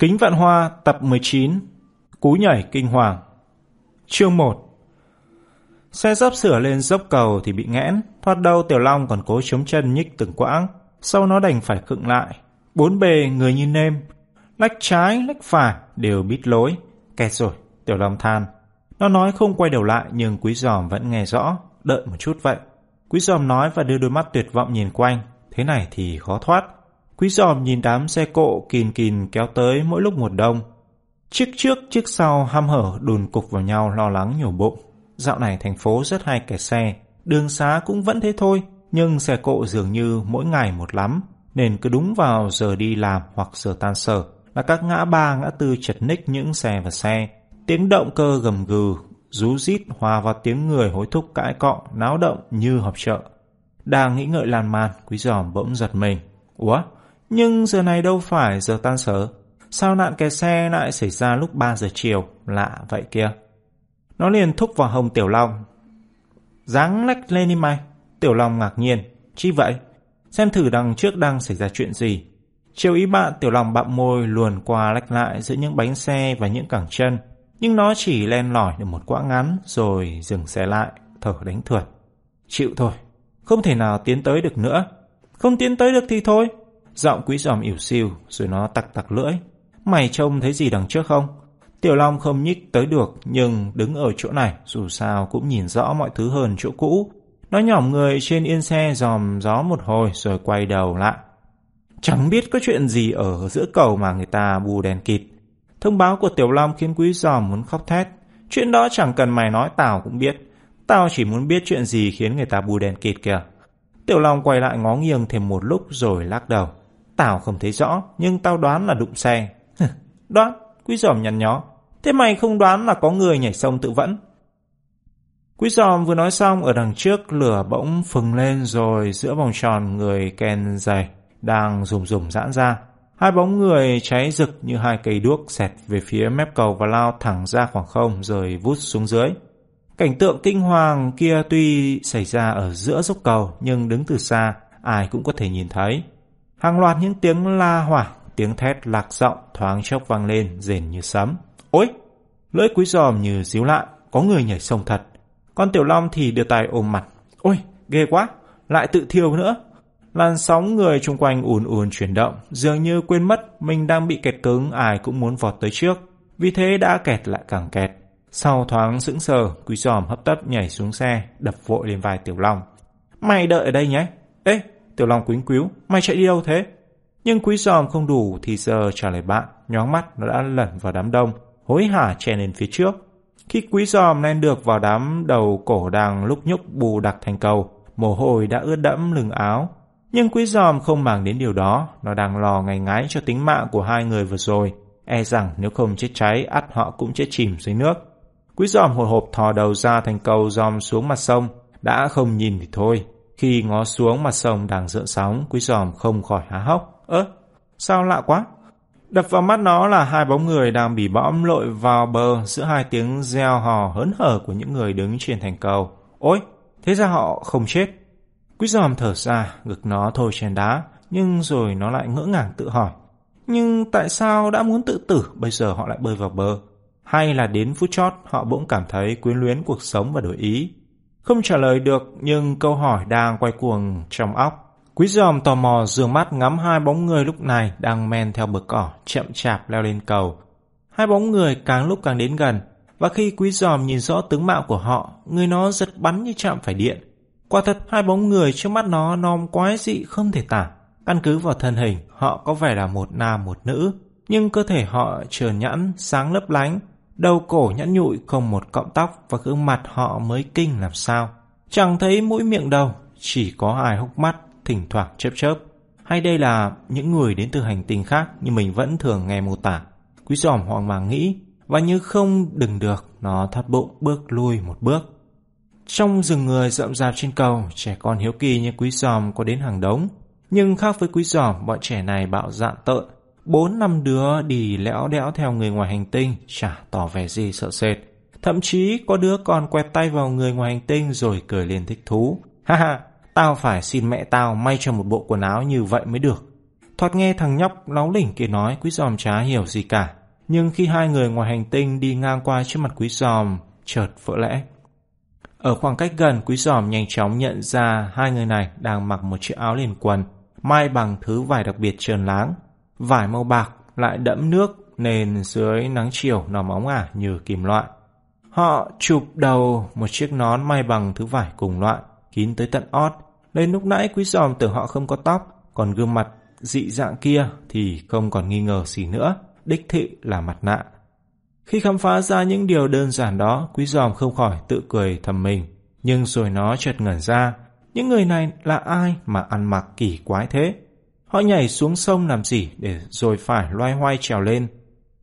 Kính Vạn Hoa tập 19 Cú nhảy kinh hoàng. Chương 1 Xe dốc sửa lên dốc cầu thì bị nghẽn Thoát đầu Tiểu Long còn cố chống chân nhích từng quãng Sau nó đành phải khựng lại. Bốn bề người như nêm Lách trái, lách phải đều biết lối Kẹt rồi, Tiểu Long than. Nó nói không quay đầu lại Nhưng Quý Giòm vẫn nghe rõ Đợi một chút vậy. Quý Giòm nói và đưa đôi mắt tuyệt vọng nhìn quanh Thế này thì khó thoát. Quý giòm nhìn đám xe cộ kìn kìn kéo tới mỗi lúc một đông. Chiếc trước, chiếc sau ham hở đùn cục vào nhau lo lắng nhổ bụng. Dạo này thành phố rất hay kẹt xe, đường xá cũng vẫn thế thôi, nhưng xe cộ dường như mỗi ngày một lắm, nên cứ đúng vào giờ đi làm hoặc giờ tan sở là các ngã ba ngã tư chật ních những xe và xe. Tiếng động cơ gầm gừ, rú rít hòa vào tiếng người hối thúc cãi cọ, náo động như họp chợ. Đang nghĩ ngợi lan man, quý giòm bỗng giật mình. Ủa, nhưng giờ này đâu phải giờ tan sở. Sao nạn kẹt xe lại xảy ra lúc 3 giờ chiều? Lạ vậy kia. Nó liền thúc vào hông Tiểu Long. Giáng lách lên đi mày. Tiểu Long ngạc nhiên. Chi vậy? Xem thử đằng trước đang xảy ra chuyện gì. Chiều ý bạn Tiểu Long bặm môi luồn qua lách lại giữa những bánh xe và những cẳng chân. Nhưng nó chỉ len lỏi được một quãng ngắn rồi dừng xe lại, thở đánh thượt. Chịu thôi, không thể nào tiến tới được nữa. Không tiến tới được thì thôi, Giọng quý giòm ỉu xìu, rồi nó tặc tặc lưỡi. Mày trông thấy gì đằng trước không? Tiểu Long không nhích tới được, nhưng đứng ở chỗ này, dù sao cũng nhìn rõ mọi thứ hơn chỗ cũ. Nó nhỏm người trên yên xe dòm gió một hồi, rồi quay đầu lại. Chẳng biết có chuyện gì ở giữa cầu mà người ta bù đèn kịt. Thông báo của Tiểu Long khiến quý giòm muốn khóc thét. Chuyện đó chẳng cần mày nói, tao cũng biết. Tao chỉ muốn biết chuyện gì khiến người ta bù đèn kịt kìa. Tiểu Long quay lại ngó nghiêng thêm một lúc rồi lắc đầu. Tao không thấy rõ, nhưng tao đoán là đụng xe. đoán, quý giòm nhăn nhó. Thế mày không đoán là có người nhảy sông tự vẫn? Quý giòm vừa nói xong ở đằng trước lửa bỗng phừng lên rồi giữa vòng tròn người ken dày đang rùm rùm giãn ra. Hai bóng người cháy rực như hai cây đuốc xẹt về phía mép cầu và lao thẳng ra khoảng không rồi vút xuống dưới. Cảnh tượng kinh hoàng kia tuy xảy ra ở giữa dốc cầu nhưng đứng từ xa ai cũng có thể nhìn thấy. Hàng loạt những tiếng la hỏa, tiếng thét lạc giọng thoáng chốc vang lên rền như sấm. Ôi! Lưỡi quý giòm như díu lại, có người nhảy sông thật. Con tiểu long thì đưa tay ôm mặt. Ôi! Ghê quá! Lại tự thiêu nữa. Làn sóng người chung quanh ùn ùn chuyển động, dường như quên mất mình đang bị kẹt cứng ai cũng muốn vọt tới trước. Vì thế đã kẹt lại càng kẹt. Sau thoáng sững sờ, quý giòm hấp tấp nhảy xuống xe, đập vội lên vai tiểu long. Mày đợi ở đây nhé. Ê, Tiểu Long quýnh quíu, mày chạy đi đâu thế? Nhưng quý giòm không đủ thì giờ trả lời bạn, nhóng mắt nó đã lẩn vào đám đông, hối hả chen lên phía trước. Khi quý giòm lên được vào đám đầu cổ đang lúc nhúc bù đặc thành cầu, mồ hôi đã ướt đẫm lưng áo. Nhưng quý giòm không màng đến điều đó, nó đang lo ngày ngái cho tính mạng của hai người vừa rồi. E rằng nếu không chết cháy, ắt họ cũng chết chìm dưới nước. Quý giòm hồi hộp thò đầu ra thành cầu giòm xuống mặt sông, đã không nhìn thì thôi, khi ngó xuống mặt sông đang rợn sóng, quý giòm không khỏi há hốc. Ơ, sao lạ quá? Đập vào mắt nó là hai bóng người đang bị bõm lội vào bờ giữa hai tiếng reo hò hớn hở của những người đứng trên thành cầu. Ôi, thế ra họ không chết. Quý giòm thở ra, ngực nó thôi trên đá, nhưng rồi nó lại ngỡ ngàng tự hỏi. Nhưng tại sao đã muốn tự tử, bây giờ họ lại bơi vào bờ? Hay là đến phút chót họ bỗng cảm thấy quyến luyến cuộc sống và đổi ý? Không trả lời được nhưng câu hỏi đang quay cuồng trong óc. Quý giòm tò mò dường mắt ngắm hai bóng người lúc này đang men theo bờ cỏ chậm chạp leo lên cầu. Hai bóng người càng lúc càng đến gần và khi quý giòm nhìn rõ tướng mạo của họ, người nó giật bắn như chạm phải điện. Quả thật hai bóng người trước mắt nó nom quái dị không thể tả. Căn cứ vào thân hình, họ có vẻ là một nam một nữ, nhưng cơ thể họ trơn nhẵn, sáng lấp lánh, Đầu cổ nhẵn nhụi không một cọng tóc và gương mặt họ mới kinh làm sao. Chẳng thấy mũi miệng đâu, chỉ có hai hốc mắt thỉnh thoảng chớp chớp. Hay đây là những người đến từ hành tinh khác như mình vẫn thường nghe mô tả. Quý giòm hoang mang nghĩ và như không đừng được, nó thắt bụng bước lui một bước. Trong rừng người rậm rạp trên cầu, trẻ con hiếu kỳ như quý giòm có đến hàng đống. Nhưng khác với quý giòm, bọn trẻ này bạo dạn tợn, Bốn năm đứa đi lẽo đẽo theo người ngoài hành tinh, chả tỏ vẻ gì sợ sệt. Thậm chí có đứa còn quẹt tay vào người ngoài hành tinh rồi cười lên thích thú. Ha ha, tao phải xin mẹ tao may cho một bộ quần áo như vậy mới được. Thoạt nghe thằng nhóc láo lỉnh kia nói quý giòm chả hiểu gì cả. Nhưng khi hai người ngoài hành tinh đi ngang qua trước mặt quý giòm, chợt vỡ lẽ. Ở khoảng cách gần, quý giòm nhanh chóng nhận ra hai người này đang mặc một chiếc áo liền quần, may bằng thứ vải đặc biệt trơn láng. Vải màu bạc lại đẫm nước nên dưới nắng chiều nó móng ả như kim loại. Họ chụp đầu một chiếc nón may bằng thứ vải cùng loại, kín tới tận ót. Lên lúc nãy quý giòm tưởng họ không có tóc, còn gương mặt dị dạng kia thì không còn nghi ngờ gì nữa, đích thị là mặt nạ. Khi khám phá ra những điều đơn giản đó, quý giòm không khỏi tự cười thầm mình. Nhưng rồi nó chợt ngẩn ra, những người này là ai mà ăn mặc kỳ quái thế? Họ nhảy xuống sông làm gì để rồi phải loay hoay trèo lên?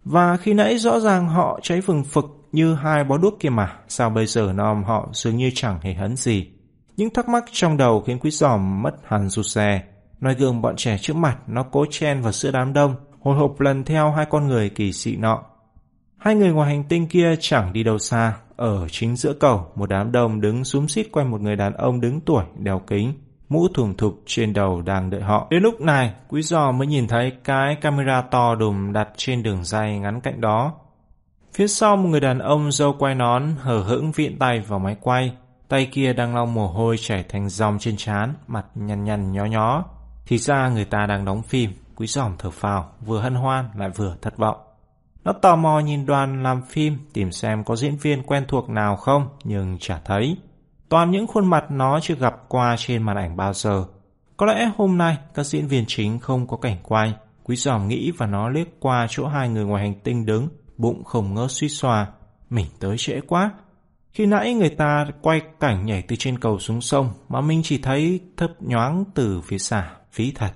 Và khi nãy rõ ràng họ cháy phừng phực như hai bó đuốc kia mà, sao bây giờ nom họ dường như chẳng hề hấn gì? Những thắc mắc trong đầu khiến quý giòm mất hẳn rụt xe. Nói gương bọn trẻ trước mặt, nó cố chen vào giữa đám đông, hồi hộp lần theo hai con người kỳ dị nọ. Hai người ngoài hành tinh kia chẳng đi đâu xa, ở chính giữa cầu, một đám đông đứng xúm xít quanh một người đàn ông đứng tuổi, đeo kính, mũ thùng thục trên đầu đang đợi họ. Đến lúc này, quý giò mới nhìn thấy cái camera to đùm đặt trên đường dây ngắn cạnh đó. Phía sau một người đàn ông dâu quay nón hở hững viện tay vào máy quay, tay kia đang lau mồ hôi chảy thành dòng trên trán, mặt nhăn nhăn nhó nhó. Thì ra người ta đang đóng phim, quý giòm thở phào, vừa hân hoan lại vừa thất vọng. Nó tò mò nhìn đoàn làm phim tìm xem có diễn viên quen thuộc nào không nhưng chả thấy. Toàn những khuôn mặt nó chưa gặp qua trên màn ảnh bao giờ. Có lẽ hôm nay các diễn viên chính không có cảnh quay. Quý giòm nghĩ và nó liếc qua chỗ hai người ngoài hành tinh đứng, bụng không ngỡ suy xòa. Mình tới trễ quá. Khi nãy người ta quay cảnh nhảy từ trên cầu xuống sông mà mình chỉ thấy thấp nhoáng từ phía xa, phí thật.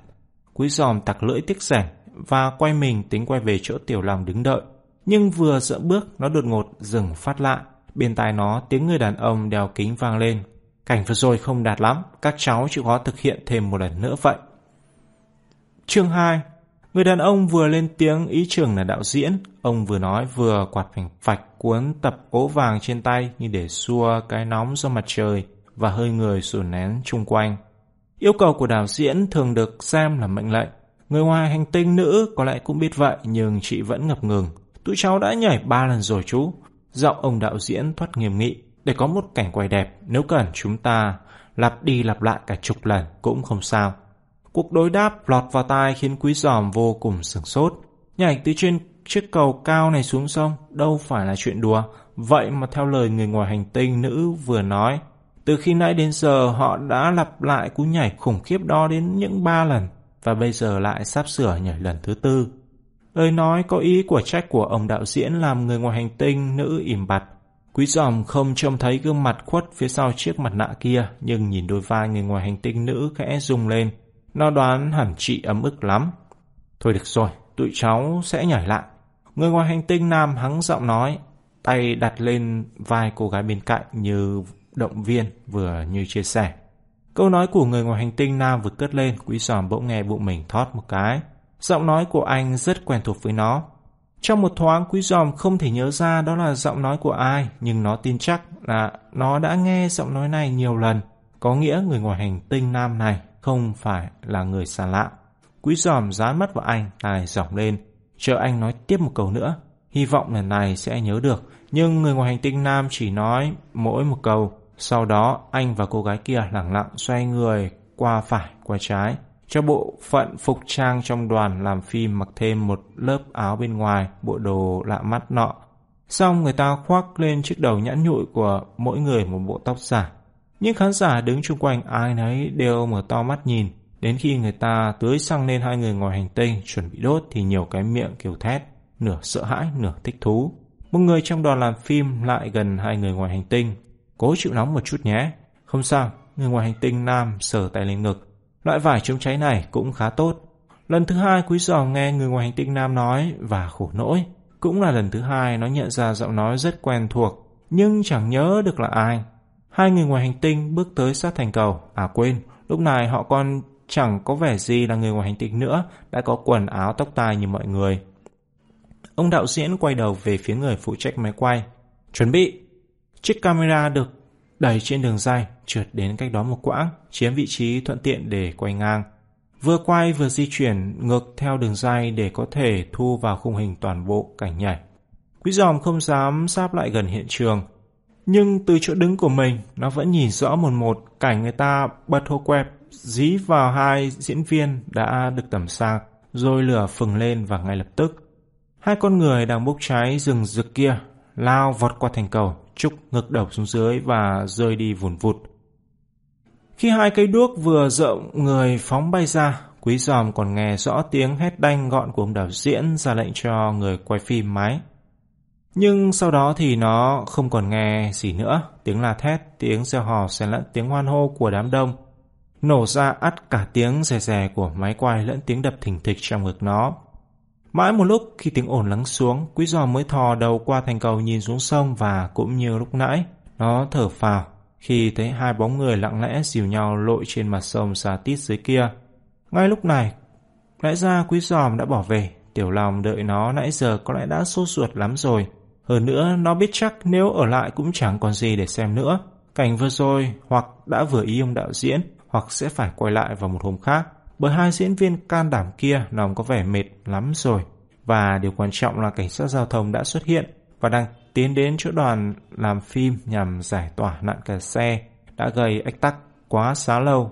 Quý giòm tặc lưỡi tiếc rảnh và quay mình tính quay về chỗ tiểu lòng đứng đợi. Nhưng vừa dỡ bước, nó đột ngột dừng phát lại. Bên tai nó tiếng người đàn ông đeo kính vang lên. Cảnh vừa rồi không đạt lắm, các cháu chịu khó thực hiện thêm một lần nữa vậy. Chương 2 Người đàn ông vừa lên tiếng ý trưởng là đạo diễn. Ông vừa nói vừa quạt phành phạch cuốn tập ố vàng trên tay như để xua cái nóng do mặt trời và hơi người sủn nén chung quanh. Yêu cầu của đạo diễn thường được xem là mệnh lệnh. Người ngoài hành tinh nữ có lẽ cũng biết vậy nhưng chị vẫn ngập ngừng. Tụi cháu đã nhảy ba lần rồi chú. Giọng ông đạo diễn thoát nghiêm nghị. Để có một cảnh quay đẹp, nếu cần chúng ta lặp đi lặp lại cả chục lần cũng không sao. Cuộc đối đáp lọt vào tai khiến quý giòm vô cùng sửng sốt. Nhảy từ trên chiếc cầu cao này xuống sông đâu phải là chuyện đùa. Vậy mà theo lời người ngoài hành tinh nữ vừa nói, từ khi nãy đến giờ họ đã lặp lại cú nhảy khủng khiếp đó đến những ba lần và bây giờ lại sắp sửa nhảy lần thứ tư. Lời nói có ý của trách của ông đạo diễn làm người ngoài hành tinh nữ ỉm bặt. Quý giòm không trông thấy gương mặt khuất phía sau chiếc mặt nạ kia, nhưng nhìn đôi vai người ngoài hành tinh nữ khẽ rung lên. Nó đoán hẳn chị ấm ức lắm. Thôi được rồi, tụi cháu sẽ nhảy lại. Người ngoài hành tinh nam hắng giọng nói, tay đặt lên vai cô gái bên cạnh như động viên vừa như chia sẻ. Câu nói của người ngoài hành tinh nam vừa cất lên, quý giòm bỗng nghe bụng mình thót một cái. Giọng nói của anh rất quen thuộc với nó. Trong một thoáng quý giòm không thể nhớ ra đó là giọng nói của ai, nhưng nó tin chắc là nó đã nghe giọng nói này nhiều lần. Có nghĩa người ngoài hành tinh nam này không phải là người xa lạ. Quý giòm dán mắt vào anh, tài giọng lên, chờ anh nói tiếp một câu nữa. Hy vọng lần này sẽ nhớ được, nhưng người ngoài hành tinh nam chỉ nói mỗi một câu. Sau đó anh và cô gái kia lặng lặng xoay người qua phải qua trái cho bộ phận phục trang trong đoàn làm phim mặc thêm một lớp áo bên ngoài bộ đồ lạ mắt nọ. Xong người ta khoác lên chiếc đầu nhãn nhụi của mỗi người một bộ tóc giả. Những khán giả đứng chung quanh ai nấy đều mở to mắt nhìn. Đến khi người ta tưới xăng lên hai người ngoài hành tinh chuẩn bị đốt thì nhiều cái miệng kêu thét, nửa sợ hãi, nửa thích thú. Một người trong đoàn làm phim lại gần hai người ngoài hành tinh. Cố chịu nóng một chút nhé. Không sao, người ngoài hành tinh nam sờ tay lên ngực. Loại vải chống cháy này cũng khá tốt. Lần thứ hai quý giò nghe người ngoài hành tinh nam nói và khổ nỗi. Cũng là lần thứ hai nó nhận ra giọng nói rất quen thuộc, nhưng chẳng nhớ được là ai. Hai người ngoài hành tinh bước tới sát thành cầu. À quên, lúc này họ còn chẳng có vẻ gì là người ngoài hành tinh nữa, đã có quần áo tóc tai như mọi người. Ông đạo diễn quay đầu về phía người phụ trách máy quay. Chuẩn bị! Chiếc camera được đẩy trên đường dây, trượt đến cách đó một quãng, chiếm vị trí thuận tiện để quay ngang. vừa quay vừa di chuyển ngược theo đường dây để có thể thu vào khung hình toàn bộ cảnh nhảy. Quý giòm không dám sáp lại gần hiện trường, nhưng từ chỗ đứng của mình nó vẫn nhìn rõ một một cảnh người ta bật hô quẹp dí vào hai diễn viên đã được tầm xa rồi lửa phừng lên và ngay lập tức. Hai con người đang bốc cháy rừng rực kia lao vọt qua thành cầu, trúc ngực đầu xuống dưới và rơi đi vùn vụt. Khi hai cây đuốc vừa rộng người phóng bay ra, quý giòm còn nghe rõ tiếng hét đanh gọn của ông đạo diễn ra lệnh cho người quay phim máy. Nhưng sau đó thì nó không còn nghe gì nữa, tiếng la thét, tiếng reo hò xen lẫn tiếng hoan hô của đám đông. Nổ ra ắt cả tiếng rè rè của máy quay lẫn tiếng đập thình thịch trong ngực nó. Mãi một lúc khi tiếng ồn lắng xuống, quý giò mới thò đầu qua thành cầu nhìn xuống sông và cũng như lúc nãy, nó thở phào khi thấy hai bóng người lặng lẽ dìu nhau lội trên mặt sông xa tít dưới kia. Ngay lúc này, lẽ ra quý giòm đã bỏ về, tiểu lòng đợi nó nãy giờ có lẽ đã sốt ruột lắm rồi. Hơn nữa, nó biết chắc nếu ở lại cũng chẳng còn gì để xem nữa. Cảnh vừa rồi hoặc đã vừa ý ông đạo diễn, hoặc sẽ phải quay lại vào một hôm khác. Bởi hai diễn viên can đảm kia lòng có vẻ mệt lắm rồi. Và điều quan trọng là cảnh sát giao thông đã xuất hiện và đang tiến đến chỗ đoàn làm phim nhằm giải tỏa nạn kẹt xe đã gây ách tắc quá xá lâu.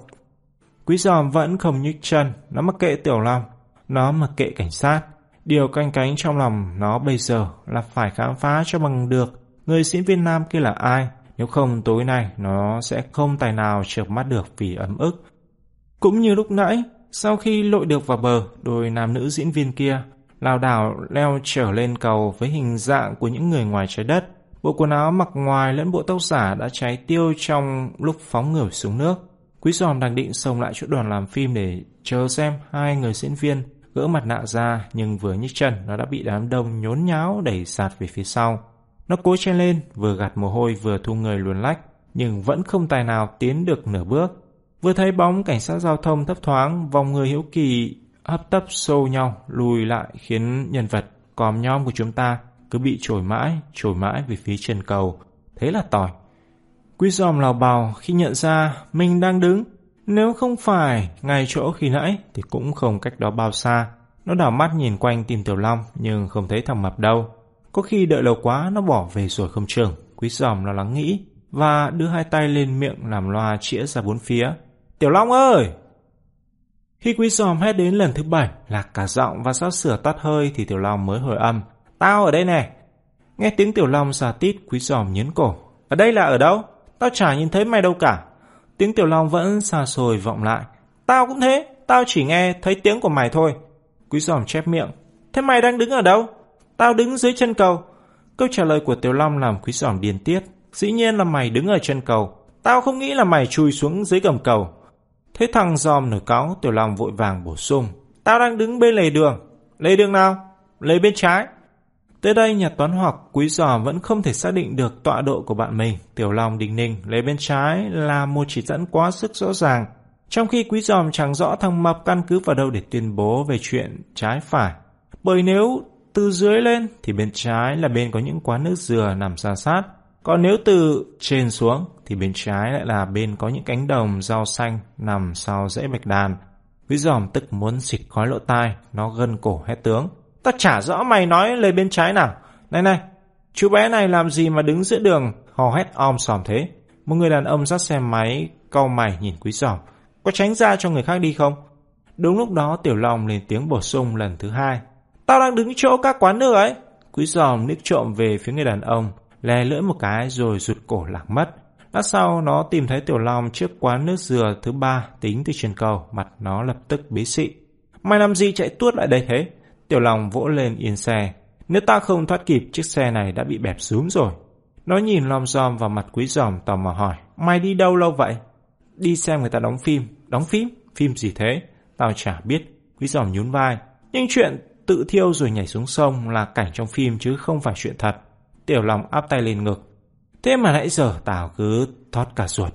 Quý giòm vẫn không nhích chân, nó mặc kệ Tiểu Long, nó mặc kệ cảnh sát. Điều canh cánh trong lòng nó bây giờ là phải khám phá cho bằng được người diễn viên nam kia là ai. Nếu không tối nay nó sẽ không tài nào chợp mắt được vì ấm ức. Cũng như lúc nãy, sau khi lội được vào bờ, đôi nam nữ diễn viên kia lao đảo leo trở lên cầu với hình dạng của những người ngoài trái đất. Bộ quần áo mặc ngoài lẫn bộ tóc giả đã cháy tiêu trong lúc phóng người xuống nước. Quý giòm đang định xông lại chỗ đoàn làm phim để chờ xem hai người diễn viên gỡ mặt nạ ra nhưng vừa nhích chân nó đã bị đám đông nhốn nháo đẩy sạt về phía sau. Nó cố chen lên, vừa gạt mồ hôi vừa thu người luồn lách, nhưng vẫn không tài nào tiến được nửa bước. Vừa thấy bóng cảnh sát giao thông thấp thoáng, vòng người hiếu kỳ hấp tấp sâu nhau lùi lại khiến nhân vật còm nhom của chúng ta cứ bị trồi mãi, trồi mãi về phía trần cầu. Thế là tỏi. Quý giòm lào bào khi nhận ra mình đang đứng. Nếu không phải ngay chỗ khi nãy thì cũng không cách đó bao xa. Nó đảo mắt nhìn quanh tìm Tiểu Long nhưng không thấy thằng mập đâu. Có khi đợi lâu quá nó bỏ về rồi không chừng. Quý giòm lo lắng nghĩ và đưa hai tay lên miệng làm loa chĩa ra bốn phía. Tiểu Long ơi! Khi quý giòm hét đến lần thứ bảy, lạc cả giọng và sắp sửa tắt hơi thì Tiểu Long mới hồi âm. Tao ở đây nè. Nghe tiếng Tiểu Long xà tít, quý giòm nhấn cổ. Ở đây là ở đâu? Tao chả nhìn thấy mày đâu cả. Tiếng Tiểu Long vẫn xa xôi vọng lại. Tao cũng thế, tao chỉ nghe thấy tiếng của mày thôi. Quý giòm chép miệng. Thế mày đang đứng ở đâu? Tao đứng dưới chân cầu. Câu trả lời của Tiểu Long làm quý giòm điên tiết. Dĩ nhiên là mày đứng ở chân cầu. Tao không nghĩ là mày chui xuống dưới gầm cầu. Thế thằng giòm nổi cáo Tiểu Long vội vàng bổ sung. Tao đang đứng bên lề đường. Lề đường nào? Lề bên trái. Tới đây, nhà toán học quý giòm vẫn không thể xác định được tọa độ của bạn mình. Tiểu Long đình ninh, lề bên trái là một chỉ dẫn quá sức rõ ràng. Trong khi quý giòm chẳng rõ thằng mập căn cứ vào đâu để tuyên bố về chuyện trái phải. Bởi nếu từ dưới lên, thì bên trái là bên có những quán nước dừa nằm xa sát. Còn nếu từ trên xuống thì bên trái lại là bên có những cánh đồng rau xanh nằm sau dãy bạch đàn. Quý giòm tức muốn xịt khói lỗ tai, nó gân cổ hét tướng. Ta chả rõ mày nói lời bên trái nào. Này này, chú bé này làm gì mà đứng giữa đường hò hét om sòm thế? Một người đàn ông dắt xe máy cau mày nhìn quý giòm. Có tránh ra cho người khác đi không? Đúng lúc đó Tiểu Long lên tiếng bổ sung lần thứ hai. Tao đang đứng chỗ các quán nước ấy. Quý giòm nước trộm về phía người đàn ông, lè lưỡi một cái rồi rụt cổ lạc mất. Lát sau nó tìm thấy Tiểu Long trước quán nước dừa thứ ba tính từ trên cầu, mặt nó lập tức bí xị. Mày làm gì chạy tuốt lại đây thế? Tiểu Long vỗ lên yên xe. Nếu ta không thoát kịp, chiếc xe này đã bị bẹp xuống rồi. Nó nhìn lom giòm vào mặt quý giòm tò mò hỏi. Mày đi đâu lâu vậy? Đi xem người ta đóng phim. Đóng phim? Phim gì thế? Tao chả biết. Quý giòm nhún vai. Nhưng chuyện tự thiêu rồi nhảy xuống sông là cảnh trong phim chứ không phải chuyện thật. Tiểu Long áp tay lên ngực. Thế mà nãy giờ tào cứ thoát cả ruột.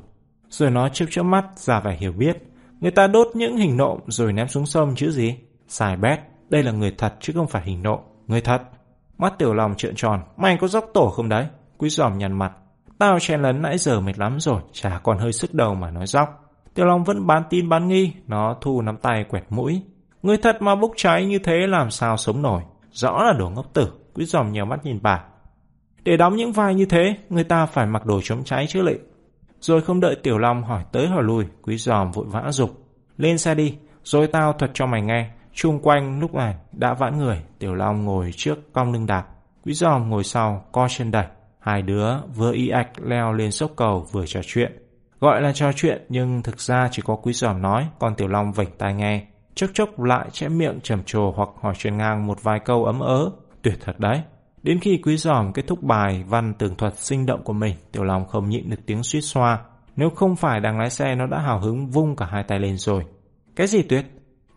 Rồi nó chớp chớp mắt ra vẻ hiểu biết. Người ta đốt những hình nộm rồi ném xuống sông chứ gì? Xài bét, đây là người thật chứ không phải hình nộm. Người thật. Mắt tiểu lòng trợn tròn. Mày có dốc tổ không đấy? Quý giòm nhằn mặt. Tao chen lấn nãy giờ mệt lắm rồi, chả còn hơi sức đầu mà nói dóc. Tiểu Long vẫn bán tin bán nghi, nó thu nắm tay quẹt mũi. Người thật mà bốc cháy như thế làm sao sống nổi. Rõ là đồ ngốc tử, quý giòm nhiều mắt nhìn bà. Để đóng những vai như thế, người ta phải mặc đồ chống cháy chứ lị. Rồi không đợi Tiểu Long hỏi tới hỏi lui, quý giòm vội vã dục Lên xe đi, rồi tao thuật cho mày nghe. Trung quanh lúc này đã vãn người, Tiểu Long ngồi trước cong lưng đạp. Quý giòm ngồi sau, co chân đẩy. Hai đứa vừa y ạch leo lên sốc cầu vừa trò chuyện. Gọi là trò chuyện nhưng thực ra chỉ có quý giòm nói, còn Tiểu Long vảnh tai nghe. Chốc chốc lại chẽ miệng trầm trồ hoặc hỏi chuyện ngang một vài câu ấm ớ. Tuyệt thật đấy. Đến khi quý giòm kết thúc bài văn tường thuật sinh động của mình, Tiểu Long không nhịn được tiếng suýt xoa. Nếu không phải đang lái xe nó đã hào hứng vung cả hai tay lên rồi. Cái gì tuyệt?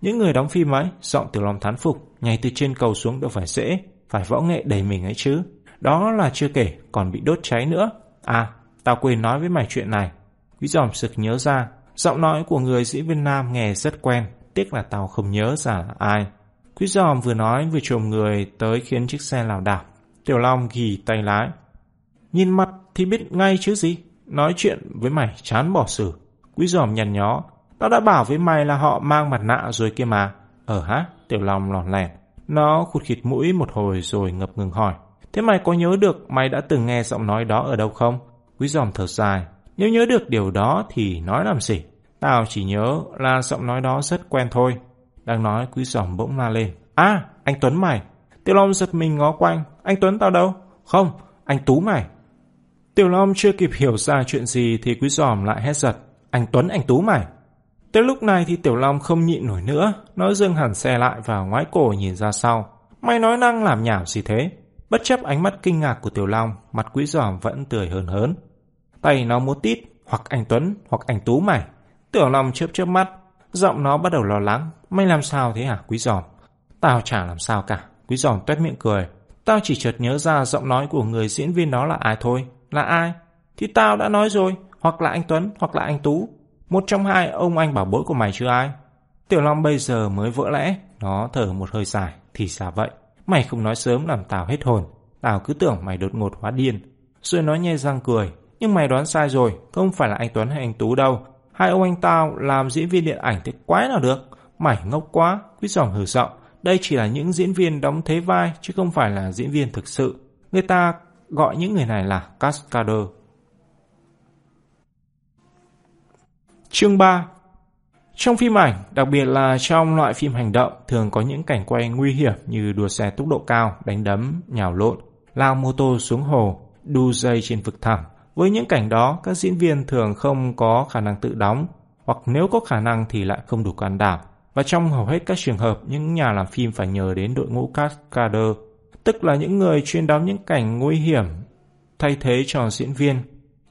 Những người đóng phim ấy, giọng Tiểu Long thán phục, nhảy từ trên cầu xuống đâu phải dễ, phải võ nghệ đầy mình ấy chứ. Đó là chưa kể, còn bị đốt cháy nữa. À, tao quên nói với mày chuyện này. Quý giòm sực nhớ ra, giọng nói của người diễn viên nam nghe rất quen, tiếc là tao không nhớ ra là ai. Quý giòm vừa nói vừa trồm người tới khiến chiếc xe lảo đảo. Tiểu Long ghi tay lái. Nhìn mặt thì biết ngay chứ gì. Nói chuyện với mày chán bỏ xử. Quý giòm nhằn nhó. Tao đã bảo với mày là họ mang mặt nạ rồi kia mà. Ờ ở hả? Tiểu Long lòn lẻn. Nó khụt khịt mũi một hồi rồi ngập ngừng hỏi. Thế mày có nhớ được mày đã từng nghe giọng nói đó ở đâu không? Quý giòm thở dài. Nếu nhớ được điều đó thì nói làm gì? Tao chỉ nhớ là giọng nói đó rất quen thôi. Đang nói quý giòm bỗng la lên. À, anh Tuấn mày. Tiểu Long giật mình ngó quanh. Anh Tuấn tao đâu? Không, anh Tú mày. Tiểu Long chưa kịp hiểu ra chuyện gì thì quý giòm lại hét giật. Anh Tuấn, anh Tú mày. Tới lúc này thì Tiểu Long không nhịn nổi nữa. Nó dừng hẳn xe lại và ngoái cổ nhìn ra sau. Mày nói năng làm nhảm gì thế? Bất chấp ánh mắt kinh ngạc của Tiểu Long, mặt quý giòm vẫn tươi hơn hớn. Tay nó múa tít, hoặc anh Tuấn, hoặc anh Tú mày. Tiểu Long chớp chớp mắt, giọng nó bắt đầu lo lắng. Mày làm sao thế hả quý giòm? Tao chả làm sao cả. Quý giòm tuét miệng cười. Tao chỉ chợt nhớ ra giọng nói của người diễn viên đó là ai thôi. Là ai? Thì tao đã nói rồi. Hoặc là anh Tuấn, hoặc là anh Tú. Một trong hai ông anh bảo bối của mày chưa ai? Tiểu Long bây giờ mới vỡ lẽ. Nó thở một hơi dài. Thì sao vậy? Mày không nói sớm làm tao hết hồn. Tao cứ tưởng mày đột ngột hóa điên. Rồi nó nhe răng cười. Nhưng mày đoán sai rồi. Không phải là anh Tuấn hay anh Tú đâu. Hai ông anh tao làm diễn viên điện ảnh thì quái nào được. Mày ngốc quá. Quý giòm hừ giọng. Đây chỉ là những diễn viên đóng thế vai chứ không phải là diễn viên thực sự. Người ta gọi những người này là cascader. Chương 3 Trong phim ảnh, đặc biệt là trong loại phim hành động, thường có những cảnh quay nguy hiểm như đua xe tốc độ cao, đánh đấm, nhào lộn, lao mô tô xuống hồ, đu dây trên vực thẳm. Với những cảnh đó, các diễn viên thường không có khả năng tự đóng, hoặc nếu có khả năng thì lại không đủ can đảm. Và trong hầu hết các trường hợp, những nhà làm phim phải nhờ đến đội ngũ cascader, tức là những người chuyên đóng những cảnh nguy hiểm thay thế cho diễn viên.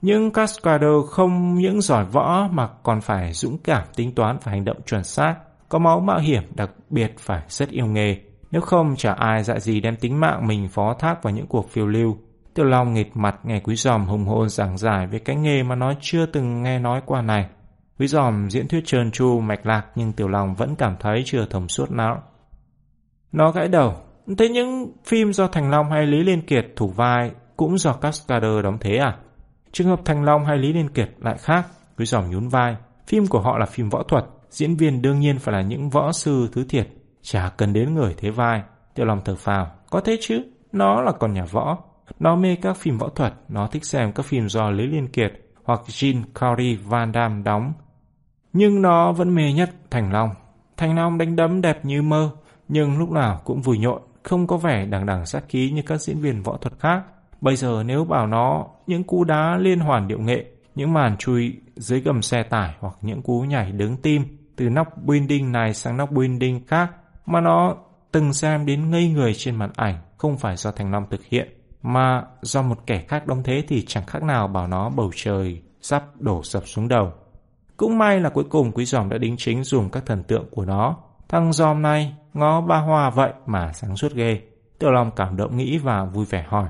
Nhưng cascader không những giỏi võ mà còn phải dũng cảm tính toán và hành động chuẩn xác, có máu mạo hiểm đặc biệt phải rất yêu nghề. Nếu không chả ai dạ gì đem tính mạng mình phó thác vào những cuộc phiêu lưu. Tiểu Long nghịch mặt nghe quý giòm hùng hồn giảng giải về cái nghề mà nó chưa từng nghe nói qua này. Quý giòm diễn thuyết trơn tru mạch lạc nhưng Tiểu Long vẫn cảm thấy chưa thông suốt não. Nó gãy đầu. Thế những phim do Thành Long hay Lý Liên Kiệt thủ vai cũng do Cascader đóng thế à? Trường hợp Thành Long hay Lý Liên Kiệt lại khác. Quý giòm nhún vai. Phim của họ là phim võ thuật. Diễn viên đương nhiên phải là những võ sư thứ thiệt. Chả cần đến người thế vai. Tiểu Long thở phào. Có thế chứ. Nó là con nhà võ. Nó mê các phim võ thuật. Nó thích xem các phim do Lý Liên Kiệt hoặc Jean Carrey Van Damme đóng nhưng nó vẫn mê nhất Thành Long. Thành Long đánh đấm đẹp như mơ, nhưng lúc nào cũng vui nhộn, không có vẻ đằng đằng sát khí như các diễn viên võ thuật khác. Bây giờ nếu bảo nó những cú đá liên hoàn điệu nghệ, những màn chui dưới gầm xe tải hoặc những cú nhảy đứng tim từ nóc building này sang nóc building khác mà nó từng xem đến ngây người trên màn ảnh không phải do Thành Long thực hiện mà do một kẻ khác đóng thế thì chẳng khác nào bảo nó bầu trời sắp đổ sập xuống đầu. Cũng may là cuối cùng quý giòm đã đính chính dùng các thần tượng của nó. Thằng giòm này ngó ba hoa vậy mà sáng suốt ghê. Tiểu Long cảm động nghĩ và vui vẻ hỏi.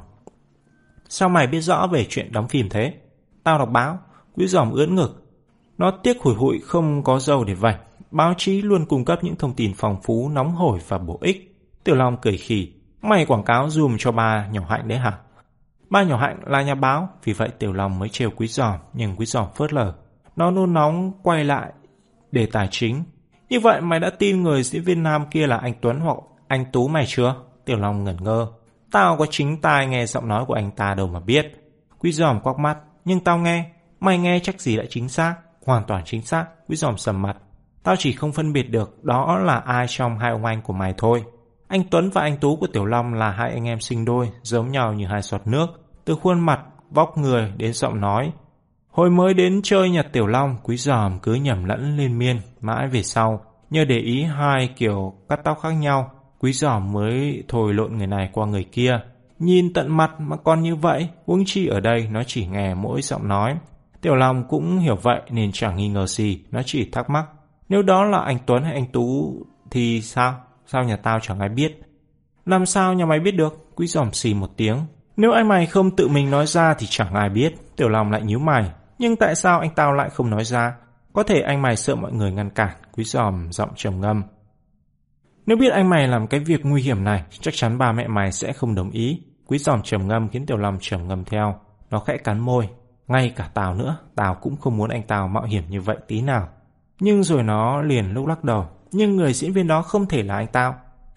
Sao mày biết rõ về chuyện đóng phim thế? Tao đọc báo, quý giòm ưỡn ngực. Nó tiếc hủi hụi không có dâu để vạch. Báo chí luôn cung cấp những thông tin phong phú, nóng hổi và bổ ích. Tiểu Long cười khỉ. Mày quảng cáo dùm cho ba nhỏ hạnh đấy hả? Ba nhỏ hạnh là nhà báo, vì vậy Tiểu Long mới trêu quý giòm, nhưng quý giòm phớt lờ. Nó nôn nóng quay lại đề tài chính. Như vậy mày đã tin người diễn viên nam kia là anh Tuấn hoặc anh Tú mày chưa? Tiểu Long ngẩn ngơ. Tao có chính tai nghe giọng nói của anh ta đâu mà biết. Quý giòm quắc mắt. Nhưng tao nghe. Mày nghe chắc gì đã chính xác. Hoàn toàn chính xác. Quý giòm sầm mặt. Tao chỉ không phân biệt được đó là ai trong hai ông anh của mày thôi. Anh Tuấn và anh Tú của Tiểu Long là hai anh em sinh đôi, giống nhau như hai giọt nước. Từ khuôn mặt, vóc người đến giọng nói. Hồi mới đến chơi nhật Tiểu Long, quý giòm cứ nhầm lẫn liên miên. Mãi về sau, nhờ để ý hai kiểu cắt tóc khác nhau, quý giòm mới thổi lộn người này qua người kia. Nhìn tận mặt mà còn như vậy, Uống chi ở đây nó chỉ nghe mỗi giọng nói. Tiểu Long cũng hiểu vậy nên chẳng nghi ngờ gì, nó chỉ thắc mắc. Nếu đó là anh Tuấn hay anh Tú thì sao? Sao nhà tao chẳng ai biết? Làm sao nhà mày biết được? Quý giòm xì một tiếng. Nếu anh mày không tự mình nói ra thì chẳng ai biết. Tiểu Long lại nhíu mày. Nhưng tại sao anh tao lại không nói ra? Có thể anh mày sợ mọi người ngăn cản. Quý giòm giọng trầm ngâm. Nếu biết anh mày làm cái việc nguy hiểm này, chắc chắn ba mẹ mày sẽ không đồng ý. Quý giòm trầm ngâm khiến Tiểu Long trầm ngâm theo. Nó khẽ cắn môi. Ngay cả tao nữa, tao cũng không muốn anh tao mạo hiểm như vậy tí nào. Nhưng rồi nó liền lúc lắc đầu. Nhưng người diễn viên đó không thể là anh tao.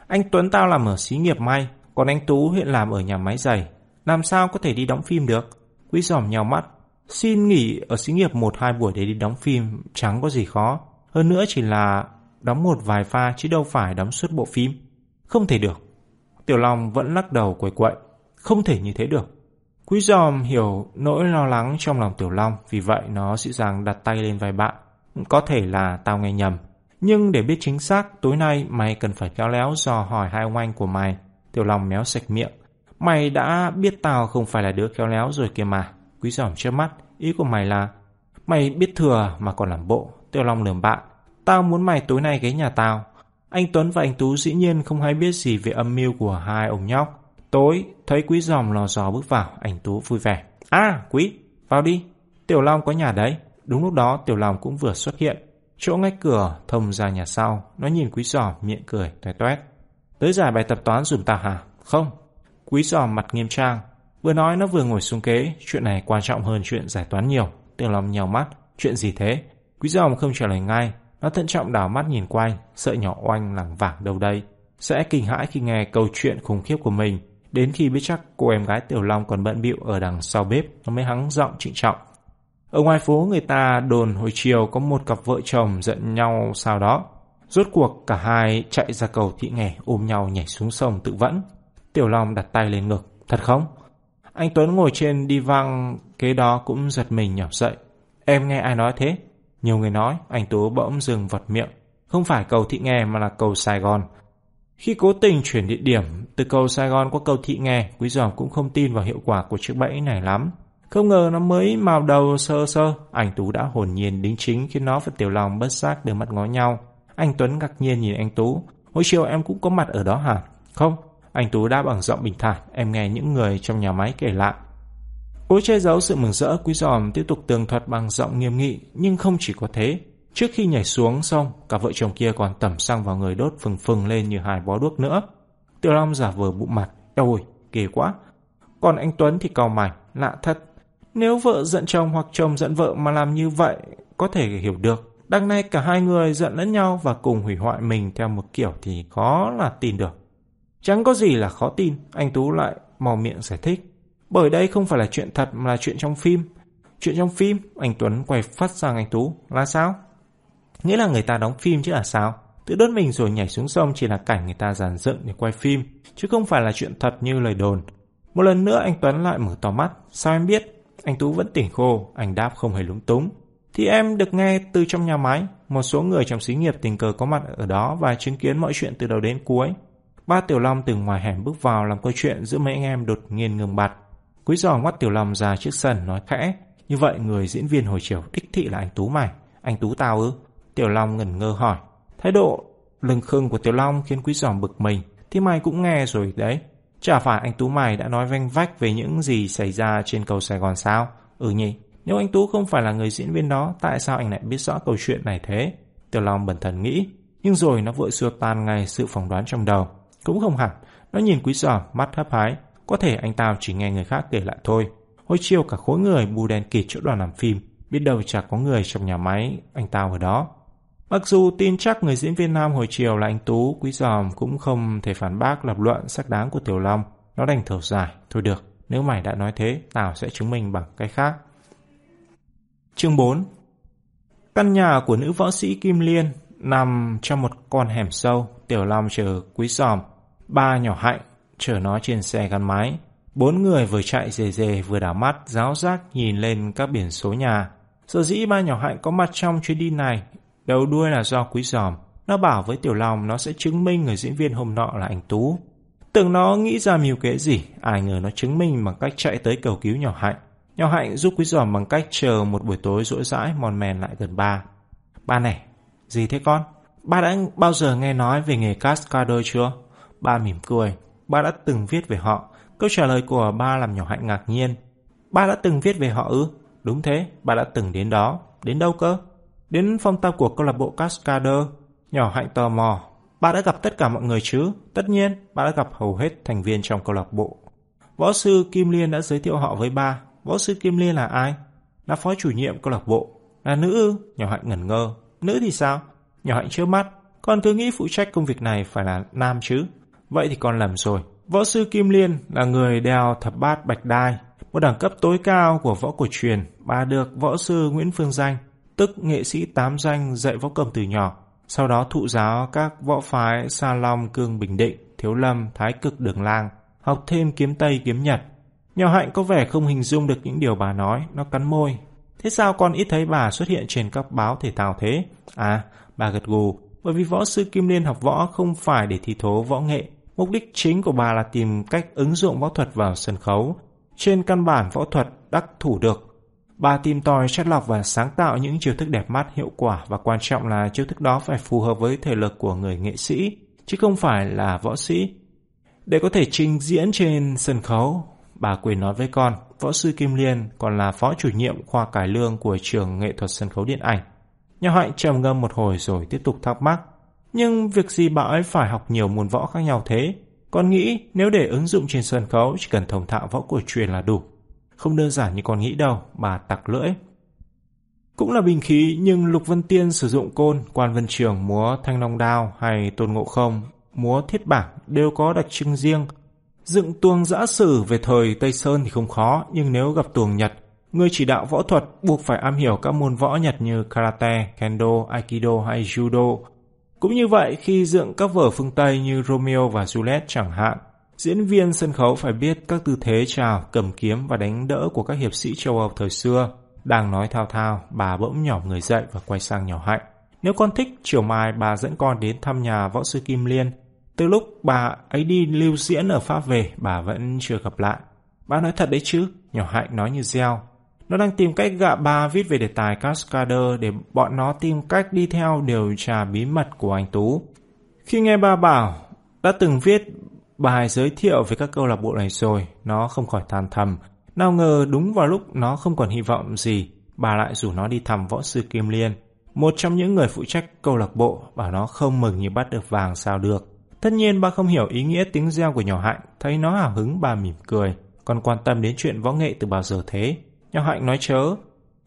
Anh Tuấn tao làm ở xí nghiệp may, còn anh Tú hiện làm ở nhà máy giày. Làm sao có thể đi đóng phim được? Quý giòm nhào mắt. Xin nghỉ ở xí nghiệp một hai buổi để đi đóng phim chẳng có gì khó. Hơn nữa chỉ là đóng một vài pha chứ đâu phải đóng suốt bộ phim. Không thể được. Tiểu Long vẫn lắc đầu quầy quậy. Không thể như thế được. Quý giòm hiểu nỗi lo lắng trong lòng Tiểu Long, vì vậy nó dịu dàng đặt tay lên vai bạn. Có thể là tao nghe nhầm. Nhưng để biết chính xác, tối nay mày cần phải khéo léo dò hỏi hai ông anh của mày. Tiểu Long méo sạch miệng. Mày đã biết tao không phải là đứa khéo léo rồi kia mà. Quý giỏm trước mắt, ý của mày là Mày biết thừa mà còn làm bộ. Tiểu Long lườm bạn. Tao muốn mày tối nay ghé nhà tao. Anh Tuấn và anh Tú dĩ nhiên không hay biết gì về âm mưu của hai ông nhóc. Tối, thấy quý giòm lò dò bước vào, anh Tú vui vẻ. À, quý, vào đi. Tiểu Long có nhà đấy. Đúng lúc đó Tiểu Long cũng vừa xuất hiện. Chỗ ngách cửa thông ra nhà sau, nó nhìn quý giòm miệng cười toét toét. Tới giải bài tập toán dùm tao hả? Không. Quý giòm mặt nghiêm trang. Vừa nói nó vừa ngồi xuống kế, chuyện này quan trọng hơn chuyện giải toán nhiều. Tiểu Long nhào mắt, chuyện gì thế? Quý dòng không trả lời ngay, nó thận trọng đảo mắt nhìn quanh, sợ nhỏ oanh lẳng vảng đâu đây. Sẽ kinh hãi khi nghe câu chuyện khủng khiếp của mình, đến khi biết chắc cô em gái Tiểu Long còn bận bịu ở đằng sau bếp, nó mới hắng giọng trịnh trọng. Ở ngoài phố người ta đồn hồi chiều có một cặp vợ chồng giận nhau sau đó. Rốt cuộc cả hai chạy ra cầu thị nghè ôm nhau nhảy xuống sông tự vẫn. Tiểu Long đặt tay lên ngực. Thật không? Anh Tuấn ngồi trên đi văng kế đó cũng giật mình nhỏ dậy. Em nghe ai nói thế? Nhiều người nói, anh Tú bỗng dừng vật miệng. Không phải cầu thị nghè mà là cầu Sài Gòn. Khi cố tình chuyển địa điểm từ cầu Sài Gòn qua cầu thị nghè, Quý Giòm cũng không tin vào hiệu quả của chiếc bẫy này lắm. Không ngờ nó mới màu đầu sơ sơ, anh Tú đã hồn nhiên đính chính khiến nó và Tiểu Long bất giác đưa mắt ngó nhau. Anh Tuấn ngạc nhiên nhìn anh Tú. Hồi chiều em cũng có mặt ở đó hả? Không, anh Tú đáp bằng giọng bình thản, em nghe những người trong nhà máy kể lại. Cố che giấu sự mừng rỡ, Quý Giòm tiếp tục tường thuật bằng giọng nghiêm nghị, nhưng không chỉ có thế. Trước khi nhảy xuống xong, cả vợ chồng kia còn tẩm xăng vào người đốt phừng phừng lên như hai bó đuốc nữa. Tiểu Long giả vờ bụng mặt, ôi, ghê quá. Còn anh Tuấn thì cau mày, lạ thật, nếu vợ giận chồng hoặc chồng giận vợ mà làm như vậy, có thể hiểu được. Đằng nay cả hai người giận lẫn nhau và cùng hủy hoại mình theo một kiểu thì khó là tin được. Chẳng có gì là khó tin, anh Tú lại mò miệng giải thích. Bởi đây không phải là chuyện thật mà là chuyện trong phim. Chuyện trong phim, anh Tuấn quay phát sang anh Tú, là sao? Nghĩa là người ta đóng phim chứ là sao? Tự đốt mình rồi nhảy xuống sông chỉ là cảnh người ta giàn dựng để quay phim, chứ không phải là chuyện thật như lời đồn. Một lần nữa anh Tuấn lại mở to mắt, sao em biết? Anh Tú vẫn tỉnh khô, anh đáp không hề lúng túng. Thì em được nghe từ trong nhà máy, một số người trong xí nghiệp tình cờ có mặt ở đó và chứng kiến mọi chuyện từ đầu đến cuối. Ba Tiểu Long từ ngoài hẻm bước vào làm câu chuyện giữa mấy anh em đột nhiên ngừng bặt. Quý giò ngoắt Tiểu Long ra trước sân nói khẽ, như vậy người diễn viên hồi chiều đích thị là anh Tú mày. Anh Tú tao ư? Tiểu Long ngẩn ngơ hỏi. Thái độ lừng khưng của Tiểu Long khiến Quý giòm bực mình. Thì mày cũng nghe rồi đấy. Chả phải anh Tú mày đã nói vanh vách về những gì xảy ra trên cầu Sài Gòn sao? Ừ nhỉ, nếu anh Tú không phải là người diễn viên đó, tại sao anh lại biết rõ câu chuyện này thế? Tiểu Long bẩn thần nghĩ, nhưng rồi nó vội xua tan ngay sự phỏng đoán trong đầu. Cũng không hẳn, nó nhìn quý giỏ, mắt hấp hái. Có thể anh tao chỉ nghe người khác kể lại thôi. Hồi chiều cả khối người bù đèn kịt chỗ đoàn làm phim, Biết đâu chả có người trong nhà máy anh Tao ở đó. Mặc dù tin chắc người diễn viên nam hồi chiều là anh Tú, Quý Giòm cũng không thể phản bác lập luận xác đáng của Tiểu Long. Nó đành thở dài. Thôi được, nếu mày đã nói thế, tao sẽ chứng minh bằng cái khác. Chương 4 Căn nhà của nữ võ sĩ Kim Liên nằm trong một con hẻm sâu. Tiểu Long chờ Quý Giòm, ba nhỏ hạnh, chở nó trên xe gắn máy. Bốn người vừa chạy dề dề vừa đảo mắt, giáo giác nhìn lên các biển số nhà. Sở dĩ ba nhỏ hạnh có mặt trong chuyến đi này, đầu đuôi là do quý giòm. Nó bảo với Tiểu Long nó sẽ chứng minh người diễn viên hôm nọ là anh Tú. Tưởng nó nghĩ ra mưu kế gì, ai ngờ nó chứng minh bằng cách chạy tới cầu cứu nhỏ hạnh. Nhỏ hạnh giúp quý giòm bằng cách chờ một buổi tối rỗi rãi mòn mèn lại gần ba. Ba này, gì thế con? Ba đã bao giờ nghe nói về nghề cascader chưa? Ba mỉm cười. Ba đã từng viết về họ. Câu trả lời của ba làm nhỏ hạnh ngạc nhiên. Ba đã từng viết về họ ư? Đúng thế, ba đã từng đến đó. Đến đâu cơ? Đến phong tập của câu lạc bộ Cascader. Nhỏ hạnh tò mò. Ba đã gặp tất cả mọi người chứ? Tất nhiên, ba đã gặp hầu hết thành viên trong câu lạc bộ. Võ sư Kim Liên đã giới thiệu họ với ba. Võ sư Kim Liên là ai? Là phó chủ nhiệm câu lạc bộ. Là nữ ư? Nhỏ hạnh ngẩn ngơ. Nữ thì sao? Nhỏ hạnh chưa mắt. Con cứ nghĩ phụ trách công việc này phải là nam chứ. Vậy thì con làm rồi. Võ sư Kim Liên là người đeo thập bát bạch đai, một đẳng cấp tối cao của võ cổ truyền. Bà được võ sư Nguyễn Phương Danh, tức nghệ sĩ tám danh dạy võ cầm từ nhỏ. Sau đó thụ giáo các võ phái Sa Long, Cương Bình Định, Thiếu Lâm, Thái Cực Đường Lang, học thêm kiếm Tây kiếm Nhật. Nhỏ Hạnh có vẻ không hình dung được những điều bà nói, nó cắn môi. Thế sao con ít thấy bà xuất hiện trên các báo thể thao thế? À, bà gật gù, bởi vì võ sư Kim Liên học võ không phải để thi thố võ nghệ, Mục đích chính của bà là tìm cách ứng dụng võ thuật vào sân khấu. Trên căn bản võ thuật đắc thủ được. Bà tìm tòi chất lọc và sáng tạo những chiêu thức đẹp mắt, hiệu quả và quan trọng là chiêu thức đó phải phù hợp với thể lực của người nghệ sĩ, chứ không phải là võ sĩ. Để có thể trình diễn trên sân khấu, bà quyền nói với con, võ sư Kim Liên còn là phó chủ nhiệm khoa cải lương của trường nghệ thuật sân khấu điện ảnh. Nhà Hạnh trầm ngâm một hồi rồi tiếp tục thắc mắc. Nhưng việc gì bà ấy phải học nhiều môn võ khác nhau thế? Con nghĩ nếu để ứng dụng trên sân khấu chỉ cần thông thạo võ cổ truyền là đủ. Không đơn giản như con nghĩ đâu, bà tặc lưỡi. Cũng là bình khí nhưng Lục Vân Tiên sử dụng côn, Quan Vân Trường múa thanh long đao hay Tôn Ngộ Không múa thiết bảng đều có đặc trưng riêng. Dựng tuồng giã sử về thời Tây Sơn thì không khó, nhưng nếu gặp tuồng Nhật, người chỉ đạo võ thuật buộc phải am hiểu các môn võ Nhật như karate, kendo, aikido hay judo, cũng như vậy, khi dựng các vở phương Tây như Romeo và Juliet chẳng hạn, diễn viên sân khấu phải biết các tư thế chào, cầm kiếm và đánh đỡ của các hiệp sĩ châu Âu thời xưa. Đang nói thao thao, bà bỗng nhỏ người dậy và quay sang nhỏ hạnh. Nếu con thích, chiều mai bà dẫn con đến thăm nhà võ sư Kim Liên. Từ lúc bà ấy đi lưu diễn ở Pháp về, bà vẫn chưa gặp lại. Bà nói thật đấy chứ, nhỏ hạnh nói như gieo. Nó đang tìm cách gạ ba viết về đề tài Cascader để bọn nó tìm cách đi theo điều tra bí mật của anh Tú. Khi nghe ba bảo đã từng viết bài giới thiệu về các câu lạc bộ này rồi, nó không khỏi than thầm. Nào ngờ đúng vào lúc nó không còn hy vọng gì, bà lại rủ nó đi thăm võ sư Kim Liên. Một trong những người phụ trách câu lạc bộ bảo nó không mừng như bắt được vàng sao được. Tất nhiên ba không hiểu ý nghĩa tiếng reo của nhỏ hạnh, thấy nó hào hứng bà mỉm cười, còn quan tâm đến chuyện võ nghệ từ bao giờ thế. Nhỏ Hạnh nói chớ.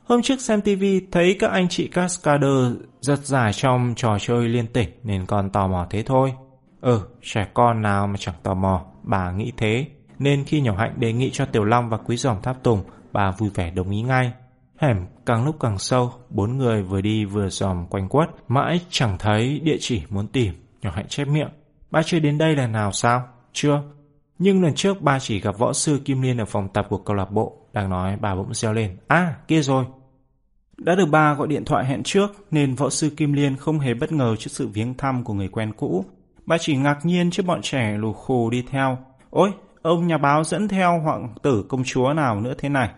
Hôm trước xem tivi thấy các anh chị Cascader giật giải trong trò chơi liên tỉnh nên con tò mò thế thôi. Ừ, trẻ con nào mà chẳng tò mò, bà nghĩ thế. Nên khi nhỏ Hạnh đề nghị cho Tiểu Long và Quý Giòm Tháp Tùng, bà vui vẻ đồng ý ngay. Hẻm càng lúc càng sâu, bốn người vừa đi vừa dòm quanh quất, mãi chẳng thấy địa chỉ muốn tìm. Nhỏ Hạnh chép miệng. Ba chưa đến đây là nào sao? Chưa. Nhưng lần trước ba chỉ gặp võ sư Kim Liên ở phòng tập của câu lạc bộ. Đang nói bà bỗng reo lên. À, kia rồi. Đã được ba gọi điện thoại hẹn trước nên võ sư Kim Liên không hề bất ngờ trước sự viếng thăm của người quen cũ. Bà chỉ ngạc nhiên trước bọn trẻ lù khù đi theo. Ôi, ông nhà báo dẫn theo hoàng tử công chúa nào nữa thế này?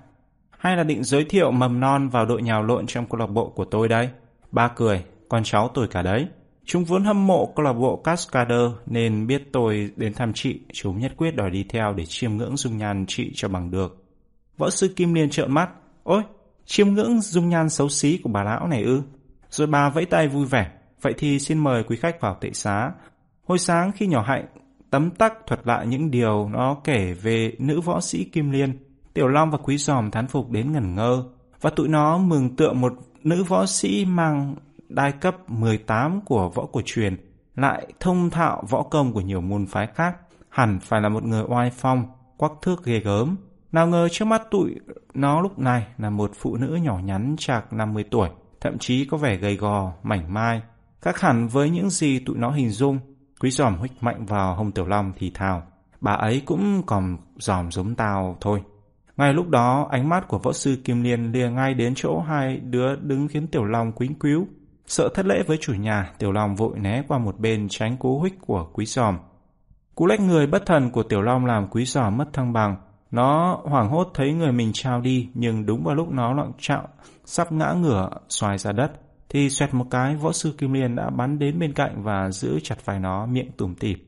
Hay là định giới thiệu mầm non vào đội nhào lộn trong câu lạc bộ của tôi đây? Ba cười, con cháu tôi cả đấy. Chúng vốn hâm mộ câu lạc bộ Cascader nên biết tôi đến thăm chị, chúng nhất quyết đòi đi theo để chiêm ngưỡng dung nhan chị cho bằng được. Võ sư Kim Liên trợn mắt. Ôi, chiêm ngưỡng dung nhan xấu xí của bà lão này ư. Rồi bà vẫy tay vui vẻ. Vậy thì xin mời quý khách vào tệ xá. Hồi sáng khi nhỏ hạnh tấm tắc thuật lại những điều nó kể về nữ võ sĩ Kim Liên, Tiểu Long và Quý Giòm thán phục đến ngẩn ngơ. và tụi nó mừng tượng một nữ võ sĩ mang đai cấp 18 của võ cổ truyền lại thông thạo võ công của nhiều môn phái khác, hẳn phải là một người oai phong, quắc thước ghê gớm. Nào ngờ trước mắt tụi nó lúc này là một phụ nữ nhỏ nhắn chạc 50 tuổi, thậm chí có vẻ gầy gò, mảnh mai, khác hẳn với những gì tụi nó hình dung. Quý giòm huých mạnh vào hông Tiểu Long thì thào, bà ấy cũng còn giòm giống tao thôi. Ngay lúc đó, ánh mắt của võ sư Kim Liên lìa ngay đến chỗ hai đứa đứng khiến Tiểu Long quýnh quýu. Sợ thất lễ với chủ nhà, Tiểu Long vội né qua một bên tránh cú huých của quý giòm. Cú lách người bất thần của Tiểu Long làm quý giòm mất thăng bằng. Nó hoảng hốt thấy người mình trao đi, nhưng đúng vào lúc nó loạn trạo, sắp ngã ngửa, xoài ra đất, thì xoẹt một cái võ sư Kim Liên đã bắn đến bên cạnh và giữ chặt vai nó miệng tủm tỉm.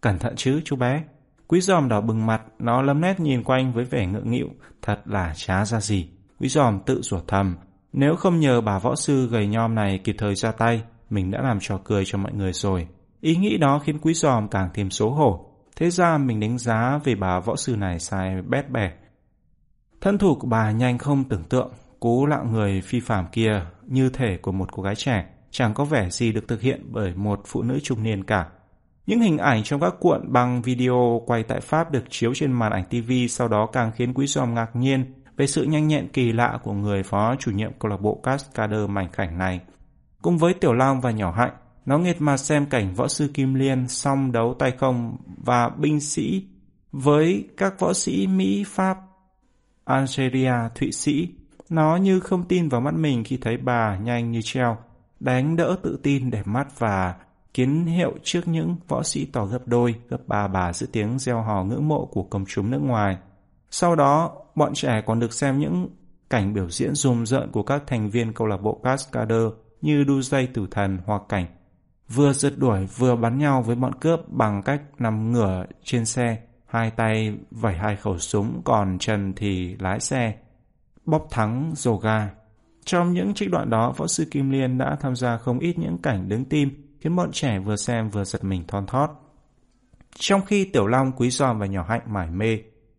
Cẩn thận chứ chú bé. Quý giòm đỏ bừng mặt, nó lấm nét nhìn quanh với vẻ ngượng nghịu, thật là chá ra gì. Quý giòm tự rủa thầm, nếu không nhờ bà võ sư gầy nhom này kịp thời ra tay, mình đã làm trò cười cho mọi người rồi. Ý nghĩ đó khiến quý giòm càng thêm xấu hổ. Thế ra mình đánh giá về bà võ sư này sai bét bẻ. Thân thủ của bà nhanh không tưởng tượng, cú lạng người phi phạm kia như thể của một cô gái trẻ, chẳng có vẻ gì được thực hiện bởi một phụ nữ trung niên cả. Những hình ảnh trong các cuộn băng video quay tại Pháp được chiếu trên màn ảnh TV sau đó càng khiến quý giòm ngạc nhiên về sự nhanh nhẹn kỳ lạ của người phó chủ nhiệm câu lạc bộ Cascader mảnh khảnh này. Cùng với Tiểu Long và Nhỏ Hạnh, nó nghiệt mà xem cảnh võ sư Kim Liên song đấu tay không và binh sĩ với các võ sĩ Mỹ, Pháp, Algeria, Thụy Sĩ. Nó như không tin vào mắt mình khi thấy bà nhanh như treo, đánh đỡ tự tin để mắt và kiến hiệu trước những võ sĩ tỏ gấp đôi, gấp ba bà giữa tiếng gieo hò ngưỡng mộ của công chúng nước ngoài. Sau đó, bọn trẻ còn được xem những cảnh biểu diễn rùng rợn của các thành viên câu lạc bộ Cascader như đu dây tử thần hoặc cảnh vừa rượt đuổi vừa bắn nhau với bọn cướp bằng cách nằm ngửa trên xe, hai tay vẩy hai khẩu súng còn chân thì lái xe, bóp thắng rồ ga. Trong những trích đoạn đó, võ sư Kim Liên đã tham gia không ít những cảnh đứng tim khiến bọn trẻ vừa xem vừa giật mình thon thót. Trong khi Tiểu Long, Quý Giòn và Nhỏ Hạnh mải mê,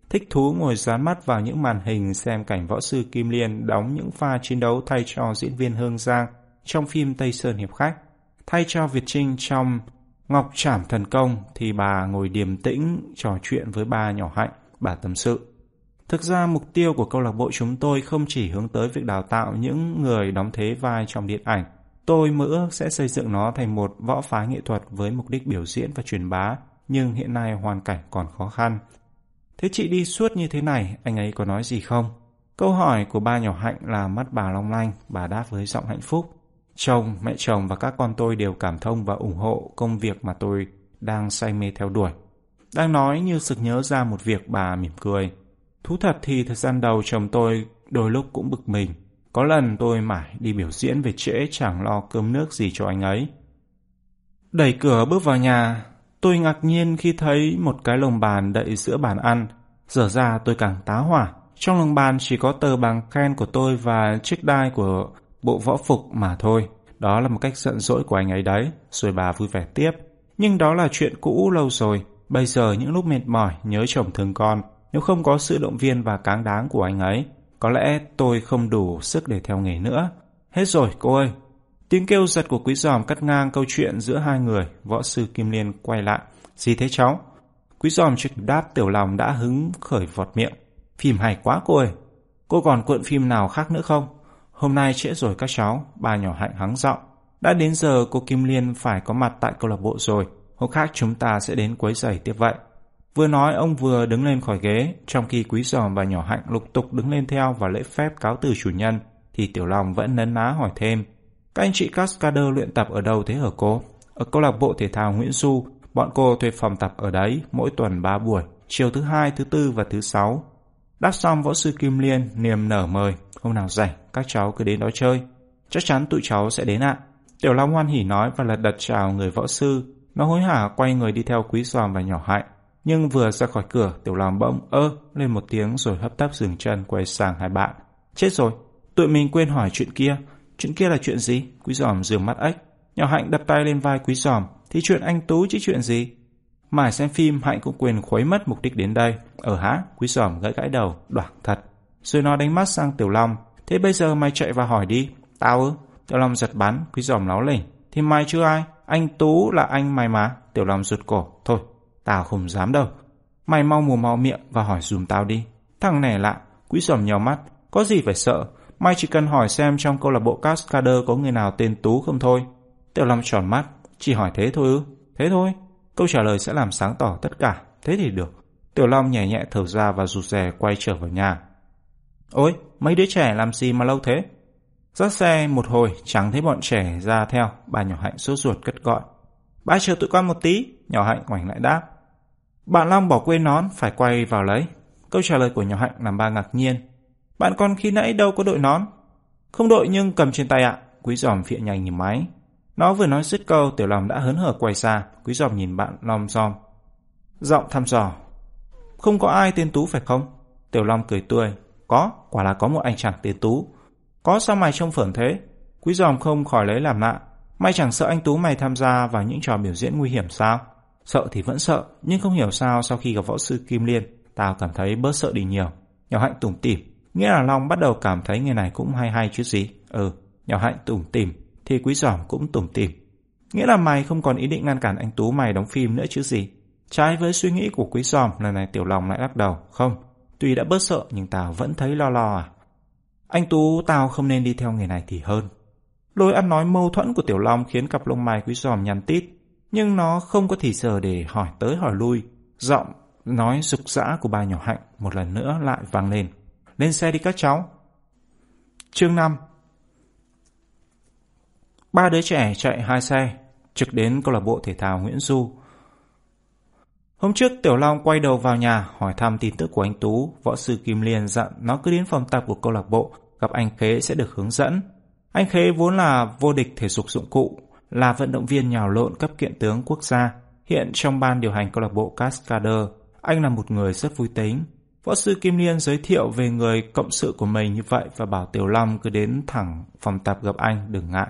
thích thú ngồi dán mắt vào những màn hình xem cảnh võ sư Kim Liên đóng những pha chiến đấu thay cho diễn viên Hương Giang trong phim Tây Sơn Hiệp Khách. Thay cho Việt Trinh trong Ngọc Trảm Thần Công thì bà ngồi điềm tĩnh trò chuyện với ba nhỏ hạnh, bà tâm sự. Thực ra mục tiêu của câu lạc bộ chúng tôi không chỉ hướng tới việc đào tạo những người đóng thế vai trong điện ảnh. Tôi mơ ước sẽ xây dựng nó thành một võ phái nghệ thuật với mục đích biểu diễn và truyền bá, nhưng hiện nay hoàn cảnh còn khó khăn. Thế chị đi suốt như thế này, anh ấy có nói gì không? Câu hỏi của ba nhỏ hạnh là mắt bà long lanh, bà đáp với giọng hạnh phúc. Chồng, mẹ chồng và các con tôi đều cảm thông và ủng hộ công việc mà tôi đang say mê theo đuổi. Đang nói như sực nhớ ra một việc bà mỉm cười. Thú thật thì thời gian đầu chồng tôi đôi lúc cũng bực mình. Có lần tôi mãi đi biểu diễn về trễ chẳng lo cơm nước gì cho anh ấy. Đẩy cửa bước vào nhà, tôi ngạc nhiên khi thấy một cái lồng bàn đậy giữa bàn ăn. Dở ra tôi càng tá hỏa. Trong lồng bàn chỉ có tờ bằng khen của tôi và chiếc đai của bộ võ phục mà thôi. Đó là một cách giận dỗi của anh ấy đấy. Rồi bà vui vẻ tiếp. Nhưng đó là chuyện cũ lâu rồi. Bây giờ những lúc mệt mỏi nhớ chồng thương con, nếu không có sự động viên và cáng đáng của anh ấy, có lẽ tôi không đủ sức để theo nghề nữa. Hết rồi cô ơi. Tiếng kêu giật của quý giòm cắt ngang câu chuyện giữa hai người. Võ sư Kim Liên quay lại. Gì thế cháu? Quý giòm chưa đáp tiểu lòng đã hứng khởi vọt miệng. Phim hay quá cô ơi. Cô còn cuộn phim nào khác nữa không? Hôm nay trễ rồi các cháu, bà nhỏ hạnh hắng giọng. Đã đến giờ cô Kim Liên phải có mặt tại câu lạc bộ rồi. Hôm khác chúng ta sẽ đến quấy giày tiếp vậy. Vừa nói ông vừa đứng lên khỏi ghế, trong khi quý giòm và nhỏ hạnh lục tục đứng lên theo và lễ phép cáo từ chủ nhân, thì Tiểu Long vẫn nấn ná hỏi thêm. Các anh chị Cascader luyện tập ở đâu thế hả cô? Ở câu lạc bộ thể thao Nguyễn Du, bọn cô thuê phòng tập ở đấy mỗi tuần 3 buổi, chiều thứ hai, thứ tư và thứ sáu. Đáp xong võ sư Kim Liên niềm nở mời, hôm nào rảnh các cháu cứ đến đó chơi. Chắc chắn tụi cháu sẽ đến ạ. Tiểu Long hoan hỉ nói và lật đật chào người võ sư. Nó hối hả quay người đi theo quý giòm và nhỏ hạnh. Nhưng vừa ra khỏi cửa, Tiểu Long bỗng ơ lên một tiếng rồi hấp tấp dừng chân quay sang hai bạn. Chết rồi, tụi mình quên hỏi chuyện kia. Chuyện kia là chuyện gì? Quý giòm dường mắt ếch. Nhỏ hạnh đập tay lên vai quý giòm. Thì chuyện anh Tú chứ chuyện gì? Mải xem phim Hạnh cũng quên khuấy mất mục đích đến đây. Ở hả? Quý giòm gãi gãi đầu, đoảng thật. Rồi nó đánh mắt sang Tiểu Long. Thế bây giờ mày chạy vào hỏi đi. Tao ư? Tiểu Long giật bắn, quý giòm láo lỉnh. Thì mày chưa ai? Anh Tú là anh mày mà. Tiểu Long rụt cổ. Thôi, tao không dám đâu. Mày mau mồm mau miệng và hỏi dùm tao đi. Thằng này lạ, quý giòm nhào mắt. Có gì phải sợ? Mày chỉ cần hỏi xem trong câu lạc bộ Cascader có người nào tên Tú không thôi. Tiểu Long tròn mắt. Chỉ hỏi thế thôi ư? Thế thôi. Câu trả lời sẽ làm sáng tỏ tất cả. Thế thì được. Tiểu Long nhẹ nhẹ thở ra và rụt rè quay trở vào nhà. Ôi, mấy đứa trẻ làm gì mà lâu thế? Dắt xe một hồi chẳng thấy bọn trẻ ra theo, bà nhỏ hạnh sốt ruột cất gọi. Ba chờ tụi con một tí, nhỏ hạnh ngoảnh lại đáp. Bạn Long bỏ quên nón, phải quay vào lấy. Câu trả lời của nhỏ hạnh làm ba ngạc nhiên. Bạn con khi nãy đâu có đội nón? Không đội nhưng cầm trên tay ạ. Quý giòm phịa nhanh như máy. Nó vừa nói dứt câu, tiểu long đã hớn hở quay xa. Quý giòm nhìn bạn Long giòm. Giọng thăm dò. Không có ai tên Tú phải không? Tiểu Long cười tươi. Có, quả là có một anh chàng tên Tú. Có sao mày trông phởn thế? Quý giòm không khỏi lấy làm lạ. Mày chẳng sợ anh Tú mày tham gia vào những trò biểu diễn nguy hiểm sao? Sợ thì vẫn sợ, nhưng không hiểu sao sau khi gặp võ sư Kim Liên, tao cảm thấy bớt sợ đi nhiều. Nhỏ hạnh tủm tỉm, nghĩa là Long bắt đầu cảm thấy người này cũng hay hay chứ gì. Ừ, nhỏ hạnh tủm tỉm, thì quý giỏm cũng tủm tỉm. Nghĩa là mày không còn ý định ngăn cản anh Tú mày đóng phim nữa chứ gì. Trái với suy nghĩ của quý giòm, lần này tiểu lòng lại lắc đầu. Không, tuy đã bớt sợ nhưng tao vẫn thấy lo lo à. Anh Tú tao không nên đi theo người này thì hơn. Lối ăn nói mâu thuẫn của Tiểu Long khiến cặp lông mày quý giòm nhăn tít, nhưng nó không có thì giờ để hỏi tới hỏi lui. Giọng nói rục rã của bà nhỏ hạnh một lần nữa lại vang lên. Lên xe đi các cháu. Chương 5 Ba đứa trẻ chạy hai xe, trực đến câu lạc bộ thể thao Nguyễn Du. Hôm trước Tiểu Long quay đầu vào nhà hỏi thăm tin tức của anh Tú, võ sư Kim Liên dặn nó cứ đến phòng tập của câu lạc bộ, gặp anh Khế sẽ được hướng dẫn. Anh Khế vốn là vô địch thể dục dụng cụ, là vận động viên nhào lộn cấp kiện tướng quốc gia. Hiện trong ban điều hành câu lạc bộ Cascader, anh là một người rất vui tính. Võ sư Kim Liên giới thiệu về người cộng sự của mình như vậy và bảo Tiểu Long cứ đến thẳng phòng tập gặp anh, đừng ngại.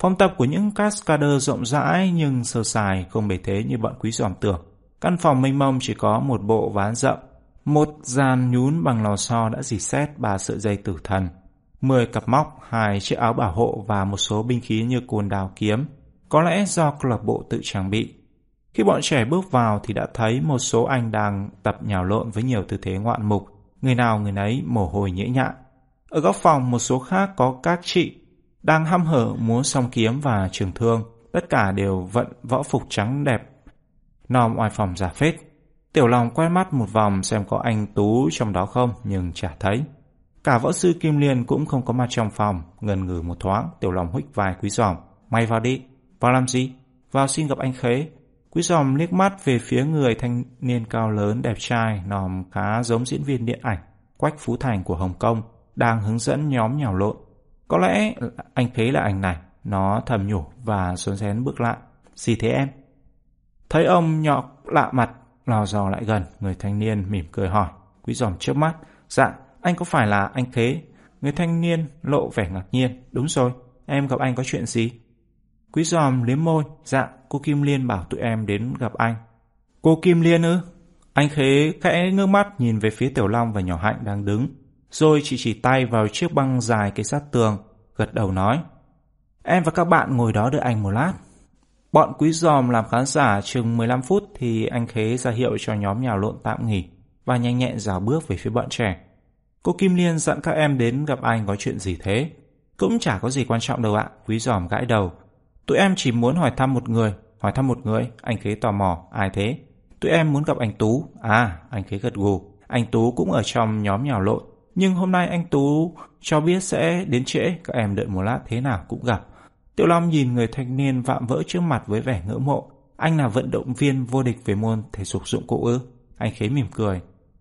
Phòng tập của những Cascader rộng rãi nhưng sơ sài không bề thế như bọn quý giòm tưởng. Căn phòng mênh mông chỉ có một bộ ván rộng, một dàn nhún bằng lò xo đã dì xét ba sợi dây tử thần, mười cặp móc, hai chiếc áo bảo hộ và một số binh khí như côn đào kiếm, có lẽ do câu lạc bộ tự trang bị. Khi bọn trẻ bước vào thì đã thấy một số anh đang tập nhào lộn với nhiều tư thế ngoạn mục, người nào người nấy mồ hôi nhễ nhại. Ở góc phòng một số khác có các chị đang hăm hở múa song kiếm và trường thương, tất cả đều vận võ phục trắng đẹp Nom oai phòng giả phết. Tiểu lòng quét mắt một vòng xem có anh Tú trong đó không, nhưng chả thấy. Cả võ sư Kim Liên cũng không có mặt trong phòng, ngần ngừ một thoáng, tiểu lòng huých vai quý giòm. Mày vào đi. Vào làm gì? Vào xin gặp anh Khế. Quý giòm liếc mắt về phía người thanh niên cao lớn đẹp trai, nòm khá giống diễn viên điện ảnh, Quách Phú Thành của Hồng Kông, đang hướng dẫn nhóm nhào lộn. Có lẽ anh thấy là anh này, nó thầm nhủ và xuống xén bước lại. Gì thế em? Thấy ông nhọc lạ mặt, lò dò lại gần, người thanh niên mỉm cười hỏi. Quý giòm trước mắt, dạ, anh có phải là anh thế Người thanh niên lộ vẻ ngạc nhiên. Đúng rồi, em gặp anh có chuyện gì? Quý giòm liếm môi, dạ, cô Kim Liên bảo tụi em đến gặp anh. Cô Kim Liên ư? Anh Khế khẽ ngước mắt nhìn về phía Tiểu Long và nhỏ Hạnh đang đứng, rồi chỉ chỉ tay vào chiếc băng dài cái sát tường, gật đầu nói. Em và các bạn ngồi đó đợi anh một lát. Bọn quý giòm làm khán giả chừng 15 phút thì anh Khế ra hiệu cho nhóm nhào lộn tạm nghỉ và nhanh nhẹn rào bước về phía bọn trẻ. Cô Kim Liên dặn các em đến gặp anh có chuyện gì thế? Cũng chả có gì quan trọng đâu ạ, quý giòm gãi đầu. Tụi em chỉ muốn hỏi thăm một người, hỏi thăm một người, anh Khế tò mò, ai thế? Tụi em muốn gặp anh Tú. À, anh Khế gật gù, anh Tú cũng ở trong nhóm nhào lộn. Nhưng hôm nay anh Tú cho biết sẽ đến trễ, các em đợi một lát thế nào cũng gặp. Tiểu Long nhìn người thanh niên vạm vỡ trước mặt với vẻ ngỡ mộ. Anh là vận động viên vô địch về môn thể dục dụng cụ ư? Anh khế mỉm cười.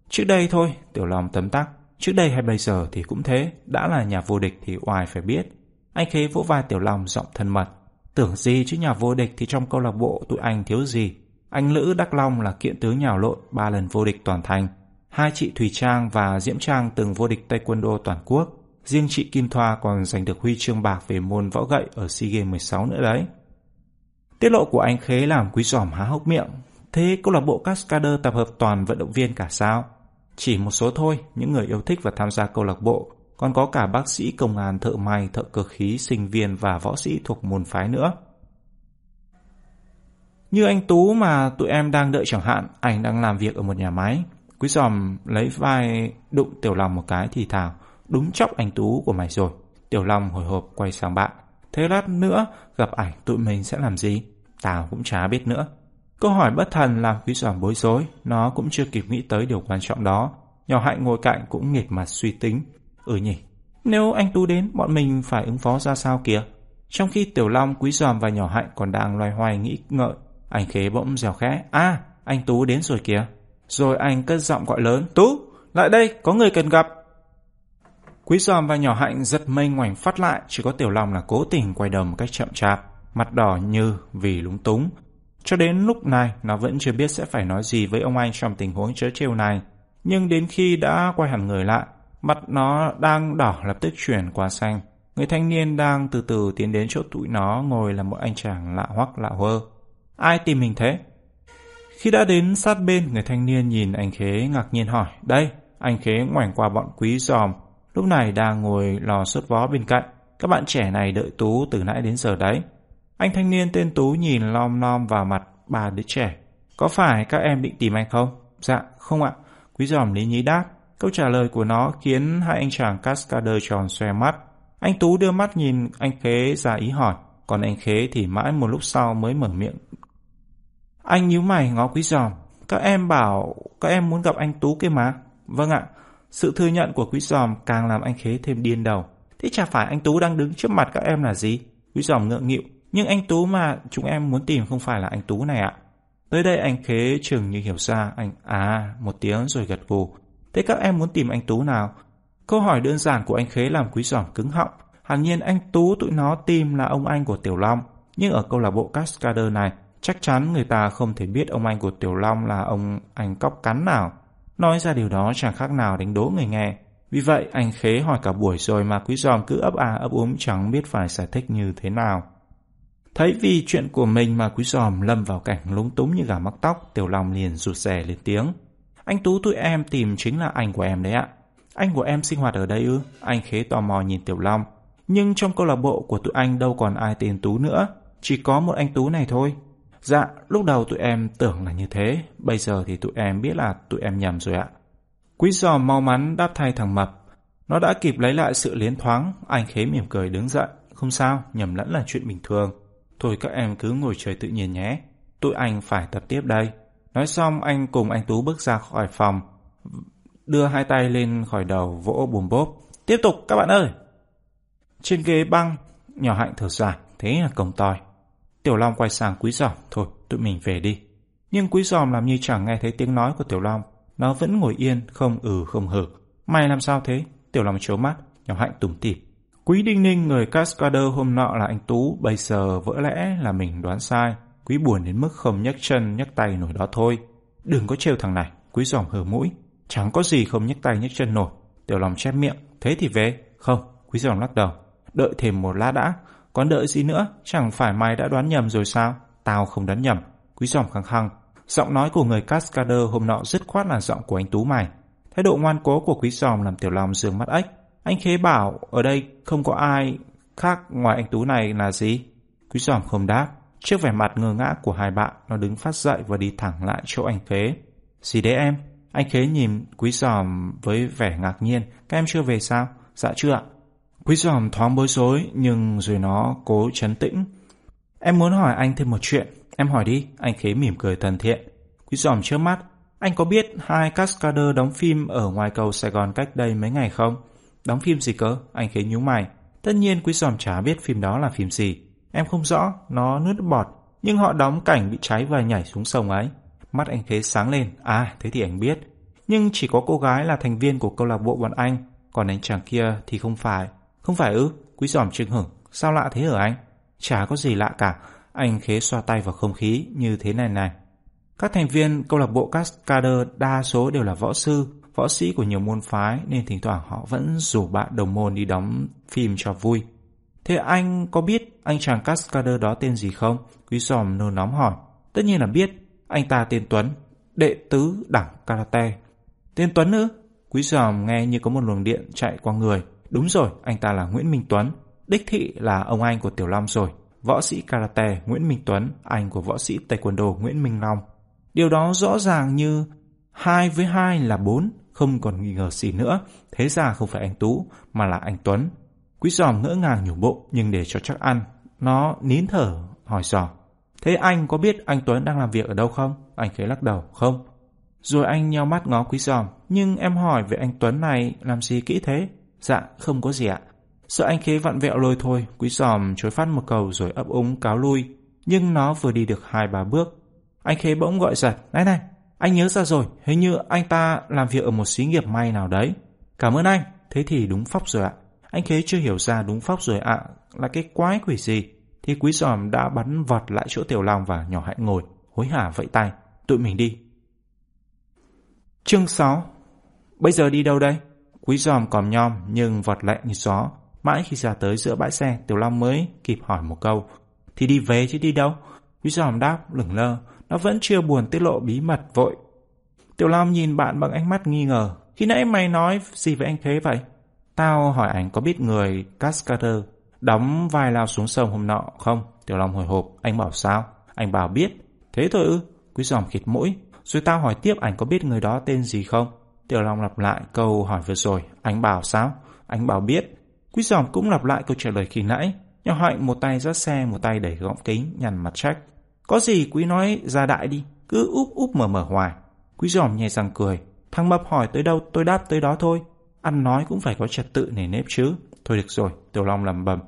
Trước đây thôi, Tiểu Long tấm tắc. Trước đây hay bây giờ thì cũng thế, đã là nhà vô địch thì oai phải biết. Anh khế vỗ vai Tiểu Long giọng thân mật. Tưởng gì chứ nhà vô địch thì trong câu lạc bộ tụi anh thiếu gì. Anh Lữ Đắc Long là kiện tướng nhào lộn ba lần vô địch toàn thành. Hai chị Thùy Trang và Diễm Trang từng vô địch Taekwondo toàn quốc. Riêng chị Kim Thoa còn giành được huy chương bạc về môn võ gậy ở SEA Games 16 nữa đấy. Tiết lộ của anh Khế làm quý giòm há hốc miệng. Thế câu lạc bộ Cascader tập hợp toàn vận động viên cả sao? Chỉ một số thôi, những người yêu thích và tham gia câu lạc bộ còn có cả bác sĩ công an thợ may, thợ cơ khí, sinh viên và võ sĩ thuộc môn phái nữa. Như anh Tú mà tụi em đang đợi chẳng hạn, anh đang làm việc ở một nhà máy. Quý giòm lấy vai đụng Tiểu Long một cái thì thào, đúng chóc anh Tú của mày rồi. Tiểu Long hồi hộp quay sang bạn. Thế lát nữa gặp ảnh tụi mình sẽ làm gì? Tao cũng chả biết nữa. Câu hỏi bất thần làm quý giòm bối rối, nó cũng chưa kịp nghĩ tới điều quan trọng đó. Nhỏ hạnh ngồi cạnh cũng nghệt mặt suy tính. Ừ nhỉ, nếu anh Tú đến, bọn mình phải ứng phó ra sao kìa? Trong khi Tiểu Long, Quý Giòm và Nhỏ Hạnh còn đang loay hoay nghĩ ngợi, anh Khế bỗng dèo khẽ. À, anh Tú đến rồi kìa. Rồi anh cất giọng gọi lớn. Tú, lại đây, có người cần gặp. Quý Giòm và Nhỏ Hạnh giật mây ngoảnh phát lại, chỉ có Tiểu Long là cố tình quay đầu một cách chậm chạp, mặt đỏ như vì lúng túng. Cho đến lúc này, nó vẫn chưa biết sẽ phải nói gì với ông anh trong tình huống chớ trêu này. Nhưng đến khi đã quay hẳn người lại, mặt nó đang đỏ lập tức chuyển qua xanh. Người thanh niên đang từ từ tiến đến chỗ tụi nó ngồi là một anh chàng lạ hoắc lạ hơ. Ai tìm mình thế? Khi đã đến sát bên, người thanh niên nhìn anh Khế ngạc nhiên hỏi. Đây, anh Khế ngoảnh qua bọn quý giòm, lúc này đang ngồi lò sốt vó bên cạnh. Các bạn trẻ này đợi Tú từ nãy đến giờ đấy. Anh thanh niên tên Tú nhìn lom lom vào mặt ba đứa trẻ. Có phải các em định tìm anh không? Dạ, không ạ. Quý giòm lý nhí đáp. Câu trả lời của nó khiến hai anh chàng cascader tròn xoe mắt. Anh Tú đưa mắt nhìn anh Khế ra ý hỏi, còn anh Khế thì mãi một lúc sau mới mở miệng. Anh nhíu mày ngó quý giòm. Các em bảo các em muốn gặp anh Tú kia mà. Vâng ạ. Sự thừa nhận của quý giòm càng làm anh Khế thêm điên đầu. Thế chả phải anh Tú đang đứng trước mặt các em là gì? Quý giòm ngượng nghịu. Nhưng anh Tú mà chúng em muốn tìm không phải là anh Tú này ạ. Tới đây anh Khế chừng như hiểu ra, anh à một tiếng rồi gật gù. Thế các em muốn tìm anh Tú nào? Câu hỏi đơn giản của anh Khế làm quý giòm cứng họng. Hẳn nhiên anh Tú tụi nó tìm là ông anh của Tiểu Long. Nhưng ở câu lạc bộ Cascader này, chắc chắn người ta không thể biết ông anh của Tiểu Long là ông anh cóc cắn nào. Nói ra điều đó chẳng khác nào đánh đố người nghe. Vì vậy anh Khế hỏi cả buổi rồi mà quý giòm cứ ấp à ấp úng chẳng biết phải giải thích như thế nào. Thấy vì chuyện của mình mà quý giòm lâm vào cảnh lúng túng như gà mắc tóc, Tiểu Long liền rụt rè lên tiếng. Anh Tú tụi em tìm chính là anh của em đấy ạ. Anh của em sinh hoạt ở đây ư? Anh khế tò mò nhìn Tiểu Long. Nhưng trong câu lạc bộ của tụi anh đâu còn ai tên Tú nữa. Chỉ có một anh Tú này thôi. Dạ, lúc đầu tụi em tưởng là như thế. Bây giờ thì tụi em biết là tụi em nhầm rồi ạ. Quý giò mau mắn đáp thay thằng Mập. Nó đã kịp lấy lại sự liến thoáng. Anh khế mỉm cười đứng dậy. Không sao, nhầm lẫn là chuyện bình thường. Thôi các em cứ ngồi chơi tự nhiên nhé. Tụi anh phải tập tiếp đây. Nói xong anh cùng anh Tú bước ra khỏi phòng, đưa hai tay lên khỏi đầu vỗ bùm bốp. Tiếp tục các bạn ơi! Trên ghế băng, nhỏ hạnh thở dài, thế là công tòi. Tiểu Long quay sang Quý Giòm, thôi tụi mình về đi. Nhưng Quý Giòm làm như chẳng nghe thấy tiếng nói của Tiểu Long, nó vẫn ngồi yên, không ừ không hử. Mày làm sao thế? Tiểu Long chố mắt, nhỏ hạnh tủm tỉm. Quý Đinh Ninh người Cascader hôm nọ là anh Tú, bây giờ vỡ lẽ là mình đoán sai. Quý buồn đến mức không nhấc chân nhấc tay nổi đó thôi. Đừng có trêu thằng này, quý giòm hờ mũi. Chẳng có gì không nhấc tay nhấc chân nổi. Tiểu lòng chép miệng, thế thì về. Không, quý giòm lắc đầu. Đợi thêm một lát đã. Còn đợi gì nữa, chẳng phải mày đã đoán nhầm rồi sao? Tao không đoán nhầm. Quý giòm khăng khăng. Giọng nói của người Cascader hôm nọ dứt khoát là giọng của anh Tú mày. Thái độ ngoan cố của quý giòm làm tiểu lòng dường mắt ếch. Anh khế bảo ở đây không có ai khác ngoài anh Tú này là gì? Quý giòm không đáp. Trước vẻ mặt ngơ ngác của hai bạn, nó đứng phát dậy và đi thẳng lại chỗ anh Khế. Gì đấy em? Anh Khế nhìn Quý Giòm với vẻ ngạc nhiên. Các em chưa về sao? Dạ chưa ạ. Quý Giòm thoáng bối rối, nhưng rồi nó cố chấn tĩnh. Em muốn hỏi anh thêm một chuyện. Em hỏi đi, anh Khế mỉm cười thân thiện. Quý Giòm trước mắt. Anh có biết hai cascader đóng phim ở ngoài cầu Sài Gòn cách đây mấy ngày không? Đóng phim gì cơ? Anh Khế nhíu mày. Tất nhiên Quý Giòm chả biết phim đó là phim gì. Em không rõ, nó nước bọt, nhưng họ đóng cảnh bị cháy và nhảy xuống sông ấy. Mắt anh Khế sáng lên, à thế thì anh biết. Nhưng chỉ có cô gái là thành viên của câu lạc bộ bọn anh, còn anh chàng kia thì không phải. Không phải ư, quý giòm trưng hửng, sao lạ thế ở anh? Chả có gì lạ cả, anh Khế xoa tay vào không khí như thế này này. Các thành viên câu lạc bộ Cascader đa số đều là võ sư, võ sĩ của nhiều môn phái nên thỉnh thoảng họ vẫn rủ bạn đồng môn đi đóng phim cho vui. Thế anh có biết anh chàng cascader đó tên gì không? Quý giòm nôn nóng hỏi. Tất nhiên là biết. Anh ta tên Tuấn, đệ tứ đẳng karate. Tên Tuấn ư? Quý giòm nghe như có một luồng điện chạy qua người. Đúng rồi, anh ta là Nguyễn Minh Tuấn. Đích thị là ông anh của Tiểu Long rồi. Võ sĩ karate Nguyễn Minh Tuấn, anh của võ sĩ taekwondo Nguyễn Minh Long. Điều đó rõ ràng như hai với hai là bốn, không còn nghi ngờ gì nữa. Thế ra không phải anh Tú, mà là anh Tuấn. Quý giòm ngỡ ngàng nhủ bộ, nhưng để cho chắc ăn, nó nín thở, hỏi dò. Thế anh có biết anh Tuấn đang làm việc ở đâu không? Anh khế lắc đầu, không. Rồi anh nheo mắt ngó quý giòm, nhưng em hỏi về anh Tuấn này làm gì kỹ thế? Dạ, không có gì ạ. Sợ anh khế vặn vẹo lôi thôi, quý giòm chối phát một cầu rồi ấp úng cáo lui. Nhưng nó vừa đi được hai ba bước. Anh khế bỗng gọi giật, này này, anh nhớ ra rồi, hình như anh ta làm việc ở một xí nghiệp may nào đấy. Cảm ơn anh, thế thì đúng phóc rồi ạ. Anh khế chưa hiểu ra đúng phóc rồi ạ, là cái quái quỷ gì. Thì quý giòm đã bắn vọt lại chỗ tiểu long và nhỏ hạnh ngồi, hối hả vẫy tay, tụi mình đi. Chương 6 Bây giờ đi đâu đây? Quý giòm còm nhom nhưng vọt lẹ như gió. Mãi khi ra tới giữa bãi xe, Tiểu Long mới kịp hỏi một câu. Thì đi về chứ đi đâu? Quý giòm đáp lửng lơ. Nó vẫn chưa buồn tiết lộ bí mật vội. Tiểu Long nhìn bạn bằng ánh mắt nghi ngờ. Khi nãy mày nói gì với anh thế vậy? Tao hỏi ảnh có biết người Cascader đóng vai lao xuống sông hôm nọ không? Tiểu Long hồi hộp. Anh bảo sao? Anh bảo biết. Thế thôi ư? Quý giòm khịt mũi. Rồi tao hỏi tiếp ảnh có biết người đó tên gì không? Tiểu Long lặp lại câu hỏi vừa rồi. Anh bảo sao? Anh bảo biết. Quý giòm cũng lặp lại câu trả lời khi nãy. Nhỏ hạnh một tay dắt xe, một tay đẩy gọng kính, nhằn mặt trách. Có gì quý nói ra đại đi, cứ úp úp mở mở hoài. Quý giòm nhè răng cười. Thằng mập hỏi tới đâu tôi đáp tới đó thôi. Ăn nói cũng phải có trật tự nề nếp chứ. Thôi được rồi, Tiểu Long lầm bầm.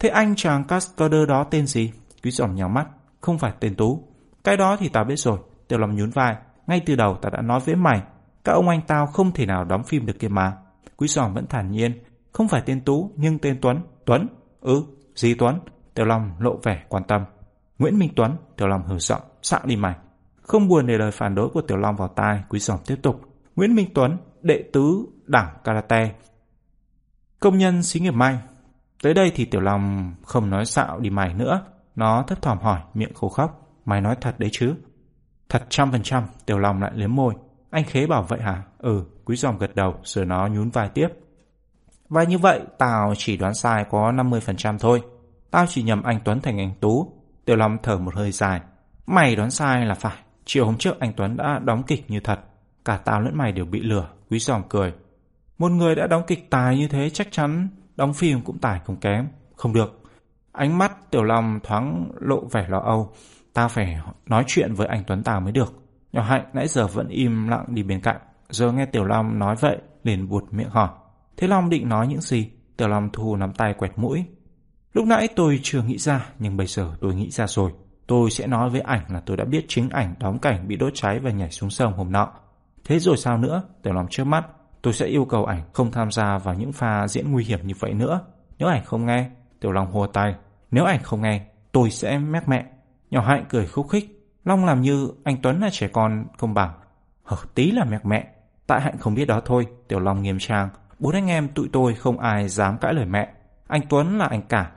Thế anh chàng Cascader đó tên gì? Quý giòm nhào mắt. Không phải tên Tú. Cái đó thì tao biết rồi. Tiểu Long nhún vai. Ngay từ đầu ta đã nói với mày. Các ông anh tao không thể nào đóng phim được kia mà. Quý giòm vẫn thản nhiên. Không phải tên Tú, nhưng tên Tuấn. Tuấn? Ừ, gì Tuấn? Tiểu Long lộ vẻ quan tâm. Nguyễn Minh Tuấn, Tiểu Long hừ giọng, sạo đi mày. Không buồn để lời phản đối của Tiểu Long vào tai, Quý giòm tiếp tục. Nguyễn Minh Tuấn, đệ tứ đảng karate. Công nhân xí nghiệp may. Tới đây thì Tiểu Long không nói xạo đi mày nữa. Nó thấp thỏm hỏi, miệng khô khóc. Mày nói thật đấy chứ? Thật trăm phần trăm, Tiểu Long lại liếm môi. Anh Khế bảo vậy hả? Ừ, Quý giòm gật đầu, rồi nó nhún vai tiếp. Và như vậy, tao chỉ đoán sai có 50% thôi. Tao chỉ nhầm anh Tuấn thành anh Tú. Tiểu Long thở một hơi dài. Mày đoán sai là phải. Chiều hôm trước anh Tuấn đã đóng kịch như thật. Cả tao lẫn mày đều bị lừa. Quý giòm cười. Một người đã đóng kịch tài như thế chắc chắn đóng phim cũng tài không kém. Không được. Ánh mắt Tiểu Long thoáng lộ vẻ lo âu. Tao phải nói chuyện với anh Tuấn tao mới được. Nhỏ Hạnh nãy giờ vẫn im lặng đi bên cạnh. Giờ nghe Tiểu Long nói vậy, liền buột miệng hỏi. Thế Long định nói những gì? Tiểu Long thu nắm tay quẹt mũi. Lúc nãy tôi chưa nghĩ ra, nhưng bây giờ tôi nghĩ ra rồi. Tôi sẽ nói với ảnh là tôi đã biết chính ảnh đóng cảnh bị đốt cháy và nhảy xuống sông hôm nọ. Thế rồi sao nữa? Tiểu Long trước mắt. Tôi sẽ yêu cầu ảnh không tham gia vào những pha diễn nguy hiểm như vậy nữa. Nếu ảnh không nghe, Tiểu Long hùa tay. Nếu ảnh không nghe, tôi sẽ mét mẹ. Nhỏ hạnh cười khúc khích. Long làm như anh Tuấn là trẻ con không bằng. Hở tí là mẹ mẹ. Tại hạnh không biết đó thôi. Tiểu Long nghiêm trang. Bốn anh em tụi tôi không ai dám cãi lời mẹ. Anh Tuấn là anh cả,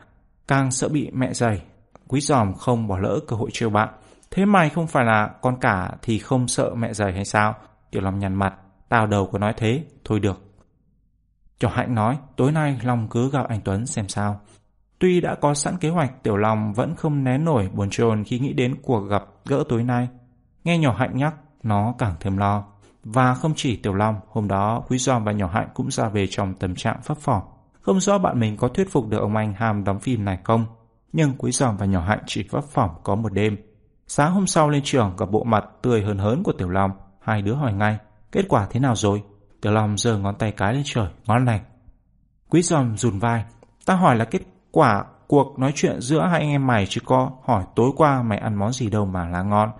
càng sợ bị mẹ dày. Quý giòm không bỏ lỡ cơ hội trêu bạn. Thế mày không phải là con cả thì không sợ mẹ dày hay sao? Tiểu Long nhằn mặt, tao đầu có nói thế, thôi được. Cho Hạnh nói, tối nay Long cứ gặp anh Tuấn xem sao. Tuy đã có sẵn kế hoạch, Tiểu Long vẫn không nén nổi buồn chồn khi nghĩ đến cuộc gặp gỡ tối nay. Nghe nhỏ Hạnh nhắc, nó càng thêm lo. Và không chỉ Tiểu Long, hôm đó Quý Giòm và Nhỏ Hạnh cũng ra về trong tâm trạng phấp phỏng. Không rõ bạn mình có thuyết phục được ông anh ham đóng phim này không. Nhưng Quý Giòm và Nhỏ Hạnh chỉ phấp phỏng có một đêm. Sáng hôm sau lên trường gặp bộ mặt tươi hơn hớn của Tiểu Long, hai đứa hỏi ngay, kết quả thế nào rồi? Tiểu Long giơ ngón tay cái lên trời, ngón này. Quý Giòm rùn vai, ta hỏi là kết quả cuộc nói chuyện giữa hai anh em mày chứ có hỏi tối qua mày ăn món gì đâu mà là ngon.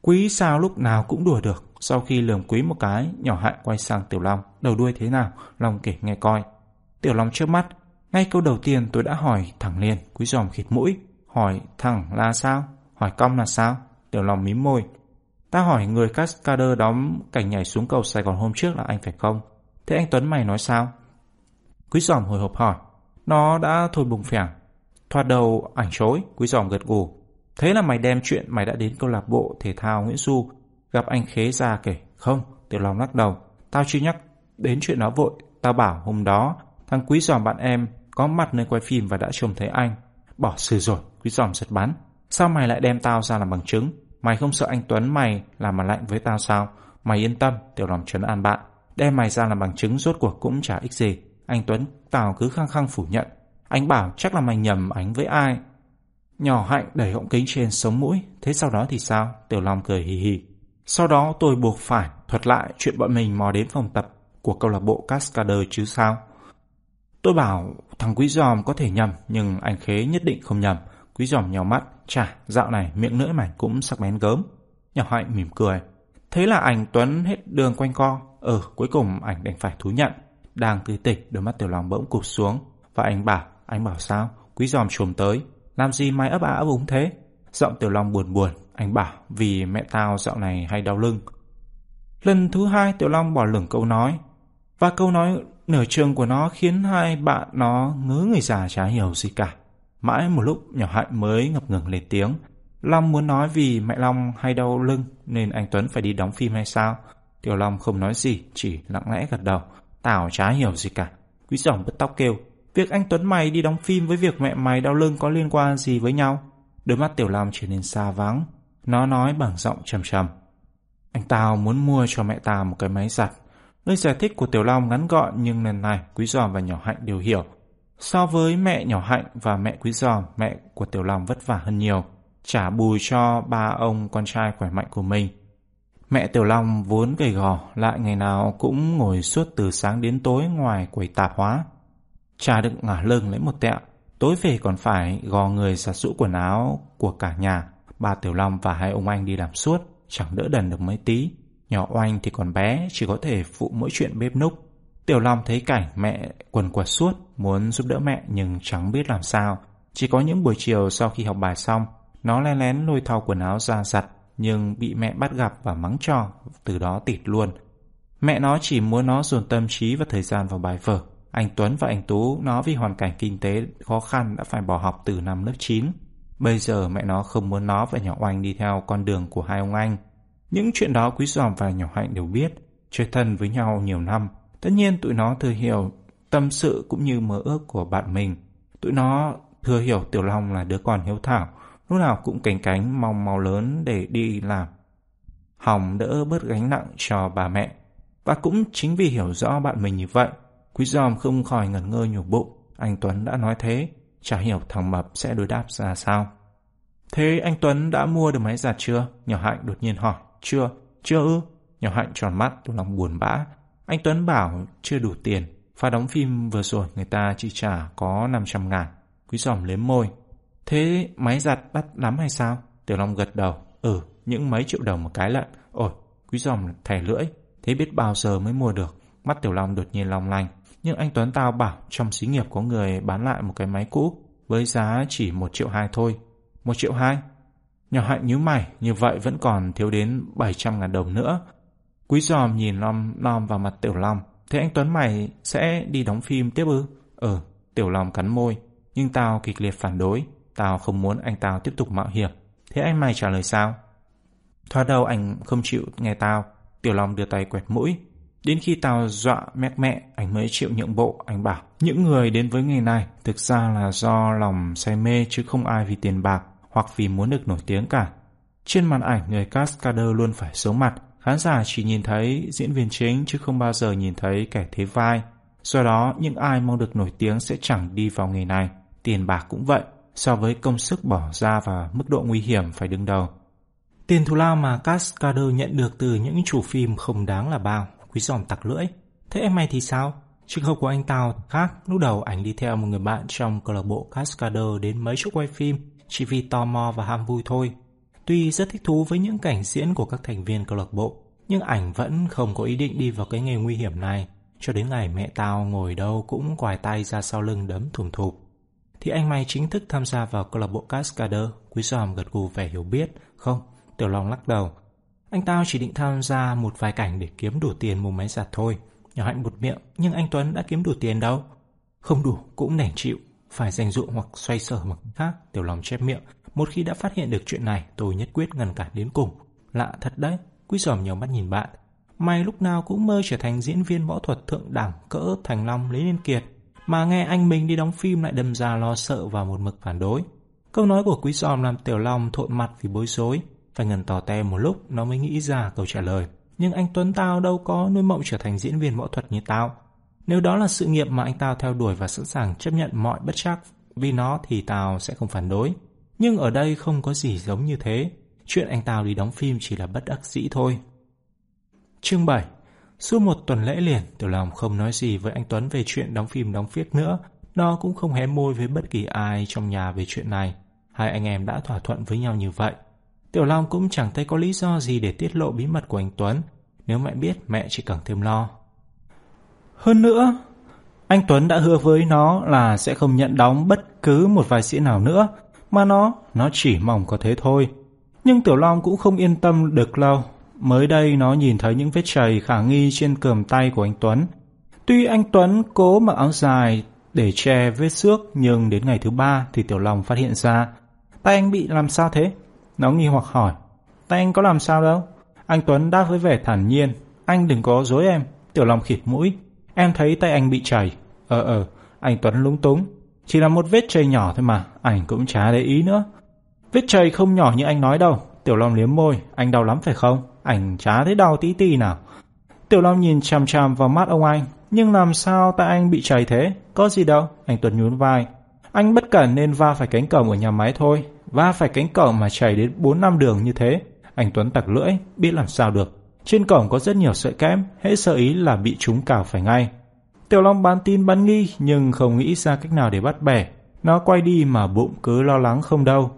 Quý sao lúc nào cũng đùa được. Sau khi lườm quý một cái, nhỏ hại quay sang Tiểu Long. Đầu đuôi thế nào? Long kể nghe coi. Tiểu Long trước mắt. Ngay câu đầu tiên tôi đã hỏi thẳng liền. Quý giòm khịt mũi. Hỏi thẳng là sao? Hỏi cong là sao? Tiểu Long mím môi. Ta hỏi người Cascader đóng cảnh nhảy xuống cầu Sài Gòn hôm trước là anh phải không? Thế anh Tuấn mày nói sao? Quý giòm hồi hộp hỏi. Nó đã thôi bùng phèng. Thoạt đầu ảnh chối, quý giòm gật gù. Thế là mày đem chuyện mày đã đến câu lạc bộ thể thao Nguyễn Du gặp anh Khế ra kể. Không, Tiểu Long lắc đầu. Tao chưa nhắc đến chuyện đó vội. Tao bảo hôm đó, thằng quý giòm bạn em có mặt nơi quay phim và đã trông thấy anh. Bỏ xử rồi, quý giòm giật bắn. Sao mày lại đem tao ra làm bằng chứng? Mày không sợ anh Tuấn mày làm mà lạnh với tao sao? Mày yên tâm, tiểu lòng trấn an bạn. Đem mày ra làm bằng chứng rốt cuộc cũng chả ích gì. Anh Tuấn, tào cứ khăng khăng phủ nhận. Anh bảo chắc là mày nhầm ánh với ai. Nhỏ hạnh đẩy họng kính trên sống mũi. Thế sau đó thì sao? Tiểu Long cười hì hì. Sau đó tôi buộc phải thuật lại chuyện bọn mình mò đến phòng tập của câu lạc bộ Cascader chứ sao. Tôi bảo thằng Quý Giòm có thể nhầm nhưng anh Khế nhất định không nhầm. Quý Giòm nhào mắt, chả, dạo này miệng lưỡi mảnh cũng sắc bén gớm. Nhỏ Hạnh mỉm cười. Thế là ảnh Tuấn hết đường quanh co. Ừ, cuối cùng ảnh đành phải thú nhận. Đang cười tịch, đôi mắt Tiểu Long bỗng cụp xuống. Và anh bảo, anh bảo sao? Quý Giòm trồm tới. Làm gì mày ấp á ấp úng thế? Giọng Tiểu Long buồn buồn. Anh bảo, vì mẹ tao dạo này hay đau lưng. Lần thứ hai Tiểu Long bỏ lửng câu nói. Và câu nói nửa trường của nó khiến hai bạn nó ngớ người già chả hiểu gì cả. Mãi một lúc nhỏ hạnh mới ngập ngừng lên tiếng. Long muốn nói vì mẹ Long hay đau lưng nên anh Tuấn phải đi đóng phim hay sao? Tiểu Long không nói gì, chỉ lặng lẽ gật đầu. Tao chả hiểu gì cả. Quý giỏng bứt tóc kêu. Việc anh Tuấn mày đi đóng phim với việc mẹ mày đau lưng có liên quan gì với nhau? Đôi mắt Tiểu Long trở nên xa vắng. Nó nói bằng giọng trầm trầm. Anh tao muốn mua cho mẹ tao một cái máy giặt. Lời giải thích của Tiểu Long ngắn gọn nhưng lần này Quý Giòm và Nhỏ Hạnh đều hiểu. So với mẹ Nhỏ Hạnh và mẹ Quý Giòm, mẹ của Tiểu Long vất vả hơn nhiều, trả bù cho ba ông con trai khỏe mạnh của mình. Mẹ Tiểu Long vốn gầy gò, lại ngày nào cũng ngồi suốt từ sáng đến tối ngoài quầy tạp hóa. Cha đựng ngả lưng lấy một tẹo, tối về còn phải gò người giặt rũ quần áo của cả nhà. Ba Tiểu Long và hai ông anh đi làm suốt, chẳng đỡ đần được mấy tí. Nhỏ oanh thì còn bé, chỉ có thể phụ mỗi chuyện bếp núc. Tiểu Long thấy cảnh mẹ quần quật suốt, muốn giúp đỡ mẹ nhưng chẳng biết làm sao. Chỉ có những buổi chiều sau khi học bài xong, nó lén lén lôi thao quần áo ra giặt, nhưng bị mẹ bắt gặp và mắng cho, từ đó tịt luôn. Mẹ nó chỉ muốn nó dồn tâm trí và thời gian vào bài vở. Anh Tuấn và anh Tú nó vì hoàn cảnh kinh tế khó khăn đã phải bỏ học từ năm lớp 9. Bây giờ mẹ nó không muốn nó và nhỏ oanh đi theo con đường của hai ông anh. Những chuyện đó Quý Giòm và Nhỏ Hạnh đều biết, chơi thân với nhau nhiều năm. Tất nhiên tụi nó thừa hiểu tâm sự cũng như mơ ước của bạn mình. Tụi nó thừa hiểu Tiểu Long là đứa con hiếu thảo, lúc nào cũng cánh cánh mong mau lớn để đi làm. Hồng đỡ bớt gánh nặng cho bà mẹ. Và cũng chính vì hiểu rõ bạn mình như vậy, Quý Giòm không khỏi ngẩn ngơ nhủ bụng. Anh Tuấn đã nói thế, chả hiểu thằng Mập sẽ đối đáp ra sao. Thế anh Tuấn đã mua được máy giặt chưa? Nhỏ Hạnh đột nhiên hỏi. Chưa, chưa ư? Nhỏ Hạnh tròn mắt, tôi lòng buồn bã. Anh Tuấn bảo chưa đủ tiền. Pha đóng phim vừa rồi người ta chỉ trả có 500 ngàn. Quý giòm lấy môi. Thế máy giặt đắt lắm hay sao? Tiểu Long gật đầu. Ừ, những mấy triệu đồng một cái lận. Ôi, quý dòng thẻ lưỡi. Thế biết bao giờ mới mua được. Mắt Tiểu Long đột nhiên long lanh. Nhưng anh Tuấn tao bảo trong xí nghiệp có người bán lại một cái máy cũ với giá chỉ một triệu hai thôi. Một triệu hai? Nhỏ hạnh nhíu mày, như vậy vẫn còn thiếu đến 700 ngàn đồng nữa. Quý giòm nhìn lom lom vào mặt Tiểu Long. Thế anh Tuấn mày sẽ đi đóng phim tiếp ư? Ừ, Tiểu Long cắn môi. Nhưng tao kịch liệt phản đối. Tao không muốn anh tao tiếp tục mạo hiểm. Thế anh mày trả lời sao? Thoát đầu anh không chịu nghe tao. Tiểu Long đưa tay quẹt mũi. Đến khi tao dọa mét mẹ, anh mới chịu nhượng bộ. Anh bảo, những người đến với nghề này thực ra là do lòng say mê chứ không ai vì tiền bạc hoặc vì muốn được nổi tiếng cả. Trên màn ảnh, người cascader luôn phải xấu mặt, khán giả chỉ nhìn thấy diễn viên chính chứ không bao giờ nhìn thấy kẻ thế vai. Do đó, những ai mong được nổi tiếng sẽ chẳng đi vào nghề này. Tiền bạc cũng vậy, so với công sức bỏ ra và mức độ nguy hiểm phải đứng đầu. Tiền thù lao mà Cascader nhận được từ những chủ phim không đáng là bao, quý giòm tặc lưỡi. Thế em mày thì sao? Trường hợp của anh Tào khác, lúc đầu anh đi theo một người bạn trong câu lạc bộ Cascader đến mấy chỗ quay phim, chỉ vì tò mò và ham vui thôi. Tuy rất thích thú với những cảnh diễn của các thành viên câu lạc bộ, nhưng ảnh vẫn không có ý định đi vào cái nghề nguy hiểm này. Cho đến ngày mẹ tao ngồi đâu cũng quài tay ra sau lưng đấm thùm thụp. Thì anh mày chính thức tham gia vào câu lạc bộ Cascader, quý giòm gật gù vẻ hiểu biết. Không, Tiểu Long lắc đầu. Anh tao chỉ định tham gia một vài cảnh để kiếm đủ tiền mua máy giặt thôi. Nhỏ hạnh một miệng, nhưng anh Tuấn đã kiếm đủ tiền đâu. Không đủ, cũng nể chịu phải dành dụ hoặc xoay sở mặt khác, tiểu long chép miệng. Một khi đã phát hiện được chuyện này, tôi nhất quyết ngăn cản đến cùng. Lạ thật đấy, quý giòm nhiều mắt nhìn bạn. mày lúc nào cũng mơ trở thành diễn viên võ thuật thượng đẳng cỡ Thành Long Lý Liên Kiệt, mà nghe anh mình đi đóng phim lại đâm ra lo sợ và một mực phản đối. Câu nói của Quý Giòm làm Tiểu Long thộn mặt vì bối rối, phải ngần tỏ te một lúc nó mới nghĩ ra câu trả lời. Nhưng anh Tuấn tao đâu có nuôi mộng trở thành diễn viên võ thuật như tao. Nếu đó là sự nghiệp mà anh tao theo đuổi và sẵn sàng chấp nhận mọi bất chắc vì nó thì tao sẽ không phản đối. Nhưng ở đây không có gì giống như thế. Chuyện anh tao đi đóng phim chỉ là bất đắc dĩ thôi. Chương 7 Suốt một tuần lễ liền, Tiểu Long không nói gì với anh Tuấn về chuyện đóng phim đóng phiếc nữa. Nó cũng không hé môi với bất kỳ ai trong nhà về chuyện này. Hai anh em đã thỏa thuận với nhau như vậy. Tiểu Long cũng chẳng thấy có lý do gì để tiết lộ bí mật của anh Tuấn. Nếu mẹ biết, mẹ chỉ cần thêm lo. Hơn nữa, anh Tuấn đã hứa với nó là sẽ không nhận đóng bất cứ một vai diễn nào nữa, mà nó, nó chỉ mong có thế thôi. Nhưng Tiểu Long cũng không yên tâm được lâu. Mới đây nó nhìn thấy những vết chảy khả nghi trên cườm tay của anh Tuấn. Tuy anh Tuấn cố mặc áo dài để che vết xước, nhưng đến ngày thứ ba thì Tiểu Long phát hiện ra. Tay anh bị làm sao thế? Nó nghi hoặc hỏi. Tay anh có làm sao đâu? Anh Tuấn đáp với vẻ thản nhiên. Anh đừng có dối em. Tiểu Long khịt mũi. Em thấy tay anh bị chảy. Ờ ờ, anh Tuấn lúng túng. Chỉ là một vết chảy nhỏ thôi mà, anh cũng chả để ý nữa. Vết chảy không nhỏ như anh nói đâu. Tiểu Long liếm môi, anh đau lắm phải không? Anh chả thấy đau tí tí nào. Tiểu Long nhìn chằm chằm vào mắt ông anh. Nhưng làm sao tại anh bị chảy thế? Có gì đâu. Anh Tuấn nhún vai. Anh bất cẩn nên va phải cánh cổng ở nhà máy thôi. Va phải cánh cổng mà chảy đến 4 năm đường như thế. Anh Tuấn tặc lưỡi, biết làm sao được. Trên cổng có rất nhiều sợi kẽm, hễ sơ ý là bị chúng cào phải ngay. Tiểu Long bán tin bán nghi nhưng không nghĩ ra cách nào để bắt bẻ. Nó quay đi mà bụng cứ lo lắng không đâu.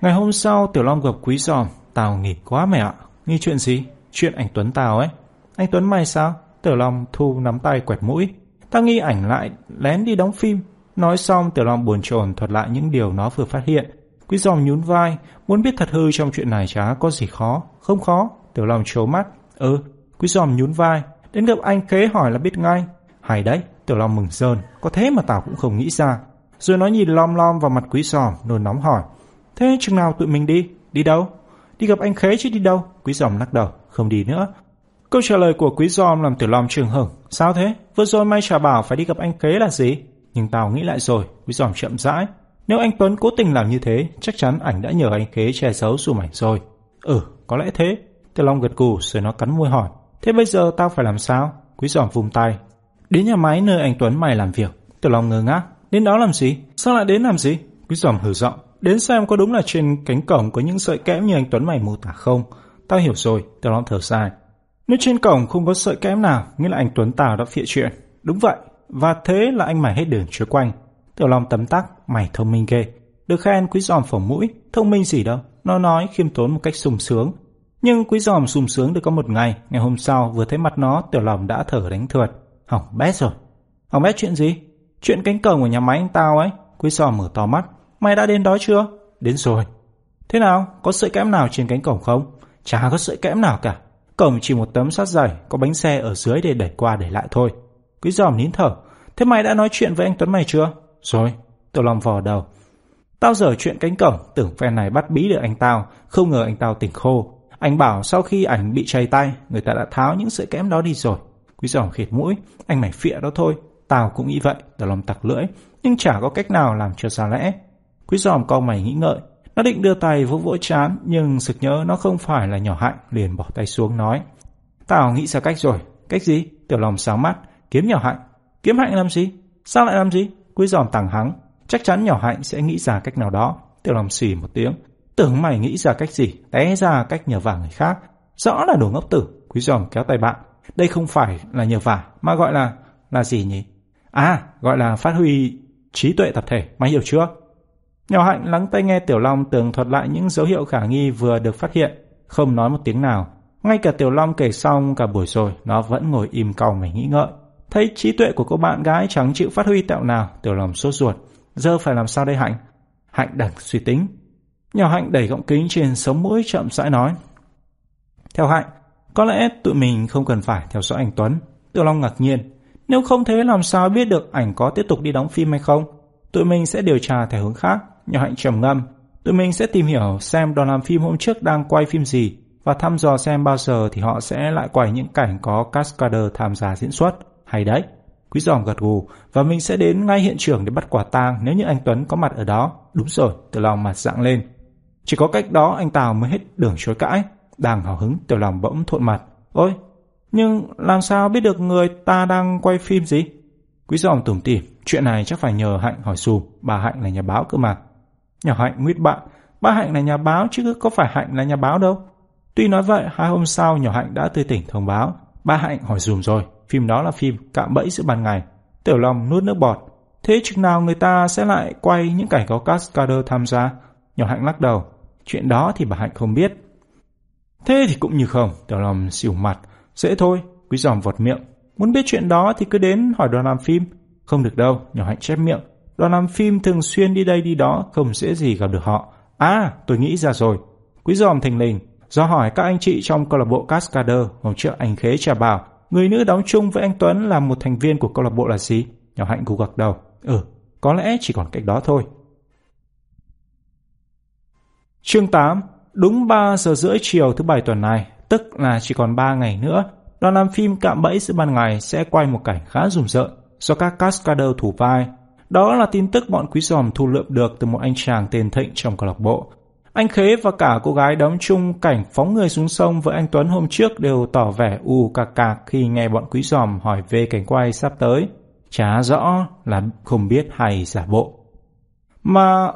Ngày hôm sau Tiểu Long gặp Quý Giòm. Tao nghịch quá mẹ ạ. Nghi chuyện gì? Chuyện anh Tuấn tao ấy. Anh Tuấn mày sao? Tiểu Long thu nắm tay quẹt mũi. Tao nghi ảnh lại lén đi đóng phim. Nói xong Tiểu Long buồn chồn thuật lại những điều nó vừa phát hiện. Quý Giòm nhún vai. Muốn biết thật hư trong chuyện này chả có gì khó. Không khó. Tiểu Long trố mắt. Ừ. Quý Giòm nhún vai. Đến gặp anh khế hỏi là biết ngay. Hay đấy. Tiểu Long mừng rơn. Có thế mà tao cũng không nghĩ ra. Rồi nó nhìn lom lom vào mặt quý giòm, nôn nóng hỏi. Thế chừng nào tụi mình đi? Đi đâu? Đi gặp anh Khế chứ đi đâu? Quý giòm lắc đầu, không đi nữa. Câu trả lời của quý giòm làm tiểu long trường hửng. Sao thế? Vừa rồi may trả bảo phải đi gặp anh Khế là gì? Nhưng tao nghĩ lại rồi, quý giòm chậm rãi. Nếu anh Tuấn cố tình làm như thế, chắc chắn ảnh đã nhờ anh Khế che giấu dùm ảnh rồi. Ừ, có lẽ thế. Tiểu Long gật gù rồi nó cắn môi hỏi. Thế bây giờ tao phải làm sao? Quý giòm vùng tay. Đến nhà máy nơi anh Tuấn mày làm việc. Tiểu Long ngơ ngác. Đến đó làm gì? Sao lại đến làm gì? Quý giòm hử giọng. Đến xem có đúng là trên cánh cổng có những sợi kẽm như anh Tuấn mày mô tả không? Tao hiểu rồi, tao Long thở dài. Nếu trên cổng không có sợi kẽm nào, nghĩa là anh Tuấn Tào đã phịa chuyện. Đúng vậy, và thế là anh mày hết đường chứa quanh. Tiểu Long tấm tắc, mày thông minh ghê. Được khen quý giòm phỏng mũi, thông minh gì đâu. Nó nói khiêm tốn một cách sung sướng. Nhưng quý giòm sung sướng được có một ngày, ngày hôm sau vừa thấy mặt nó, Tiểu Long đã thở đánh thượt. Hỏng bét rồi. Hỏng bét chuyện gì? Chuyện cánh cổng của nhà máy anh tao ấy. Quý giòm mở to mắt. Mày đã đến đó chưa? Đến rồi. Thế nào? Có sợi kẽm nào trên cánh cổng không? Chả có sợi kẽm nào cả. Cổng chỉ một tấm sắt dày, có bánh xe ở dưới để đẩy qua đẩy lại thôi. Quý giòm nín thở. Thế mày đã nói chuyện với anh Tuấn mày chưa? Rồi. Tiểu Long vò đầu. Tao dở chuyện cánh cổng, tưởng phen này bắt bí được anh tao, không ngờ anh tao tỉnh khô. Anh bảo sau khi ảnh bị chảy tay, người ta đã tháo những sợi kẽm đó đi rồi. Quý giòm khịt mũi, anh mày phịa đó thôi. Tao cũng nghĩ vậy, Tiểu Long tặc lưỡi, nhưng chả có cách nào làm cho ra lẽ. Quý giòm co mày nghĩ ngợi, nó định đưa tay vỗ vỗ chán, nhưng sực nhớ nó không phải là nhỏ hạnh, liền bỏ tay xuống nói. Tao nghĩ ra cách rồi. Cách gì? Tiểu lòng sáng mắt. Kiếm nhỏ hạnh. Kiếm hạnh làm gì? Sao lại làm gì? Quý giòm tàng hắng. Chắc chắn nhỏ hạnh sẽ nghĩ ra cách nào đó. Tiểu lòng xỉ một tiếng. Tưởng mày nghĩ ra cách gì? Té ra cách nhờ vả người khác. Rõ là đồ ngốc tử. Quý giòm kéo tay bạn. Đây không phải là nhờ vả, mà gọi là... Là gì nhỉ? À, gọi là phát huy trí tuệ tập thể. Mày hiểu chưa? Nhỏ hạnh lắng tay nghe Tiểu Long tường thuật lại những dấu hiệu khả nghi vừa được phát hiện, không nói một tiếng nào. Ngay cả Tiểu Long kể xong cả buổi rồi, nó vẫn ngồi im cau mày nghĩ ngợi. Thấy trí tuệ của cô bạn gái chẳng chịu phát huy tạo nào, Tiểu Long sốt ruột. Giờ phải làm sao đây Hạnh? Hạnh đằng suy tính. Nhỏ Hạnh đẩy gọng kính trên sống mũi chậm rãi nói. Theo Hạnh, có lẽ tụi mình không cần phải theo dõi anh Tuấn. Tiểu Long ngạc nhiên. Nếu không thế làm sao biết được ảnh có tiếp tục đi đóng phim hay không? Tụi mình sẽ điều tra theo hướng khác. Nhỏ hạnh trầm ngâm. Tụi mình sẽ tìm hiểu xem đoàn làm phim hôm trước đang quay phim gì và thăm dò xem bao giờ thì họ sẽ lại quay những cảnh có Cascader tham gia diễn xuất. Hay đấy. Quý giòm gật gù và mình sẽ đến ngay hiện trường để bắt quả tang nếu như anh Tuấn có mặt ở đó. Đúng rồi, Tiểu Long mặt dạng lên. Chỉ có cách đó anh Tào mới hết đường chối cãi. Đang hào hứng, Tiểu Long bỗng thuận mặt. Ôi, nhưng làm sao biết được người ta đang quay phim gì? Quý giòm tủm tỉm, chuyện này chắc phải nhờ Hạnh hỏi xùm, bà Hạnh là nhà báo cơ mà. Nhỏ Hạnh nguyết bạn, bác Hạnh là nhà báo chứ có phải Hạnh là nhà báo đâu. Tuy nói vậy, hai hôm sau nhỏ Hạnh đã tươi tỉnh thông báo. Ba Hạnh hỏi dùm rồi, phim đó là phim cạm bẫy giữa ban ngày. Tiểu Long nuốt nước bọt. Thế chừng nào người ta sẽ lại quay những cảnh có Cascader tham gia? Nhỏ Hạnh lắc đầu. Chuyện đó thì bà Hạnh không biết. Thế thì cũng như không, Tiểu Long xỉu mặt. Dễ thôi, quý giòm vọt miệng. Muốn biết chuyện đó thì cứ đến hỏi đoàn làm phim. Không được đâu, nhỏ Hạnh chép miệng. Đoàn làm phim thường xuyên đi đây đi đó, không dễ gì gặp được họ. À, tôi nghĩ ra rồi. Quý giòm thành lình, do hỏi các anh chị trong câu lạc bộ Cascader, hôm trước anh Khế trả bảo, người nữ đóng chung với anh Tuấn là một thành viên của câu lạc bộ là gì? Nhỏ Hạnh gù gật đầu. Ừ, có lẽ chỉ còn cách đó thôi. Chương 8 Đúng 3 giờ rưỡi chiều thứ bảy tuần này, tức là chỉ còn 3 ngày nữa, đoàn làm phim cạm bẫy giữa ban ngày sẽ quay một cảnh khá rùng rợn do các cascader thủ vai. Đó là tin tức bọn quý giòm thu lượm được từ một anh chàng tên Thịnh trong câu lạc bộ. Anh Khế và cả cô gái đóng chung cảnh phóng người xuống sông với anh Tuấn hôm trước đều tỏ vẻ u cà cạc khi nghe bọn quý giòm hỏi về cảnh quay sắp tới. Chả rõ là không biết hay giả bộ. Mà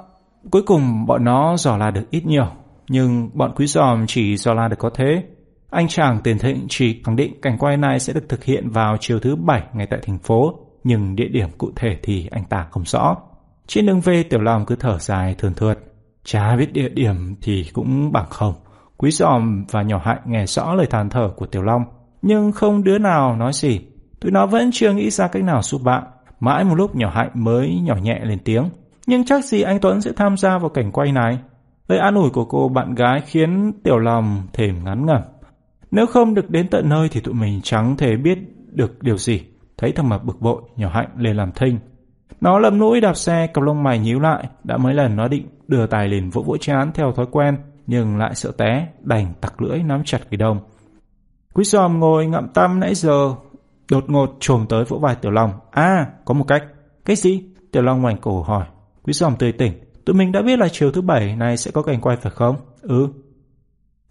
cuối cùng bọn nó dò la được ít nhiều, nhưng bọn quý giòm chỉ dò la được có thế. Anh chàng tiền thịnh chỉ khẳng định cảnh quay này sẽ được thực hiện vào chiều thứ bảy ngay tại thành phố, nhưng địa điểm cụ thể thì anh ta không rõ. Trên đường về Tiểu Long cứ thở dài thường thượt. Chả biết địa điểm thì cũng bằng không. Quý giòm và nhỏ hạnh nghe rõ lời than thở của Tiểu Long, nhưng không đứa nào nói gì. Tụi nó vẫn chưa nghĩ ra cách nào giúp bạn. Mãi một lúc nhỏ hạnh mới nhỏ nhẹ lên tiếng. Nhưng chắc gì anh Tuấn sẽ tham gia vào cảnh quay này. Lời an ủi của cô bạn gái khiến Tiểu Long thềm ngắn ngẩm. Nếu không được đến tận nơi thì tụi mình chẳng thể biết được điều gì. Thấy thằng mập bực bội, nhỏ hạnh lên làm thinh. Nó lầm lũi đạp xe, cặp lông mày nhíu lại. Đã mấy lần nó định đưa tài lên vỗ vỗ chán theo thói quen, nhưng lại sợ té, đành tặc lưỡi nắm chặt cái đông. Quý giòm ngồi ngậm tâm nãy giờ, đột ngột trồm tới vỗ vai Tiểu Long. À, có một cách. Cái gì? Tiểu Long ngoảnh cổ hỏi. Quý giòm tươi tỉnh. Tụi mình đã biết là chiều thứ bảy này sẽ có cảnh quay phải không? Ừ.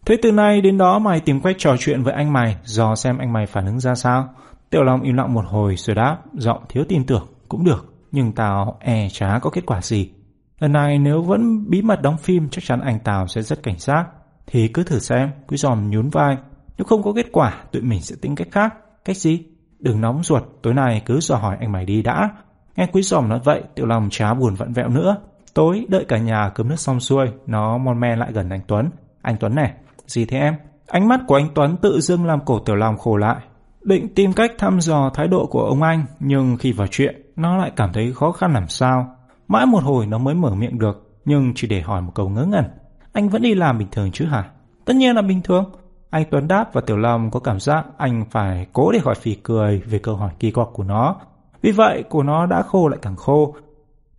Thế từ nay đến đó mày tìm cách trò chuyện với anh mày, dò xem anh mày phản ứng ra sao. Tiểu Long im lặng một hồi rồi đáp, giọng thiếu tin tưởng, cũng được, nhưng tao e chả có kết quả gì. Lần này nếu vẫn bí mật đóng phim chắc chắn anh Tào sẽ rất cảnh giác. Thì cứ thử xem, quý giòm nhún vai. Nếu không có kết quả, tụi mình sẽ tính cách khác. Cách gì? Đừng nóng ruột, tối nay cứ dò hỏi anh mày đi đã. Nghe quý giòm nói vậy, tiểu Long chá buồn vặn vẹo nữa. Tối, đợi cả nhà cơm nước xong xuôi, nó mon men lại gần anh Tuấn. Anh Tuấn này, gì thế em? Ánh mắt của anh Tuấn tự dưng làm cổ tiểu Long khổ lại. Định tìm cách thăm dò thái độ của ông anh, nhưng khi vào chuyện, nó lại cảm thấy khó khăn làm sao. Mãi một hồi nó mới mở miệng được, nhưng chỉ để hỏi một câu ngớ ngẩn. Anh vẫn đi làm bình thường chứ hả? Tất nhiên là bình thường. Anh Tuấn đáp và Tiểu Long có cảm giác anh phải cố để khỏi phì cười về câu hỏi kỳ quặc của nó. Vì vậy, của nó đã khô lại càng khô.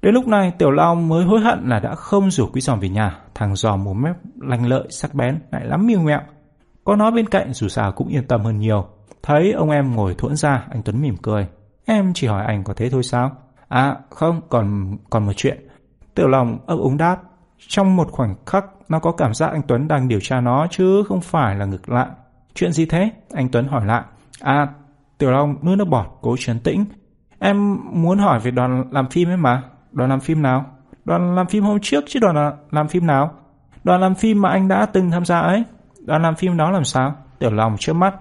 Đến lúc này, Tiểu Long mới hối hận là đã không rủ Quý Giòm về nhà. Thằng Giòm mồm mép lanh lợi, sắc bén, lại lắm miêu mẹo. Có nó bên cạnh dù sao cũng yên tâm hơn nhiều. Thấy ông em ngồi thuẫn ra, anh Tuấn mỉm cười. Em chỉ hỏi anh có thế thôi sao? À không, còn còn một chuyện. Tiểu lòng ấp úng đáp. Trong một khoảnh khắc, nó có cảm giác anh Tuấn đang điều tra nó chứ không phải là ngược lại. Chuyện gì thế? Anh Tuấn hỏi lại. À, Tiểu Long nuốt nước bọt, cố trấn tĩnh. Em muốn hỏi về đoàn làm phim ấy mà. Đoàn làm phim nào? Đoàn làm phim hôm trước chứ đoàn làm phim nào? Đoàn làm phim mà anh đã từng tham gia ấy. Đoàn làm phim đó làm sao? Tiểu Long trước mắt.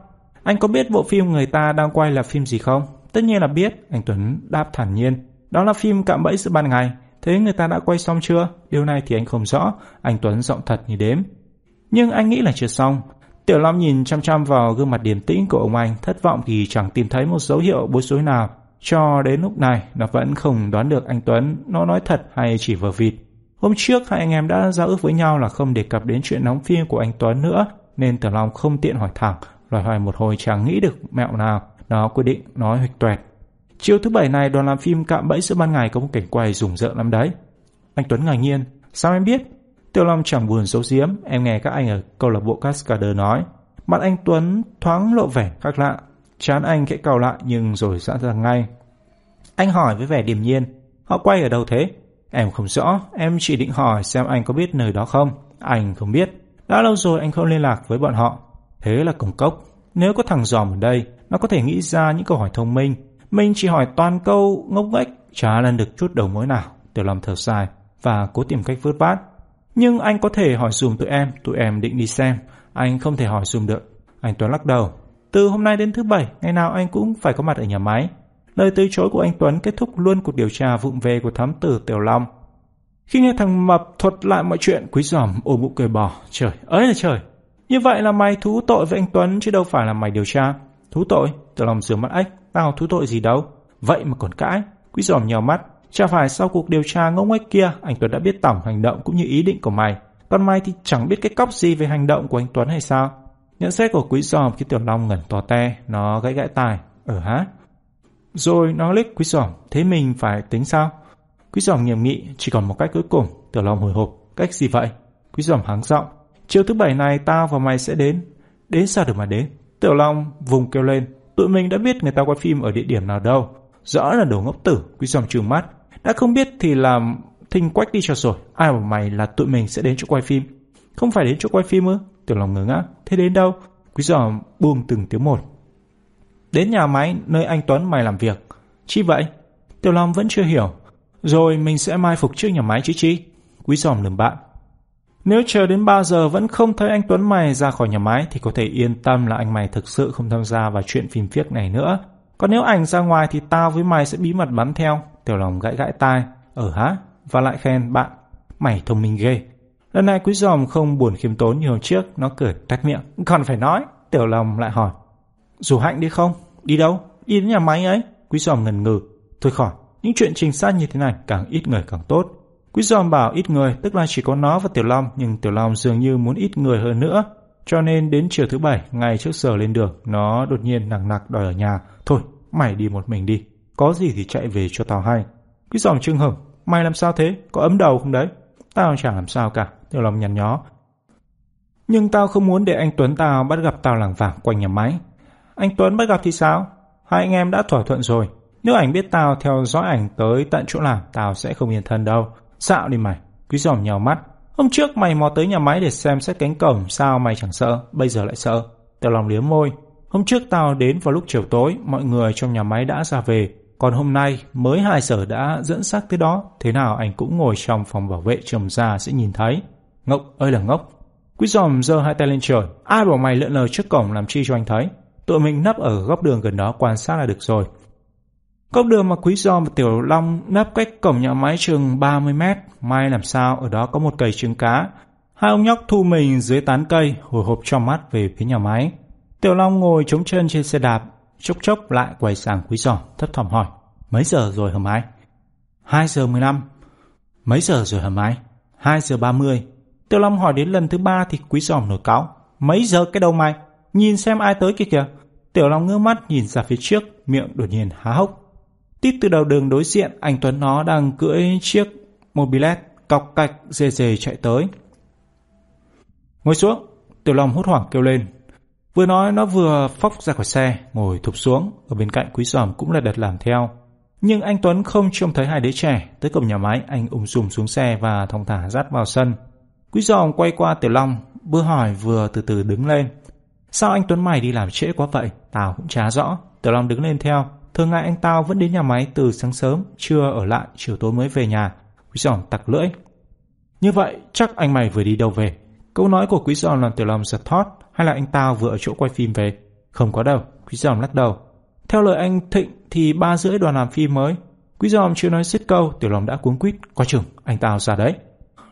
Anh có biết bộ phim người ta đang quay là phim gì không? Tất nhiên là biết, anh Tuấn đáp thản nhiên. Đó là phim cạm bẫy giữa ban ngày. Thế người ta đã quay xong chưa? Điều này thì anh không rõ. Anh Tuấn giọng thật như đếm. Nhưng anh nghĩ là chưa xong. Tiểu Long nhìn chăm chăm vào gương mặt điềm tĩnh của ông anh, thất vọng vì chẳng tìm thấy một dấu hiệu bối rối nào. Cho đến lúc này, nó vẫn không đoán được anh Tuấn nó nói thật hay chỉ vờ vịt. Hôm trước hai anh em đã giao ước với nhau là không đề cập đến chuyện nóng phim của anh Tuấn nữa, nên Tiểu Long không tiện hỏi thẳng, loài hoài một hồi chẳng nghĩ được mẹo nào, nó quyết định nói huỵch toẹt. Chiều thứ bảy này đoàn làm phim cạm bẫy giữa ban ngày có một cảnh quay rùng rợn lắm đấy. Anh Tuấn ngạc nhiên. Sao em biết? Tiểu Long chẳng buồn giấu giếm, em nghe các anh ở câu lạc bộ Cascader nói. Mặt anh Tuấn thoáng lộ vẻ khác lạ, chán anh khẽ cau lại nhưng rồi dã ra ngay. Anh hỏi với vẻ điềm nhiên, họ quay ở đâu thế? Em không rõ, em chỉ định hỏi xem anh có biết nơi đó không. Anh không biết, đã lâu rồi anh không liên lạc với bọn họ. Thế là cổng cốc. Nếu có thằng giòm ở đây, nó có thể nghĩ ra những câu hỏi thông minh. Mình chỉ hỏi toàn câu ngốc nghếch, chả lần được chút đầu mối nào. Tiểu Long thở dài và cố tìm cách vớt vát. Nhưng anh có thể hỏi dùm tụi em, tụi em định đi xem. Anh không thể hỏi dùm được. Anh Tuấn lắc đầu. Từ hôm nay đến thứ bảy, ngày nào anh cũng phải có mặt ở nhà máy. Lời từ chối của anh Tuấn kết thúc luôn cuộc điều tra vụng về của thám tử Tiểu Long. Khi nghe thằng Mập thuật lại mọi chuyện, quý giòm ôm bụng cười bỏ. Trời ơi là trời! Như vậy là mày thú tội với anh Tuấn chứ đâu phải là mày điều tra. Thú tội? Từ lòng rửa mắt ếch. Tao thú tội gì đâu. Vậy mà còn cãi. Quý giòm nhào mắt. Chả phải sau cuộc điều tra ngốc nghếch kia, anh Tuấn đã biết tổng hành động cũng như ý định của mày. Còn mày thì chẳng biết cái cóc gì về hành động của anh Tuấn hay sao? Nhận xét của quý giòm khi Tiểu Long ngẩn to te, nó gãy gãy tài. Ở ừ há hả? Rồi nó liếc quý giòm, thế mình phải tính sao? Quý giòm nghiêm nghị, chỉ còn một cách cuối cùng. Tiểu Long hồi hộp, cách gì vậy? Quý giòm hắng giọng, chiều thứ bảy này tao và mày sẽ đến. Đến sao được mà đến? Tiểu Long vùng kêu lên, tụi mình đã biết người ta quay phim ở địa điểm nào đâu. Rõ là đồ ngốc tử, quý dòng trừng mắt. Đã không biết thì làm thinh quách đi cho rồi. Ai bảo mày là tụi mình sẽ đến chỗ quay phim? Không phải đến chỗ quay phim ư? Tiểu Long ngớ ngác. Thế đến đâu? Quý giòm buông từng tiếng một. Đến nhà máy nơi anh Tuấn mày làm việc. Chi vậy? Tiểu Long vẫn chưa hiểu. Rồi mình sẽ mai phục trước nhà máy chứ chi? Quý giòm lườm bạn. Nếu chờ đến 3 giờ vẫn không thấy anh Tuấn mày ra khỏi nhà máy, thì có thể yên tâm là anh mày thực sự không tham gia vào chuyện phim phiếc này nữa. Còn nếu ảnh ra ngoài thì tao với mày sẽ bí mật bắn theo. Tiểu lòng gãi gãi tai. Ở hả? Và lại khen bạn. Mày thông minh ghê. Lần này quý giòm không buồn khiêm tốn như hồi trước. Nó cười tách miệng. Còn phải nói. Tiểu lòng lại hỏi. Dù hạnh đi không? Đi đâu? Đi đến nhà máy ấy. Quý giòm ngần ngừ. Thôi khỏi. Những chuyện trình sát như thế này càng ít người càng tốt. Quý giòm bảo ít người, tức là chỉ có nó và Tiểu Long, nhưng Tiểu Long dường như muốn ít người hơn nữa. Cho nên đến chiều thứ bảy, ngày trước giờ lên đường, nó đột nhiên nặng nặc đòi ở nhà. Thôi, mày đi một mình đi. Có gì thì chạy về cho tao hay. Quý giòm trưng hửng. Mày làm sao thế? Có ấm đầu không đấy? Tao chẳng làm sao cả. Tiểu Long nhăn nhó. Nhưng tao không muốn để anh Tuấn tao bắt gặp tao lảng vảng quanh nhà máy. Anh Tuấn bắt gặp thì sao? Hai anh em đã thỏa thuận rồi. Nếu ảnh biết tao theo dõi ảnh tới tận chỗ làm, tao sẽ không yên thân đâu. Xạo đi mày. Quý giòm nhào mắt. Hôm trước mày mò tới nhà máy để xem xét cánh cổng, sao mày chẳng sợ, bây giờ lại sợ. Tèo lòng liếm môi. Hôm trước tao đến vào lúc chiều tối, mọi người trong nhà máy đã ra về. Còn hôm nay, mới hai giờ đã dẫn xác tới đó. Thế nào anh cũng ngồi trong phòng bảo vệ trầm ra sẽ nhìn thấy. Ngốc ơi là ngốc. Quý giòm giơ hai tay lên trời. Ai bảo mày lượn lờ trước cổng làm chi cho anh thấy. Tụi mình nấp ở góc đường gần đó quan sát là được rồi. Cốc đường mà Quý Do và Tiểu Long nấp cách cổng nhà máy chừng 30 mét. May làm sao ở đó có một cây trứng cá. Hai ông nhóc thu mình dưới tán cây, hồi hộp trong mắt về phía nhà máy. Tiểu Long ngồi chống chân trên xe đạp, chốc chốc lại quay sang Quý Do, thấp thỏm hỏi. Mấy giờ rồi hả mai? 2 giờ 15. Mấy giờ rồi hả mai? 2 giờ 30. Tiểu Long hỏi đến lần thứ ba thì Quý Giòm nổi cáo. Mấy giờ cái đầu mày? Nhìn xem ai tới kia kìa. Tiểu Long ngước mắt nhìn ra phía trước, miệng đột nhiên há hốc. Tít từ đầu đường đối diện, anh Tuấn nó đang cưỡi chiếc mobilet cọc cạch dề dề chạy tới. Ngồi xuống, Tiểu Long hốt hoảng kêu lên. Vừa nói nó vừa phóc ra khỏi xe, ngồi thụp xuống, ở bên cạnh Quý Giòm cũng là đặt làm theo. Nhưng anh Tuấn không trông thấy hai đứa trẻ, tới cổng nhà máy anh ung dung xuống xe và thong thả dắt vào sân. Quý Giòm quay qua Tiểu Long, vừa hỏi vừa từ từ đứng lên. Sao anh Tuấn mày đi làm trễ quá vậy? Tao cũng chả rõ. Tiểu Long đứng lên theo. Thường ngày anh tao vẫn đến nhà máy từ sáng sớm, trưa ở lại, chiều tối mới về nhà. Quý giòn tặc lưỡi. Như vậy, chắc anh mày vừa đi đâu về? Câu nói của quý giòn làm Tiểu Long giật thót, hay là anh tao vừa ở chỗ quay phim về? Không có đâu, quý giòn lắc đầu. Theo lời anh Thịnh thì ba rưỡi đoàn làm phim mới. Quý giòm chưa nói xích câu, Tiểu Long đã cuống quýt, có chừng, anh tao ra đấy.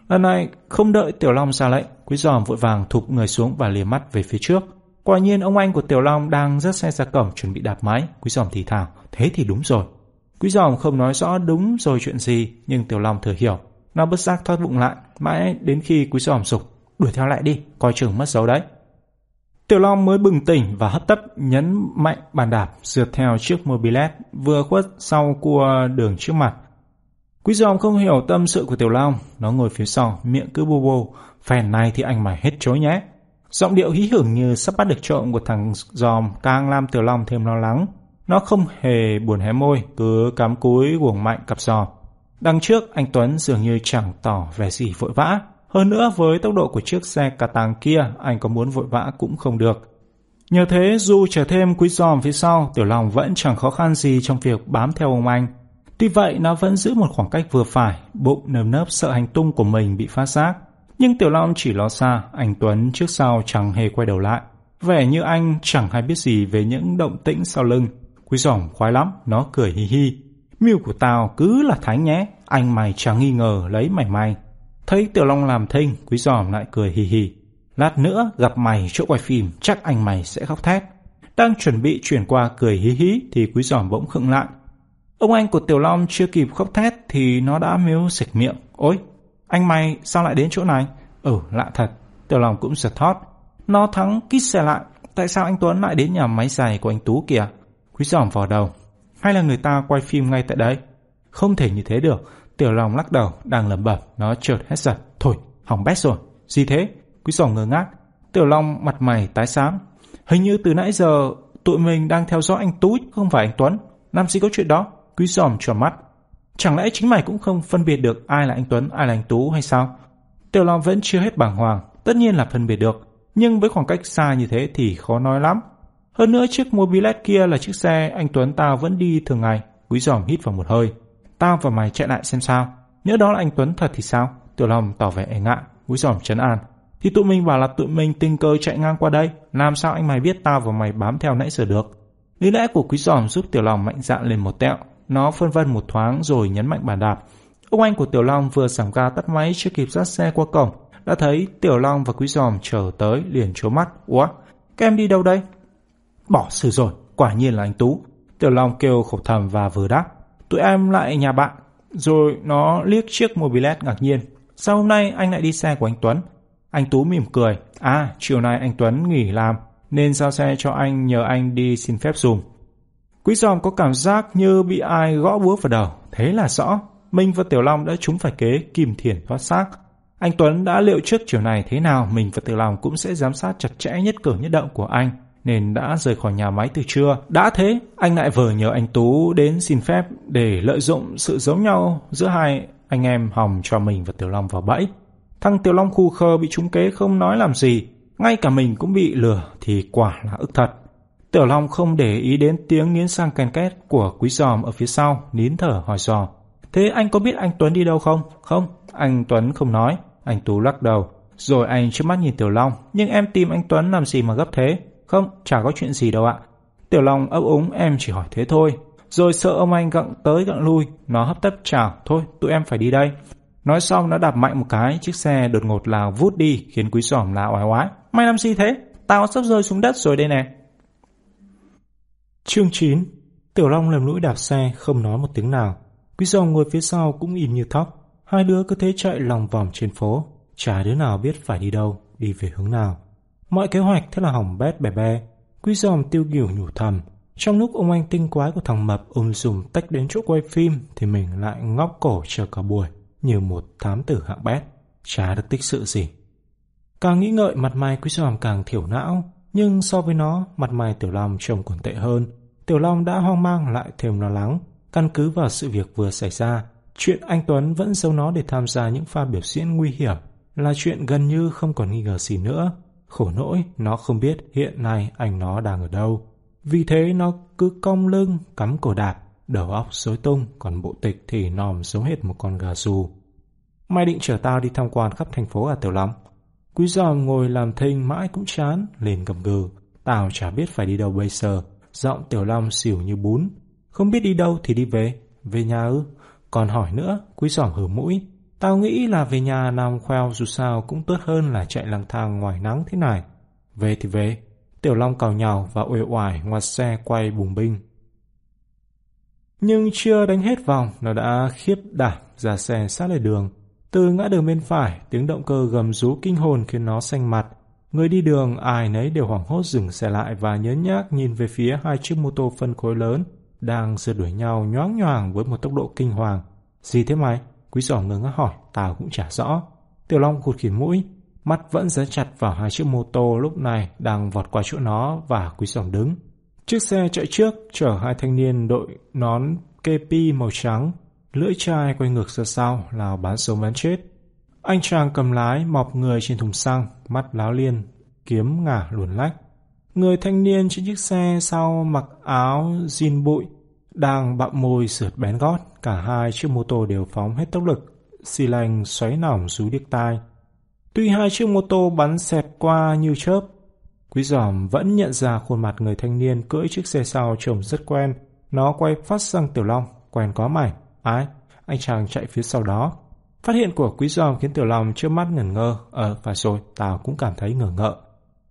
Lần này, không đợi Tiểu Long ra lệnh, Quý giòm vội vàng thụp người xuống và lìa mắt về phía trước. Quả nhiên ông anh của Tiểu Long đang dắt xe ra cổng chuẩn bị đạp máy. Quý giòm thì thào, thế thì đúng rồi. Quý giòm không nói rõ đúng rồi chuyện gì, nhưng Tiểu Long thừa hiểu. Nó bất giác thoát bụng lại, mãi đến khi quý giòm sục, đuổi theo lại đi, coi chừng mất dấu đấy. Tiểu Long mới bừng tỉnh và hấp tấp nhấn mạnh bàn đạp rượt theo chiếc mobilet vừa khuất sau cua đường trước mặt. Quý giòm không hiểu tâm sự của Tiểu Long, nó ngồi phía sau, miệng cứ bô bô, phèn này thì anh mày hết chối nhé. Giọng điệu hí hửng như sắp bắt được trộm của thằng giòm càng làm Tiểu Long thêm lo lắng. Nó không hề buồn hé môi, cứ cắm cúi guồng mạnh cặp giò. Đằng trước, anh Tuấn dường như chẳng tỏ vẻ gì vội vã. Hơn nữa, với tốc độ của chiếc xe cà tàng kia, anh có muốn vội vã cũng không được. Nhờ thế, dù trở thêm quý giòm phía sau, Tiểu Long vẫn chẳng khó khăn gì trong việc bám theo ông anh. Tuy vậy, nó vẫn giữ một khoảng cách vừa phải, bụng nơm nớp sợ hành tung của mình bị phát giác. Nhưng Tiểu Long chỉ lo xa, anh Tuấn trước sau chẳng hề quay đầu lại. Vẻ như anh chẳng hay biết gì về những động tĩnh sau lưng. Quý giòm khoái lắm, nó cười hi hi. Mưu của tao cứ là thánh nhé, anh mày chẳng nghi ngờ lấy mày mày. Thấy Tiểu Long làm thinh, quý giòm lại cười hi hi. Lát nữa gặp mày chỗ quay phim, chắc anh mày sẽ khóc thét. Đang chuẩn bị chuyển qua cười hí hí thì quý giòm bỗng khựng lại. Ông anh của Tiểu Long chưa kịp khóc thét thì nó đã miếu sạch miệng. Ôi, anh mày sao lại đến chỗ này? Ừ, lạ thật. Tiểu Long cũng giật thót. Nó thắng kít xe lại. Tại sao anh Tuấn lại đến nhà máy giày của anh Tú kìa? Quý giòm vào đầu. Hay là người ta quay phim ngay tại đây? Không thể như thế được. Tiểu Long lắc đầu, đang lẩm bẩm, nó chợt hết giật. Thôi, hỏng bét rồi. Gì thế? Quý giòm ngơ ngác. Tiểu Long mặt mày tái xám. Hình như từ nãy giờ tụi mình đang theo dõi anh Tú không phải anh Tuấn. Làm gì có chuyện đó? Quý giòm tròn mắt. Chẳng lẽ chính mày cũng không phân biệt được ai là anh Tuấn, ai là anh Tú hay sao? Tiểu Long vẫn chưa hết bàng hoàng. Tất nhiên là phân biệt được. Nhưng với khoảng cách xa như thế thì khó nói lắm. Hơn nữa chiếc mobilet kia là chiếc xe anh Tuấn tao vẫn đi thường ngày. Quý giòm hít vào một hơi. Tao và mày chạy lại xem sao. Nhớ đó là anh Tuấn thật thì sao? Tiểu Long tỏ vẻ e ngại. Quý giòm chấn an. Thì tụi mình bảo là tụi mình tình cờ chạy ngang qua đây. Làm sao anh mày biết tao và mày bám theo nãy giờ được? Lý lẽ của quý giòm giúp Tiểu Long mạnh dạn lên một tẹo. Nó phân vân một thoáng rồi nhấn mạnh bàn đạp. Ông anh của Tiểu Long vừa giảm ga tắt máy chưa kịp dắt xe qua cổng. Đã thấy Tiểu Long và quý giòm trở tới liền trố mắt. Ủa? Các em đi đâu đây? Bỏ xử rồi, quả nhiên là anh Tú. Tiểu Long kêu khổ thầm và vừa đáp. Tụi em lại nhà bạn. Rồi nó liếc chiếc mobilet ngạc nhiên. Sao hôm nay anh lại đi xe của anh Tuấn? Anh Tú mỉm cười. À, chiều nay anh Tuấn nghỉ làm, nên giao xe cho anh nhờ anh đi xin phép dùng. Quý giòm có cảm giác như bị ai gõ búa vào đầu. Thế là rõ, Minh và Tiểu Long đã trúng phải kế kìm thiền thoát xác. Anh Tuấn đã liệu trước chiều này thế nào mình và Tiểu Long cũng sẽ giám sát chặt chẽ nhất cử nhất động của anh, nên đã rời khỏi nhà máy từ trưa. Đã thế, anh lại vờ nhờ anh Tú đến xin phép để lợi dụng sự giống nhau giữa hai anh em hòng cho mình và Tiểu Long vào bẫy. Thằng Tiểu Long khu khơ bị trúng kế không nói làm gì, ngay cả mình cũng bị lừa thì quả là ức thật. Tiểu Long không để ý đến tiếng nghiến sang ken két của quý giòm ở phía sau, nín thở hỏi dò. Thế anh có biết anh Tuấn đi đâu không? Không, anh Tuấn không nói. Anh Tú lắc đầu. Rồi anh trước mắt nhìn Tiểu Long. Nhưng em tìm anh Tuấn làm gì mà gấp thế? Không, chả có chuyện gì đâu ạ. Tiểu Long ấp úng em chỉ hỏi thế thôi. Rồi sợ ông anh gặng tới gặng lui. Nó hấp tấp chào. Thôi, tụi em phải đi đây. Nói xong nó đạp mạnh một cái, chiếc xe đột ngột lao vút đi khiến quý giòm là oái oái. Mày làm gì thế? Tao sắp rơi xuống đất rồi đây nè. Chương 9 Tiểu Long lầm lũi đạp xe, không nói một tiếng nào. Quý dòng ngồi phía sau cũng im như thóc. Hai đứa cứ thế chạy lòng vòng trên phố. Chả đứa nào biết phải đi đâu, đi về hướng nào. Mọi kế hoạch thế là hỏng bét bè bè. Quý dòng tiêu kiểu nhủ thầm. Trong lúc ông anh tinh quái của thằng Mập ôm dùm tách đến chỗ quay phim thì mình lại ngóc cổ chờ cả buổi như một thám tử hạng bét, chả được tích sự gì. Càng nghĩ ngợi mặt mày Quý dòm càng thiểu não, nhưng so với nó, mặt mày Tiểu Long trông còn tệ hơn. Tiểu Long đã hoang mang lại thêm lo lắng, căn cứ vào sự việc vừa xảy ra. Chuyện anh Tuấn vẫn giấu nó để tham gia những pha biểu diễn nguy hiểm là chuyện gần như không còn nghi ngờ gì nữa. Khổ nỗi, nó không biết hiện nay anh nó đang ở đâu. Vì thế nó cứ cong lưng, cắm cổ đạp, đầu óc rối tung, còn bộ tịch thì nòm giống hết một con gà rù. Mày định chở tao đi tham quan khắp thành phố à Tiểu Long? Quý giòm ngồi làm thinh mãi cũng chán, liền cầm gừ. Tao chả biết phải đi đâu bây giờ. Giọng Tiểu Long xỉu như bún. Không biết đi đâu thì đi về. Về nhà ư? Còn hỏi nữa, quý giòm hử mũi. Tao nghĩ là về nhà nằm khoeo dù sao cũng tốt hơn là chạy lang thang ngoài nắng thế này. Về thì về. Tiểu Long cào nhào và uể oải ngoặt xe quay bùng binh. Nhưng chưa đánh hết vòng, nó đã khiếp đảm ra xe sát lề đường. Từ ngã đường bên phải, tiếng động cơ gầm rú kinh hồn khiến nó xanh mặt. Người đi đường ai nấy đều hoảng hốt dừng xe lại và nhớ nhác nhìn về phía hai chiếc mô tô phân khối lớn đang rượt đuổi nhau nhoáng nhoàng với một tốc độ kinh hoàng. Gì thế mày? Quý giỏ ngơ ngác hỏi, tao cũng chả rõ. Tiểu Long cụt khỉ mũi, mắt vẫn dán chặt vào hai chiếc mô tô lúc này đang vọt qua chỗ nó và quý giòm đứng. Chiếc xe chạy trước chở hai thanh niên đội nón kepi màu trắng, lưỡi chai quay ngược ra sau lao bán sống bán chết. Anh chàng cầm lái mọc người trên thùng xăng, mắt láo liên, kiếm ngả luồn lách. Người thanh niên trên chiếc xe sau mặc áo jean bụi, đang bặm môi sượt bén gót, cả hai chiếc mô tô đều phóng hết tốc lực, xì lành xoáy nỏng rú điếc tai. Tuy hai chiếc mô tô bắn xẹt qua như chớp, Quý giòm vẫn nhận ra khuôn mặt người thanh niên cưỡi chiếc xe sau trông rất quen. Nó quay phát sang Tiểu Long, quen có mảnh. Ai? Anh chàng chạy phía sau đó. Phát hiện của quý giòm khiến Tiểu Long trước mắt ngẩn ngơ. Ờ, phải rồi, tao cũng cảm thấy ngờ ngợ.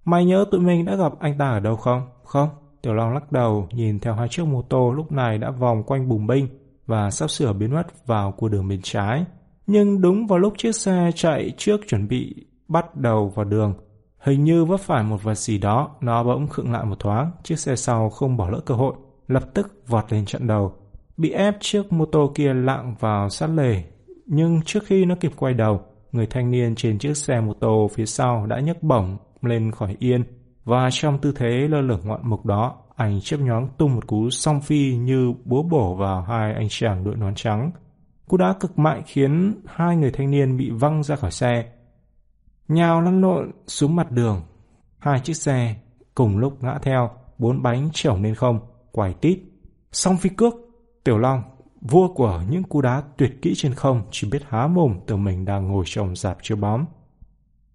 Mày nhớ tụi mình đã gặp anh ta ở đâu không? Không. Tiểu Long lắc đầu, nhìn theo hai chiếc mô tô lúc này đã vòng quanh bùng binh và sắp sửa biến mất vào cua đường bên trái. Nhưng đúng vào lúc chiếc xe chạy trước chuẩn bị bắt đầu vào đường, hình như vấp phải một vật gì đó, nó bỗng khựng lại một thoáng, chiếc xe sau không bỏ lỡ cơ hội, lập tức vọt lên chặn đầu. Bị ép chiếc mô tô kia lạng vào sát lề, nhưng trước khi nó kịp quay đầu, người thanh niên trên chiếc xe mô tô phía sau đã nhấc bổng lên khỏi yên và trong tư thế lơ lửng ngoạn mục đó, anh chớp nhoáng tung một cú song phi như búa bổ vào hai anh chàng đội nón trắng. Cú đá cực mạnh khiến hai người thanh niên bị văng ra khỏi xe. Nhào lăn lộn xuống mặt đường. Hai chiếc xe cùng lúc ngã theo, bốn bánh trèo lên không, quài tít. Song phi cước, Tiểu Long, vua của những cú đá tuyệt kỹ trên không chỉ biết há mồm từ mình đang ngồi trong dạp chiếu bóng.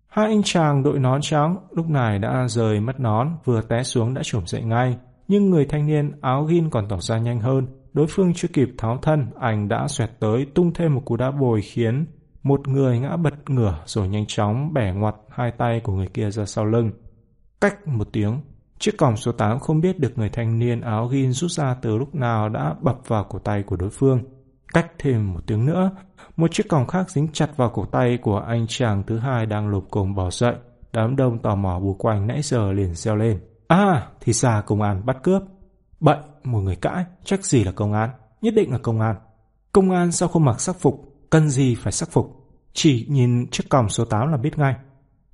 Hai anh chàng đội nón trắng lúc này đã rời mất nón, vừa té xuống đã trổm dậy ngay. Nhưng người thanh niên áo ghin còn tỏ ra nhanh hơn. Đối phương chưa kịp tháo thân, anh đã xoẹt tới tung thêm một cú đá bồi khiến một người ngã bật ngửa rồi nhanh chóng bẻ ngoặt hai tay của người kia ra sau lưng. Cách một tiếng, chiếc còng số 8 không biết được người thanh niên áo ghin rút ra từ lúc nào đã bập vào cổ tay của đối phương. Cách thêm một tiếng nữa, một chiếc còng khác dính chặt vào cổ tay của anh chàng thứ hai đang lục cùng bỏ dậy. Đám đông tò mò bù quanh nãy giờ liền reo lên. À, thì ra công an bắt cướp. Bậy, một người cãi, chắc gì là công an, nhất định là công an. Công an sao không mặc sắc phục, cần gì phải sắc phục. Chỉ nhìn chiếc còng số 8 là biết ngay.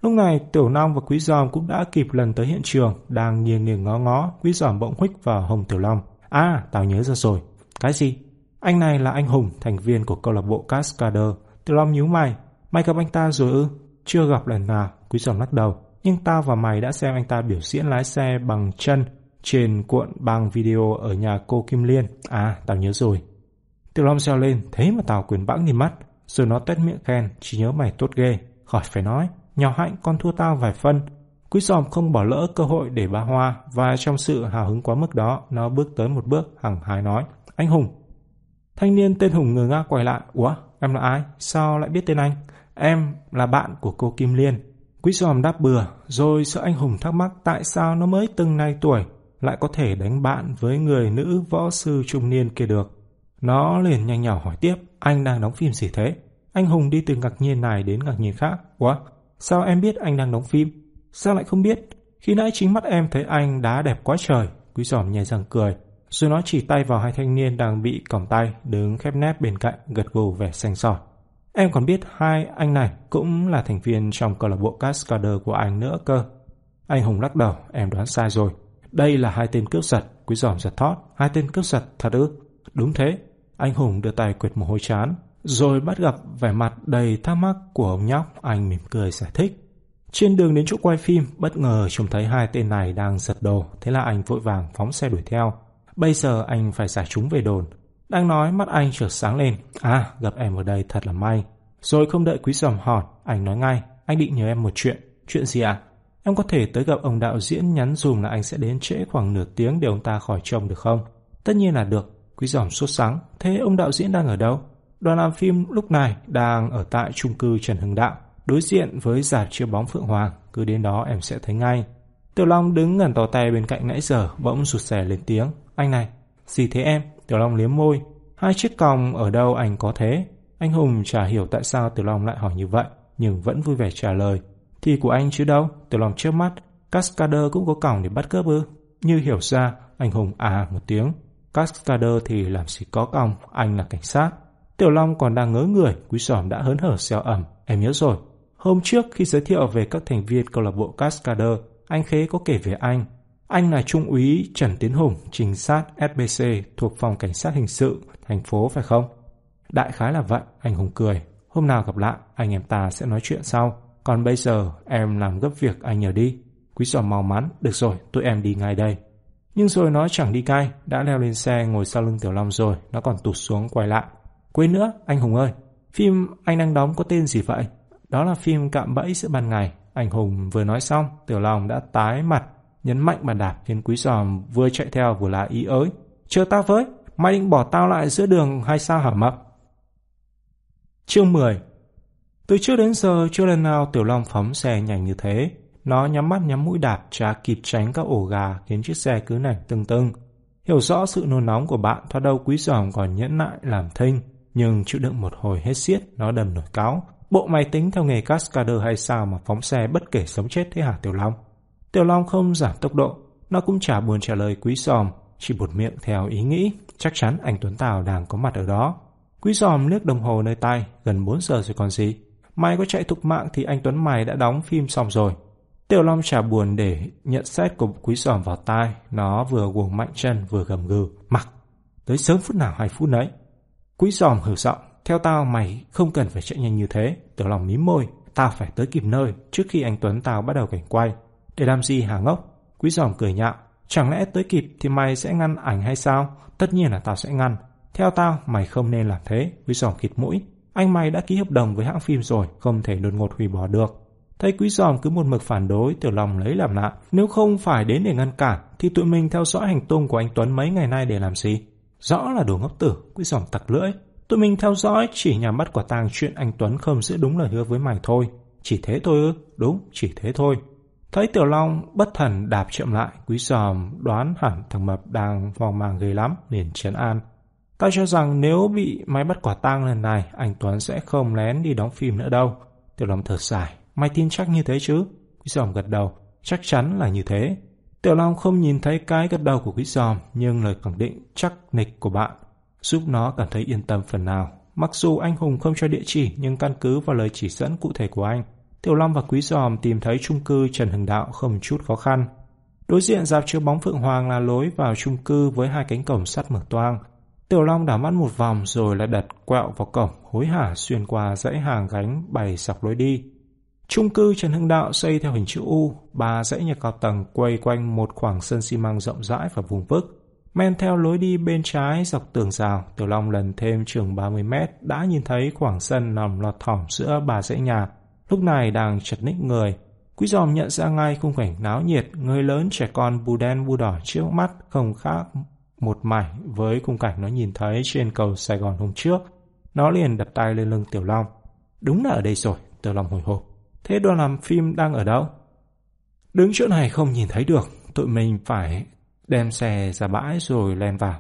Lúc này Tiểu Long và Quý Giòm cũng đã kịp lần tới hiện trường, đang nghiêng nghiêng ngó ngó, Quý Giòm bỗng huých vào Hồng Tiểu Long. À, tao nhớ ra rồi. Cái gì? Anh này là anh Hùng, thành viên của câu lạc bộ Cascader. Tiểu Long nhíu mày. Mày gặp anh ta rồi ư? Chưa gặp lần nào, Quý Giòm lắc đầu. Nhưng tao và mày đã xem anh ta biểu diễn lái xe bằng chân trên cuộn băng video ở nhà cô Kim Liên. À, tao nhớ rồi. Tiểu Long xeo lên, thế mà tao quyền bãng nhìn mắt. Rồi nó tuét miệng khen, chỉ nhớ mày tốt ghê. Khỏi phải nói, nhỏ hạnh con thua tao vài phân. Quý giòm không bỏ lỡ cơ hội để ba hoa và trong sự hào hứng quá mức đó, nó bước tới một bước hằng hái nói. Anh Hùng, Thanh niên tên Hùng ngơ ngác quay lại. Ủa, em là ai? Sao lại biết tên anh? Em là bạn của cô Kim Liên. Quý giòm đáp bừa, rồi sợ anh Hùng thắc mắc tại sao nó mới từng nay tuổi lại có thể đánh bạn với người nữ võ sư trung niên kia được. Nó liền nhanh nhỏ hỏi tiếp, anh đang đóng phim gì thế? Anh Hùng đi từ ngạc nhiên này đến ngạc nhiên khác. Ủa, sao em biết anh đang đóng phim? Sao lại không biết? Khi nãy chính mắt em thấy anh đá đẹp quá trời. Quý giỏm nhảy răng cười. Rồi nó chỉ tay vào hai thanh niên đang bị còng tay đứng khép nép bên cạnh gật gù vẻ xanh sỏi. Em còn biết hai anh này cũng là thành viên trong câu lạc bộ Cascader của anh nữa cơ. Anh Hùng lắc đầu, em đoán sai rồi. Đây là hai tên cướp giật, quý giòm giật thót. Hai tên cướp giật, thật ư? Đúng thế. Anh Hùng đưa tay quệt mồ hôi chán, rồi bắt gặp vẻ mặt đầy thắc mắc của ông nhóc, anh mỉm cười giải thích. Trên đường đến chỗ quay phim, bất ngờ trông thấy hai tên này đang giật đồ, thế là anh vội vàng phóng xe đuổi theo. Bây giờ anh phải giải chúng về đồn. Đang nói mắt anh chợt sáng lên. À, gặp em ở đây thật là may. Rồi không đợi quý giòm hỏi, anh nói ngay. Anh định nhờ em một chuyện. Chuyện gì ạ? À? Em có thể tới gặp ông đạo diễn nhắn dùm là anh sẽ đến trễ khoảng nửa tiếng để ông ta khỏi trông được không? Tất nhiên là được. Quý giòm sốt sáng. Thế ông đạo diễn đang ở đâu? Đoàn làm phim lúc này đang ở tại trung cư Trần Hưng Đạo, đối diện với giả chiếu bóng Phượng Hoàng. Cứ đến đó em sẽ thấy ngay. Tiểu Long đứng ngẩn tò tay bên cạnh nãy giờ, bỗng rụt rè lên tiếng. Anh này, gì thế em? Tiểu Long liếm môi. Hai chiếc còng ở đâu anh có thế? Anh Hùng chả hiểu tại sao Tiểu Long lại hỏi như vậy, nhưng vẫn vui vẻ trả lời. Thì của anh chứ đâu? Tiểu Long trước mắt. Cascader cũng có còng để bắt cướp ư? Như hiểu ra, anh Hùng à một tiếng. Cascader thì làm gì có còng, anh là cảnh sát. Tiểu Long còn đang ngớ người, Quý Giòm đã hớn hở xeo ẩm. Em nhớ rồi, hôm trước khi giới thiệu về các thành viên câu lạc bộ Cascader, anh Khế có kể về anh. Anh là Trung úy Trần Tiến Hùng, trinh sát SBC thuộc phòng cảnh sát hình sự thành phố phải không? Đại khái là vậy, anh Hùng cười. Hôm nào gặp lại, anh em ta sẽ nói chuyện sau. Còn bây giờ, em làm gấp việc anh nhờ đi. Quý giòm mau mắn, được rồi, tụi em đi ngay đây. Nhưng rồi nó chẳng đi cay, đã leo lên xe ngồi sau lưng Tiểu Long rồi, nó còn tụt xuống quay lại. Quên nữa, anh Hùng ơi, phim anh đang đóng có tên gì vậy? Đó là phim Cạm Bẫy giữa ban ngày. Anh Hùng vừa nói xong, Tiểu Long đã tái mặt, nhấn mạnh bàn đạp khiến quý giòm vừa chạy theo vừa là ý ới. Chờ tao với, mày định bỏ tao lại giữa đường hay sao hả mập? Chương 10 Từ trước đến giờ chưa lần nào Tiểu Long phóng xe nhanh như thế. Nó nhắm mắt nhắm mũi đạp chả kịp tránh các ổ gà khiến chiếc xe cứ nảy tưng tưng. Hiểu rõ sự nôn nóng của bạn thoát đâu quý giòm còn nhẫn nại làm thinh. Nhưng chịu đựng một hồi hết xiết, nó đầm nổi cáo. Bộ máy tính theo nghề cascader hay sao mà phóng xe bất kể sống chết thế hả Tiểu Long? Tiểu Long không giảm tốc độ, nó cũng chả buồn trả lời quý giòm, chỉ buột miệng theo ý nghĩ, chắc chắn anh Tuấn Tào đang có mặt ở đó. Quý giòm liếc đồng hồ nơi tay, gần 4 giờ rồi còn gì. Mày có chạy thục mạng thì anh Tuấn mày đã đóng phim xong rồi. Tiểu Long chả buồn để nhận xét của quý giòm vào tai, nó vừa guồng mạnh chân vừa gầm gừ, mặc. Tới sớm phút nào hay phút nấy. Quý giòm hử giọng, theo tao mày không cần phải chạy nhanh như thế. Tiểu lòng mím môi, tao phải tới kịp nơi trước khi anh Tuấn tao bắt đầu cảnh quay. Để làm gì hả ngốc? Quý giòm cười nhạo, chẳng lẽ tới kịp thì mày sẽ ngăn ảnh hay sao? Tất nhiên là tao sẽ ngăn. Theo tao, mày không nên làm thế. Quý giòm khịt mũi. Anh mày đã ký hợp đồng với hãng phim rồi, không thể đột ngột hủy bỏ được. Thấy quý giòm cứ một mực phản đối, tiểu lòng lấy làm lạ. Nếu không phải đến để ngăn cản, thì tụi mình theo dõi hành tung của anh Tuấn mấy ngày nay để làm gì? Rõ là đồ ngốc tử, quý giòm tặc lưỡi. Tụi mình theo dõi chỉ nhằm bắt quả tang chuyện anh Tuấn không giữ đúng lời hứa với mày thôi. Chỉ thế thôi ư? Đúng, chỉ thế thôi. Thấy Tiểu Long bất thần đạp chậm lại, quý giòm đoán hẳn thằng Mập đang hoang mang ghê lắm, liền chấn an. Ta cho rằng nếu bị máy bắt quả tang lần này, anh Tuấn sẽ không lén đi đóng phim nữa đâu. Tiểu Long thở dài, mày tin chắc như thế chứ? Quý giòm gật đầu, chắc chắn là như thế. Tiểu Long không nhìn thấy cái gật đầu của quý giòm, nhưng lời khẳng định chắc nịch của bạn giúp nó cảm thấy yên tâm phần nào. Mặc dù anh Hùng không cho địa chỉ, nhưng căn cứ vào lời chỉ dẫn cụ thể của anh, Tiểu Long và Quý Giòm tìm thấy chung cư Trần Hưng Đạo không chút khó khăn. Đối diện dạp chiếu bóng Phượng Hoàng là lối vào chung cư với hai cánh cổng sắt mở toang. Tiểu Long đảo mắt một vòng rồi lại đặt quẹo vào cổng, hối hả xuyên qua dãy hàng gánh bày dọc lối đi trung cư Trần Hưng Đạo xây theo hình chữ U, ba dãy nhà cao tầng quay quanh một khoảng sân xi măng rộng rãi và vùng vức. Men theo lối đi bên trái dọc tường rào, Tiểu Long lần thêm chừng 30 mét đã nhìn thấy khoảng sân nằm lọt thỏm giữa ba dãy nhà, lúc này đang chật ních người. Quý giòm nhận ra ngay khung cảnh náo nhiệt, người lớn trẻ con bù đen bù đỏ trước mắt không khác một mảnh với khung cảnh nó nhìn thấy trên cầu Sài Gòn hôm trước. Nó liền đặt tay lên lưng Tiểu Long. Đúng là ở đây rồi, Tiểu Long hồi hộp. Thế đoàn làm phim đang ở đâu? Đứng chỗ này không nhìn thấy được, tụi mình phải đem xe ra bãi rồi len vào.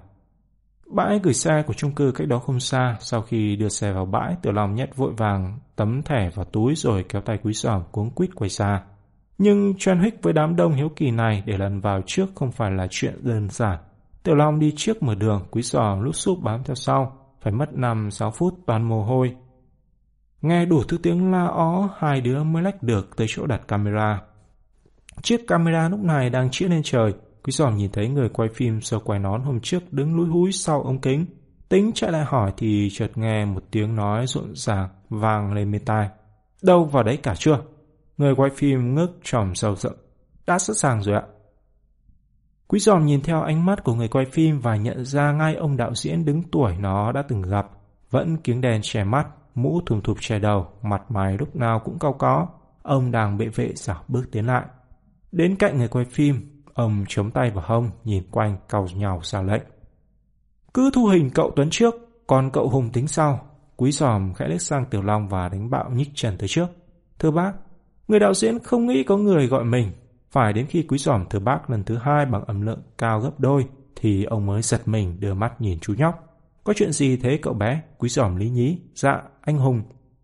Bãi gửi xe của chung cư cách đó không xa, sau khi đưa xe vào bãi, Tiểu Long nhét vội vàng tấm thẻ vào túi rồi kéo tay quý giòm cuống quýt quay xa. Nhưng John hích với đám đông hiếu kỳ này để lần vào trước không phải là chuyện đơn giản. Tiểu Long đi trước mở đường, quý giòm lúc xúc bám theo sau, phải mất 5-6 phút toàn mồ hôi. Nghe đủ thứ tiếng la ó, hai đứa mới lách được tới chỗ đặt camera. Chiếc camera lúc này đang chĩa lên trời, Quý giòm nhìn thấy người quay phim sờ quay nón hôm trước đứng lúi húi sau ống kính. Tính chạy lại hỏi thì chợt nghe một tiếng nói rộn ràng vang lên bên tai. Đâu vào đấy cả chưa? Người quay phim ngước tròm sầu rộng. Đã sẵn sàng rồi ạ. Quý giòm nhìn theo ánh mắt của người quay phim và nhận ra ngay ông đạo diễn đứng tuổi nó đã từng gặp. Vẫn kiếng đèn che mắt, mũ thùm thụp che đầu, mặt mày lúc nào cũng cao có. Ông đang bệ vệ dạo bước tiến lại. Đến cạnh người quay phim, Ông chống tay vào hông, nhìn quanh, cầu nhau ra lệnh. Cứ thu hình cậu Tuấn trước, còn cậu Hùng tính sau. Quý giòm khẽ liếc sang Tiểu Long và đánh bạo nhích trần tới trước. Thưa bác, người đạo diễn không nghĩ có người gọi mình. Phải đến khi quý giòm thưa bác lần thứ hai bằng âm lượng cao gấp đôi, thì ông mới giật mình đưa mắt nhìn chú nhóc. Có chuyện gì thế cậu bé? Quý giòm lý nhí. Dạ, anh Hùng.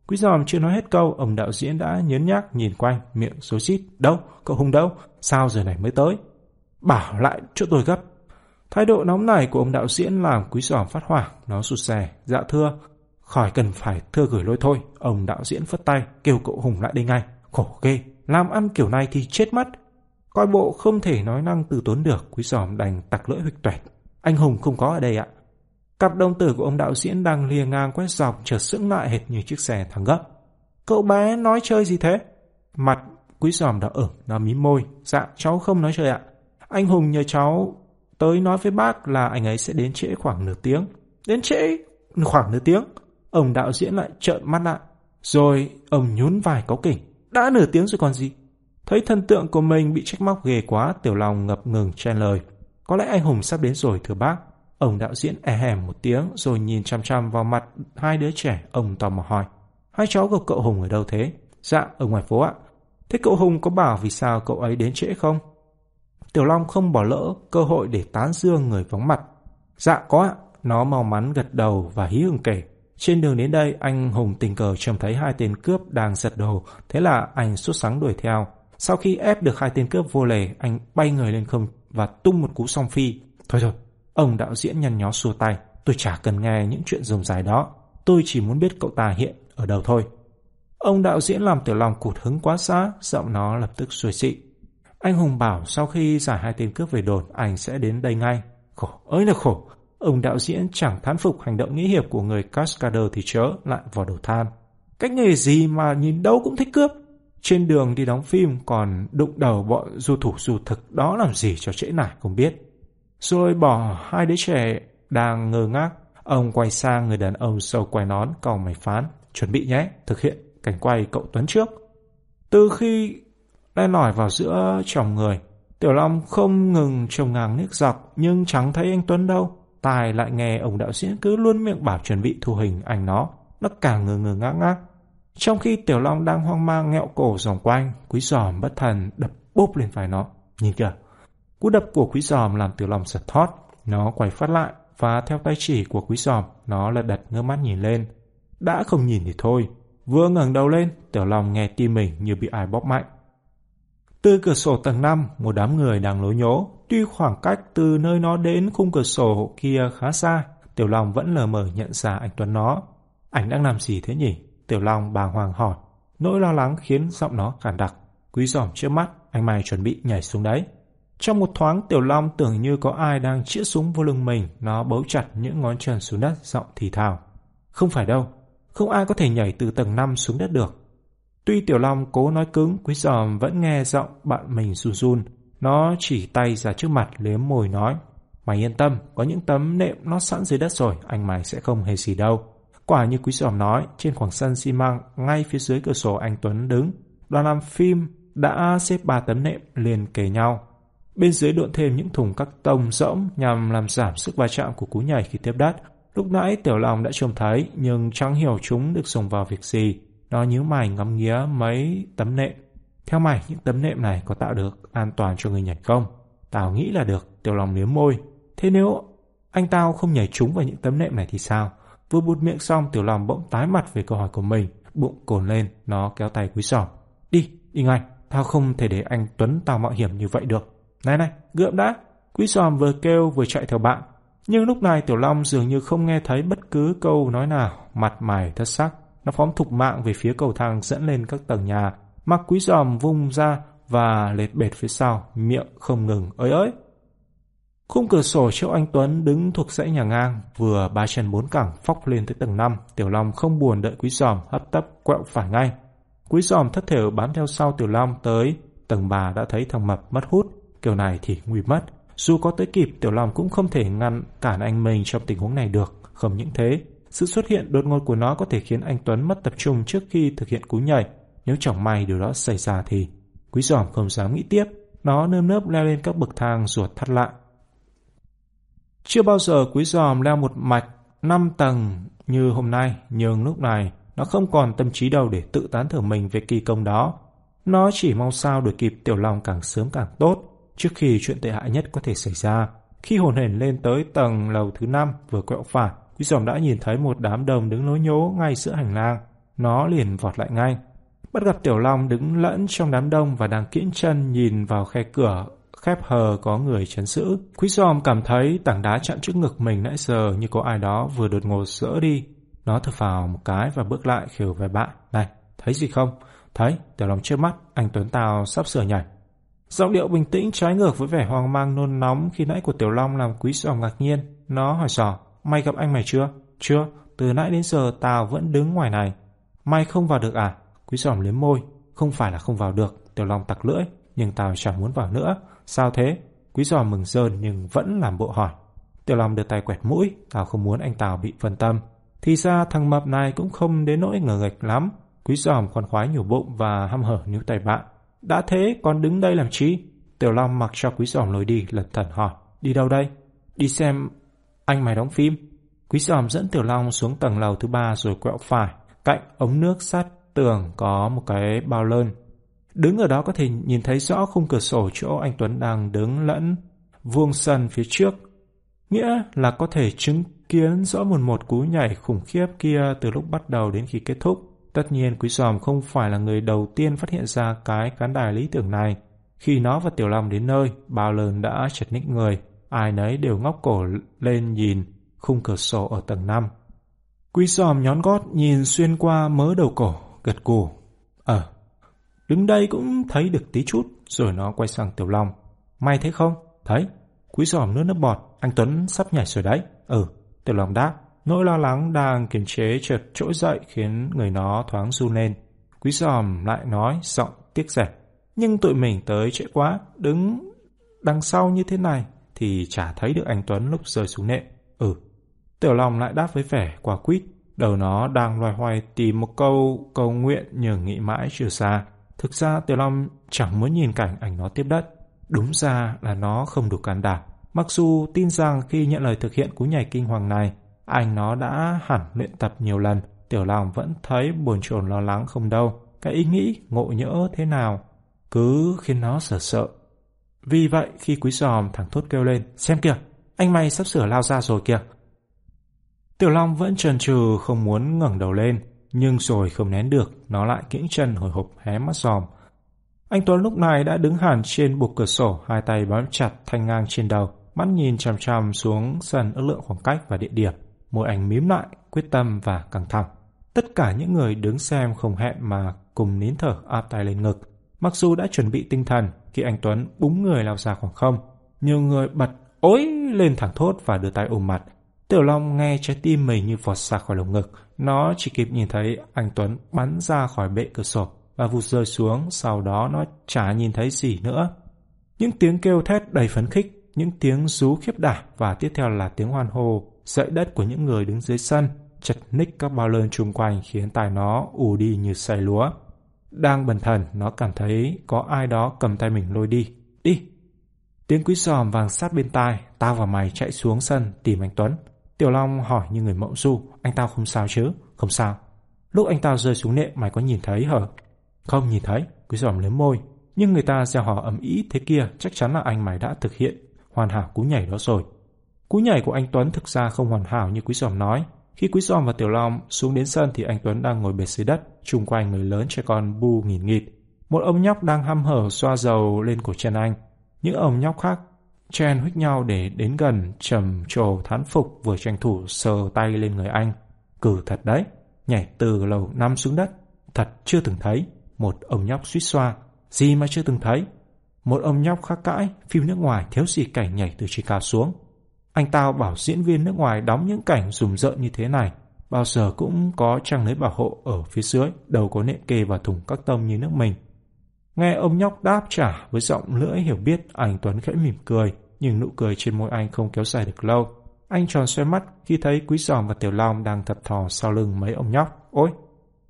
Quý giòm chưa nói hết câu, ông đạo diễn đã nhấn nhác, nhìn quanh, miệng rối xít. Đâu? Cậu Hùng đâu? Sao giờ này mới tới? Bảo lại chỗ tôi gấp. Thái độ nóng này của ông đạo diễn làm quý giòm phát hoảng, nó sụt sè. Dạ thưa, Khỏi cần phải thưa gửi lôi thôi, ông đạo diễn phất tay, kêu cậu Hùng lại đây ngay. Khổ ghê, làm ăn kiểu này thì chết mất. Coi bộ không thể nói năng từ tốn được, quý giòm đành tặc lưỡi huỵch tuệt. Anh Hùng không có ở đây ạ. Cặp đồng tử của ông đạo diễn đang lìa ngang quét dọc chợt sững lại hệt như chiếc xe thẳng gấp. Cậu bé nói chơi gì thế? Mặt quý giòm đã ửng, nó mím môi. Dạ, cháu không nói chơi ạ. Anh Hùng nhờ cháu tới nói với bác là anh ấy sẽ đến trễ khoảng nửa tiếng. Đến trễ khoảng nửa tiếng. Ông đạo diễn lại trợn mắt lại. Rồi ông nhún vai có kỉnh. Đã nửa tiếng rồi còn gì? Thấy thần tượng của mình bị trách móc ghê quá, Tiểu Long ngập ngừng chen lời. Có lẽ anh Hùng sắp đến rồi thưa bác. Ông đạo diễn e hèm một tiếng rồi nhìn chăm chăm vào mặt hai đứa trẻ. Ông tò mò hỏi. Hai cháu của cậu Hùng ở đâu thế? Dạ, ở ngoài phố ạ. Thế cậu Hùng có bảo vì sao cậu ấy đến trễ không? Tiểu Long không bỏ lỡ cơ hội để tán dương người vắng mặt. Dạ có ạ. Nó mau mắn gật đầu và hí hưởng kể. Trên đường đến đây, anh Hùng tình cờ trông thấy hai tên cướp đang giật đồ. Thế là anh xuất sáng đuổi theo. Sau khi ép được hai tên cướp vô lề, anh bay người lên không và tung một cú song phi. Thôi thôi, ông đạo diễn nhăn nhó xua tay. Tôi chả cần nghe những chuyện rồng dài đó. Tôi chỉ muốn biết cậu ta hiện ở đâu thôi. Ông đạo diễn làm tiểu lòng cụt hứng quá xa, giọng nó lập tức xuôi xị. Anh Hùng bảo sau khi giải hai tên cướp về đồn, anh sẽ đến đây ngay. Khổ ơi là khổ, ông đạo diễn chẳng thán phục hành động nghĩa hiệp của người Cascader thì chớ lại vào đầu than. Cách nghề gì mà nhìn đâu cũng thích cướp. Trên đường đi đóng phim còn đụng đầu bọn du thủ du thực đó làm gì cho trễ nải không biết. Rồi bỏ hai đứa trẻ đang ngơ ngác. Ông quay sang người đàn ông sâu quay nón cầu mày phán. Chuẩn bị nhé, thực hiện cảnh quay cậu Tuấn trước. Từ khi len lỏi vào giữa chồng người, Tiểu Long không ngừng trông ngang nước dọc nhưng chẳng thấy anh Tuấn đâu. Tài lại nghe ông đạo diễn cứ luôn miệng bảo chuẩn bị thu hình ảnh nó. Nó càng ngơ ngơ ngác ngác. Trong khi Tiểu Long đang hoang mang nghẹo cổ vòng quanh, Quý Giòm bất thần đập bốp lên vai nó. Nhìn kìa, cú đập của Quý Giòm làm Tiểu Long giật thót. Nó quay phát lại và theo tay chỉ của Quý Giòm, nó lật đật ngơ mắt nhìn lên. Đã không nhìn thì thôi. Vừa ngẩng đầu lên, Tiểu Long nghe tim mình như bị ai bóp mạnh. Từ cửa sổ tầng 5, một đám người đang lối nhố. Tuy khoảng cách từ nơi nó đến khung cửa sổ kia khá xa, Tiểu Long vẫn lờ mờ nhận ra anh Tuấn nó. Anh đang làm gì thế nhỉ? Tiểu Long bàng hoàng hỏi. Nỗi lo lắng khiến giọng nó khản đặc. Quý giỏm trước mắt, anh mày chuẩn bị nhảy xuống đấy. Trong một thoáng Tiểu Long tưởng như có ai đang chĩa súng vô lưng mình, nó bấu chặt những ngón chân xuống đất giọng thì thào. Không phải đâu, không ai có thể nhảy từ tầng 5 xuống đất được. Tuy Tiểu Long cố nói cứng, Quý Giòm vẫn nghe giọng bạn mình run run. Nó chỉ tay ra trước mặt liếm môi nói. Mày yên tâm, có những tấm nệm nó sẵn dưới đất rồi, anh mày sẽ không hề gì đâu. Quả như Quý Giòm nói, trên khoảng sân xi măng ngay phía dưới cửa sổ anh Tuấn đứng, đoàn làm phim đã xếp ba tấm nệm liền kề nhau. Bên dưới độn thêm những thùng các tông rỗng nhằm làm giảm sức va chạm của cú nhảy khi tiếp đất. Lúc nãy Tiểu Long đã trông thấy nhưng chẳng hiểu chúng được dùng vào việc gì. Nó nhíu mày ngắm nghía mấy tấm nệm. Theo mày, những tấm nệm này có tạo được an toàn cho người nhảy không? Tao nghĩ là được, Tiểu Long liếm môi. Thế nếu anh tao không nhảy trúng vào những tấm nệm này thì sao? Vừa bụt miệng xong Tiểu Long bỗng tái mặt về câu hỏi của mình. Bụng cồn lên, nó kéo tay quý sỏ. Đi, đi ngay, tao không thể để anh Tuấn tao mạo hiểm như vậy được. Này này, gượm đã. Quý sòm vừa kêu vừa chạy theo bạn. Nhưng lúc này Tiểu Long dường như không nghe thấy bất cứ câu nói nào, mặt mày thất sắc. Nó phóng thục mạng về phía cầu thang dẫn lên các tầng nhà. Mặc quý giòm vung ra và lệt bệt phía sau, miệng không ngừng ơi ơi. Khung cửa sổ chỗ anh Tuấn đứng thuộc dãy nhà ngang, vừa ba chân bốn cẳng phóc lên tới tầng 5. Tiểu Long không buồn đợi quý giòm hấp tấp quẹo phải ngay. Quý giòm thất thểu bám theo sau Tiểu Long tới tầng bà đã thấy thằng Mập mất hút. Kiểu này thì nguy mất. Dù có tới kịp, Tiểu Long cũng không thể ngăn cản anh mình trong tình huống này được. Không những thế, sự xuất hiện đột ngột của nó có thể khiến anh Tuấn mất tập trung trước khi thực hiện cú nhảy. Nếu chẳng may điều đó xảy ra thì... Quý giòm không dám nghĩ tiếp. Nó nơm nớp leo lên các bậc thang ruột thắt lại. Chưa bao giờ quý giòm leo một mạch 5 tầng như hôm nay, nhưng lúc này nó không còn tâm trí đâu để tự tán thưởng mình về kỳ công đó. Nó chỉ mong sao đuổi kịp Tiểu Long càng sớm càng tốt, trước khi chuyện tệ hại nhất có thể xảy ra. Khi hồn hển lên tới tầng lầu thứ năm vừa quẹo phải, Quý giòm đã nhìn thấy một đám đồng đứng lối nhố ngay giữa hành lang. Nó liền vọt lại ngay. Bắt gặp Tiểu Long đứng lẫn trong đám đông và đang kiễng chân nhìn vào khe cửa khép hờ có người chấn giữ. Quý giòm cảm thấy tảng đá chặn trước ngực mình nãy giờ như có ai đó vừa đột ngột dỡ đi. Nó thở phào một cái và bước lại khều về bạn. Này, thấy gì không? Thấy, Tiểu Long trước mắt, anh Tuấn Tào sắp sửa nhảy. Giọng điệu bình tĩnh trái ngược với vẻ hoang mang nôn nóng khi nãy của Tiểu Long làm quý sòm ngạc nhiên. Nó hỏi dò, mày gặp anh mày chưa? Chưa, từ nãy đến giờ tao vẫn đứng ngoài này. Mày không vào được à? Quý sòm liếm môi, không phải là không vào được. Tiểu Long tặc lưỡi, nhưng tao chẳng muốn vào nữa. Sao thế? Quý sòm mừng rơn nhưng vẫn làm bộ hỏi. Tiểu Long đưa tay quẹt mũi, tao không muốn anh Tào bị phân tâm. Thì ra thằng mập này cũng không đến nỗi ngờ nghệch lắm. Quý giòm khoan khoái nhủ bụng và hăm hở níu tay bạn. Đã thế còn đứng đây làm chi? Tiểu Long mặc cho quý giòm lối đi, lật thần hỏi. Đi đâu đây? Đi xem anh mày đóng phim. Quý giòm dẫn Tiểu Long xuống tầng lầu thứ ba rồi quẹo phải. Cạnh ống nước sát tường có một cái bao lơn. Đứng ở đó có thể nhìn thấy rõ khung cửa sổ chỗ anh Tuấn đang đứng lẫn vuông sân phía trước. Nghĩa là có thể chứng kiến rõ một một cú nhảy khủng khiếp kia từ lúc bắt đầu đến khi kết thúc. Tất nhiên Quý Giòm không phải là người đầu tiên phát hiện ra cái khán đài lý tưởng này. Khi nó và Tiểu Long đến nơi, bao lớn đã chật ních người, ai nấy đều ngóc cổ lên nhìn khung cửa sổ ở tầng 5. Quý Giòm nhón gót nhìn xuyên qua mớ đầu cổ, gật cù. Ờ, đứng đây cũng thấy được tí chút, rồi nó quay sang Tiểu Long. May thấy không? Thấy. Quý Giòm nước nước bọt, anh Tuấn sắp nhảy rồi đấy. Ừ, Tiểu Long đáp. Nỗi lo lắng đang kiềm chế chợt trỗi dậy khiến người nó thoáng run lên. Quý giòm lại nói giọng tiếc rẻ. Nhưng tụi mình tới trễ quá, đứng đằng sau như thế này thì chả thấy được anh Tuấn lúc rơi xuống nệm. Ừ. Tiểu Long lại đáp với vẻ quả quýt. Đầu nó đang loay hoay tìm một câu cầu nguyện nhưng nghĩ mãi chưa xa. Thực ra Tiểu Long chẳng muốn nhìn cảnh ảnh nó tiếp đất. Đúng ra là nó không đủ can đảm. Mặc dù tin rằng khi nhận lời thực hiện cú nhảy kinh hoàng này, anh nó đã hẳn luyện tập nhiều lần, Tiểu Long vẫn thấy buồn chồn lo lắng không đâu. Cái ý nghĩ ngộ nhỡ thế nào cứ khiến nó sợ sợ. Vì vậy khi quý giòm thằng thốt kêu lên, xem kìa, anh mày sắp sửa lao ra rồi kìa. Tiểu Long vẫn trần trừ không muốn ngẩng đầu lên, nhưng rồi không nén được, nó lại kiễng chân hồi hộp hé mắt giòm. Anh Tuấn lúc này đã đứng hẳn trên bục cửa sổ, hai tay bám chặt thanh ngang trên đầu, mắt nhìn chằm chằm xuống sân ước lượng khoảng cách và địa điểm môi anh mím lại, quyết tâm và căng thẳng. Tất cả những người đứng xem không hẹn mà cùng nín thở áp tay lên ngực. Mặc dù đã chuẩn bị tinh thần khi anh Tuấn búng người lao ra khoảng không, nhiều người bật ối lên thẳng thốt và đưa tay ôm mặt. Tiểu Long nghe trái tim mình như vọt ra khỏi lồng ngực. Nó chỉ kịp nhìn thấy anh Tuấn bắn ra khỏi bệ cửa sổ và vụt rơi xuống, sau đó nó chả nhìn thấy gì nữa. Những tiếng kêu thét đầy phấn khích, những tiếng rú khiếp đảm và tiếp theo là tiếng hoan hô Dãy đất của những người đứng dưới sân chật ních các bao lơn chung quanh khiến tài nó ù đi như say lúa. Đang bần thần, nó cảm thấy có ai đó cầm tay mình lôi đi. Đi! Tiếng quý giòm vàng sát bên tai, tao và mày chạy xuống sân tìm anh Tuấn. Tiểu Long hỏi như người mộng du, anh tao không sao chứ? Không sao. Lúc anh tao rơi xuống nệm mày có nhìn thấy hả? Không nhìn thấy, quý giòm liếm môi. Nhưng người ta gieo hò ầm ĩ thế kia chắc chắn là anh mày đã thực hiện hoàn hảo cú nhảy đó rồi. Cú nhảy của anh Tuấn thực ra không hoàn hảo như Quý Giòm nói. Khi Quý Giòm và Tiểu Long xuống đến sân thì anh Tuấn đang ngồi bệt dưới đất, chung quanh người lớn trẻ con bu nghìn nghịt. Một ông nhóc đang hăm hở xoa dầu lên cổ chân anh. Những ông nhóc khác chen huých nhau để đến gần trầm trồ thán phục vừa tranh thủ sờ tay lên người anh. Cử thật đấy, nhảy từ lầu năm xuống đất. Thật chưa từng thấy. Một ông nhóc suýt xoa. Gì mà chưa từng thấy. Một ông nhóc khác cãi, phim nước ngoài thiếu gì cảnh nhảy từ trên cao xuống. Anh tao bảo diễn viên nước ngoài đóng những cảnh rùng rợn như thế này, bao giờ cũng có trang lưới bảo hộ ở phía dưới, đầu có nệm kê và thùng các tông như nước mình. Nghe ông nhóc đáp trả với giọng lưỡi hiểu biết, anh Tuấn khẽ mỉm cười, nhưng nụ cười trên môi anh không kéo dài được lâu. Anh tròn xoay mắt khi thấy Quý Giòm và Tiểu Long đang thật thò sau lưng mấy ông nhóc. Ôi!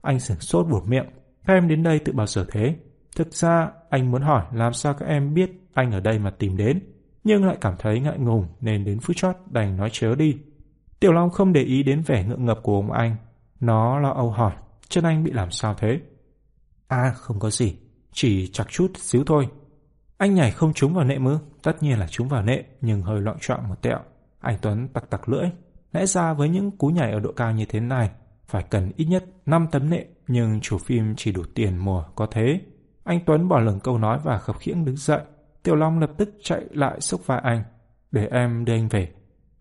Anh sửng sốt buột miệng. Các em đến đây tự bao giờ thế? Thực ra, anh muốn hỏi làm sao các em biết anh ở đây mà tìm đến nhưng lại cảm thấy ngại ngùng nên đến phút chót đành nói chớ đi. Tiểu Long không để ý đến vẻ ngượng ngập của ông anh. Nó lo âu hỏi, chân anh bị làm sao thế? À, không có gì, chỉ chặt chút xíu thôi. Anh nhảy không trúng vào nệm ư? Tất nhiên là trúng vào nệm, nhưng hơi loạn trọng một tẹo. Anh Tuấn tặc tặc lưỡi. Lẽ ra với những cú nhảy ở độ cao như thế này, phải cần ít nhất 5 tấm nệm, nhưng chủ phim chỉ đủ tiền mùa có thế. Anh Tuấn bỏ lửng câu nói và khập khiễng đứng dậy. Tiểu Long lập tức chạy lại xúc vai anh. Để em đưa anh về.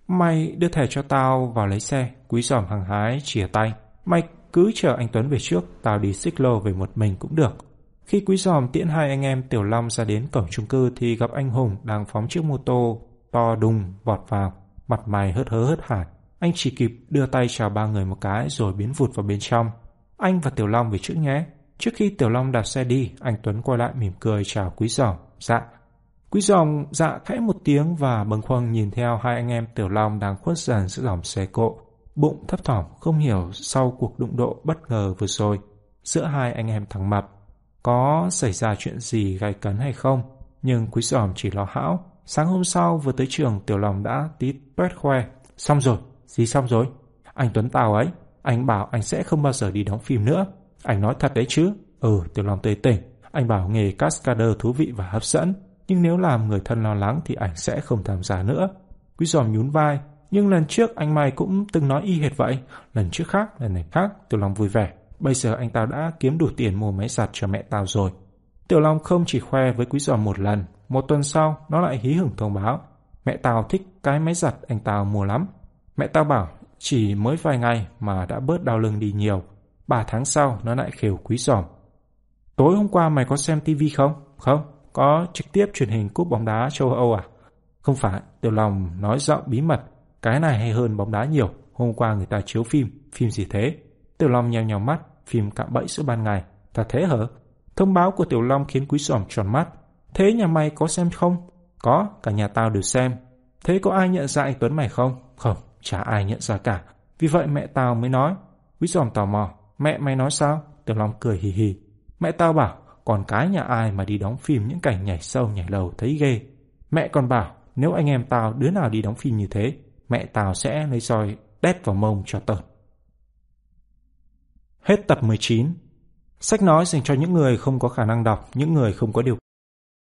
Mày đưa thẻ cho tao vào lấy xe. Quý giòm hàng hái chìa tay. Mày cứ chờ anh Tuấn về trước, tao đi xích lô về một mình cũng được. Khi quý giòm tiễn hai anh em Tiểu Long ra đến cổng chung cư thì gặp anh Hùng đang phóng chiếc mô tô to đùng vọt vào, mặt mày hớt hớ hớt hải. Anh chỉ kịp đưa tay chào ba người một cái rồi biến vụt vào bên trong. Anh và Tiểu Long về trước nhé. Trước khi Tiểu Long đạp xe đi, anh Tuấn quay lại mỉm cười chào quý giòm. Dạ. Quý dòng dạ khẽ một tiếng và bâng khuâng nhìn theo hai anh em Tiểu Long đang khuất dần giữa dòng xe cộ. Bụng thấp thỏm không hiểu sau cuộc đụng độ bất ngờ vừa rồi giữa hai anh em thằng Mập. Có xảy ra chuyện gì gai cấn hay không? Nhưng quý giòm chỉ lo hão. Sáng hôm sau vừa tới trường Tiểu Long đã tít tuét khoe. Xong rồi, gì xong rồi? Anh Tuấn Tào ấy, anh bảo anh sẽ không bao giờ đi đóng phim nữa. Anh nói thật đấy chứ. Ừ, Tiểu Long tươi tỉnh. Anh bảo nghề cascader thú vị và hấp dẫn. Nhưng nếu làm người thân lo lắng thì ảnh sẽ không tham gia nữa. Quý giòm nhún vai. Nhưng lần trước anh Mai cũng từng nói y hệt vậy. Lần trước khác, lần này khác, Tiểu Long vui vẻ. Bây giờ anh tao đã kiếm đủ tiền mua máy giặt cho mẹ tao rồi. Tiểu Long không chỉ khoe với quý giòm một lần. Một tuần sau, nó lại hí hửng thông báo. Mẹ tao thích cái máy giặt anh tao mua lắm. Mẹ tao bảo chỉ mới vài ngày mà đã bớt đau lưng đi nhiều. Ba tháng sau nó lại khều quý giòm. Tối hôm qua mày có xem tivi không? Không, có trực tiếp truyền hình cúp bóng đá châu Âu à? Không phải, Tiểu Long nói giọng bí mật. Cái này hay hơn bóng đá nhiều. Hôm qua người ta chiếu phim, phim gì thế? Tiểu Long nheo nheo mắt, phim cạm bẫy giữa ban ngày. Ta thế hở? Thông báo của Tiểu Long khiến quý sòm tròn mắt. Thế nhà mày có xem không? Có, cả nhà tao đều xem. Thế có ai nhận ra anh Tuấn mày không? Không, chả ai nhận ra cả. Vì vậy mẹ tao mới nói. Quý giòm tò mò. Mẹ mày nói sao? Tiểu Long cười hì hì. Mẹ tao bảo, còn cái nhà ai mà đi đóng phim những cảnh nhảy sâu nhảy lầu thấy ghê. Mẹ còn bảo, nếu anh em tao đứa nào đi đóng phim như thế, mẹ tao sẽ lấy roi đét vào mông cho tợn. Hết tập 19 Sách nói dành cho những người không có khả năng đọc, những người không có điều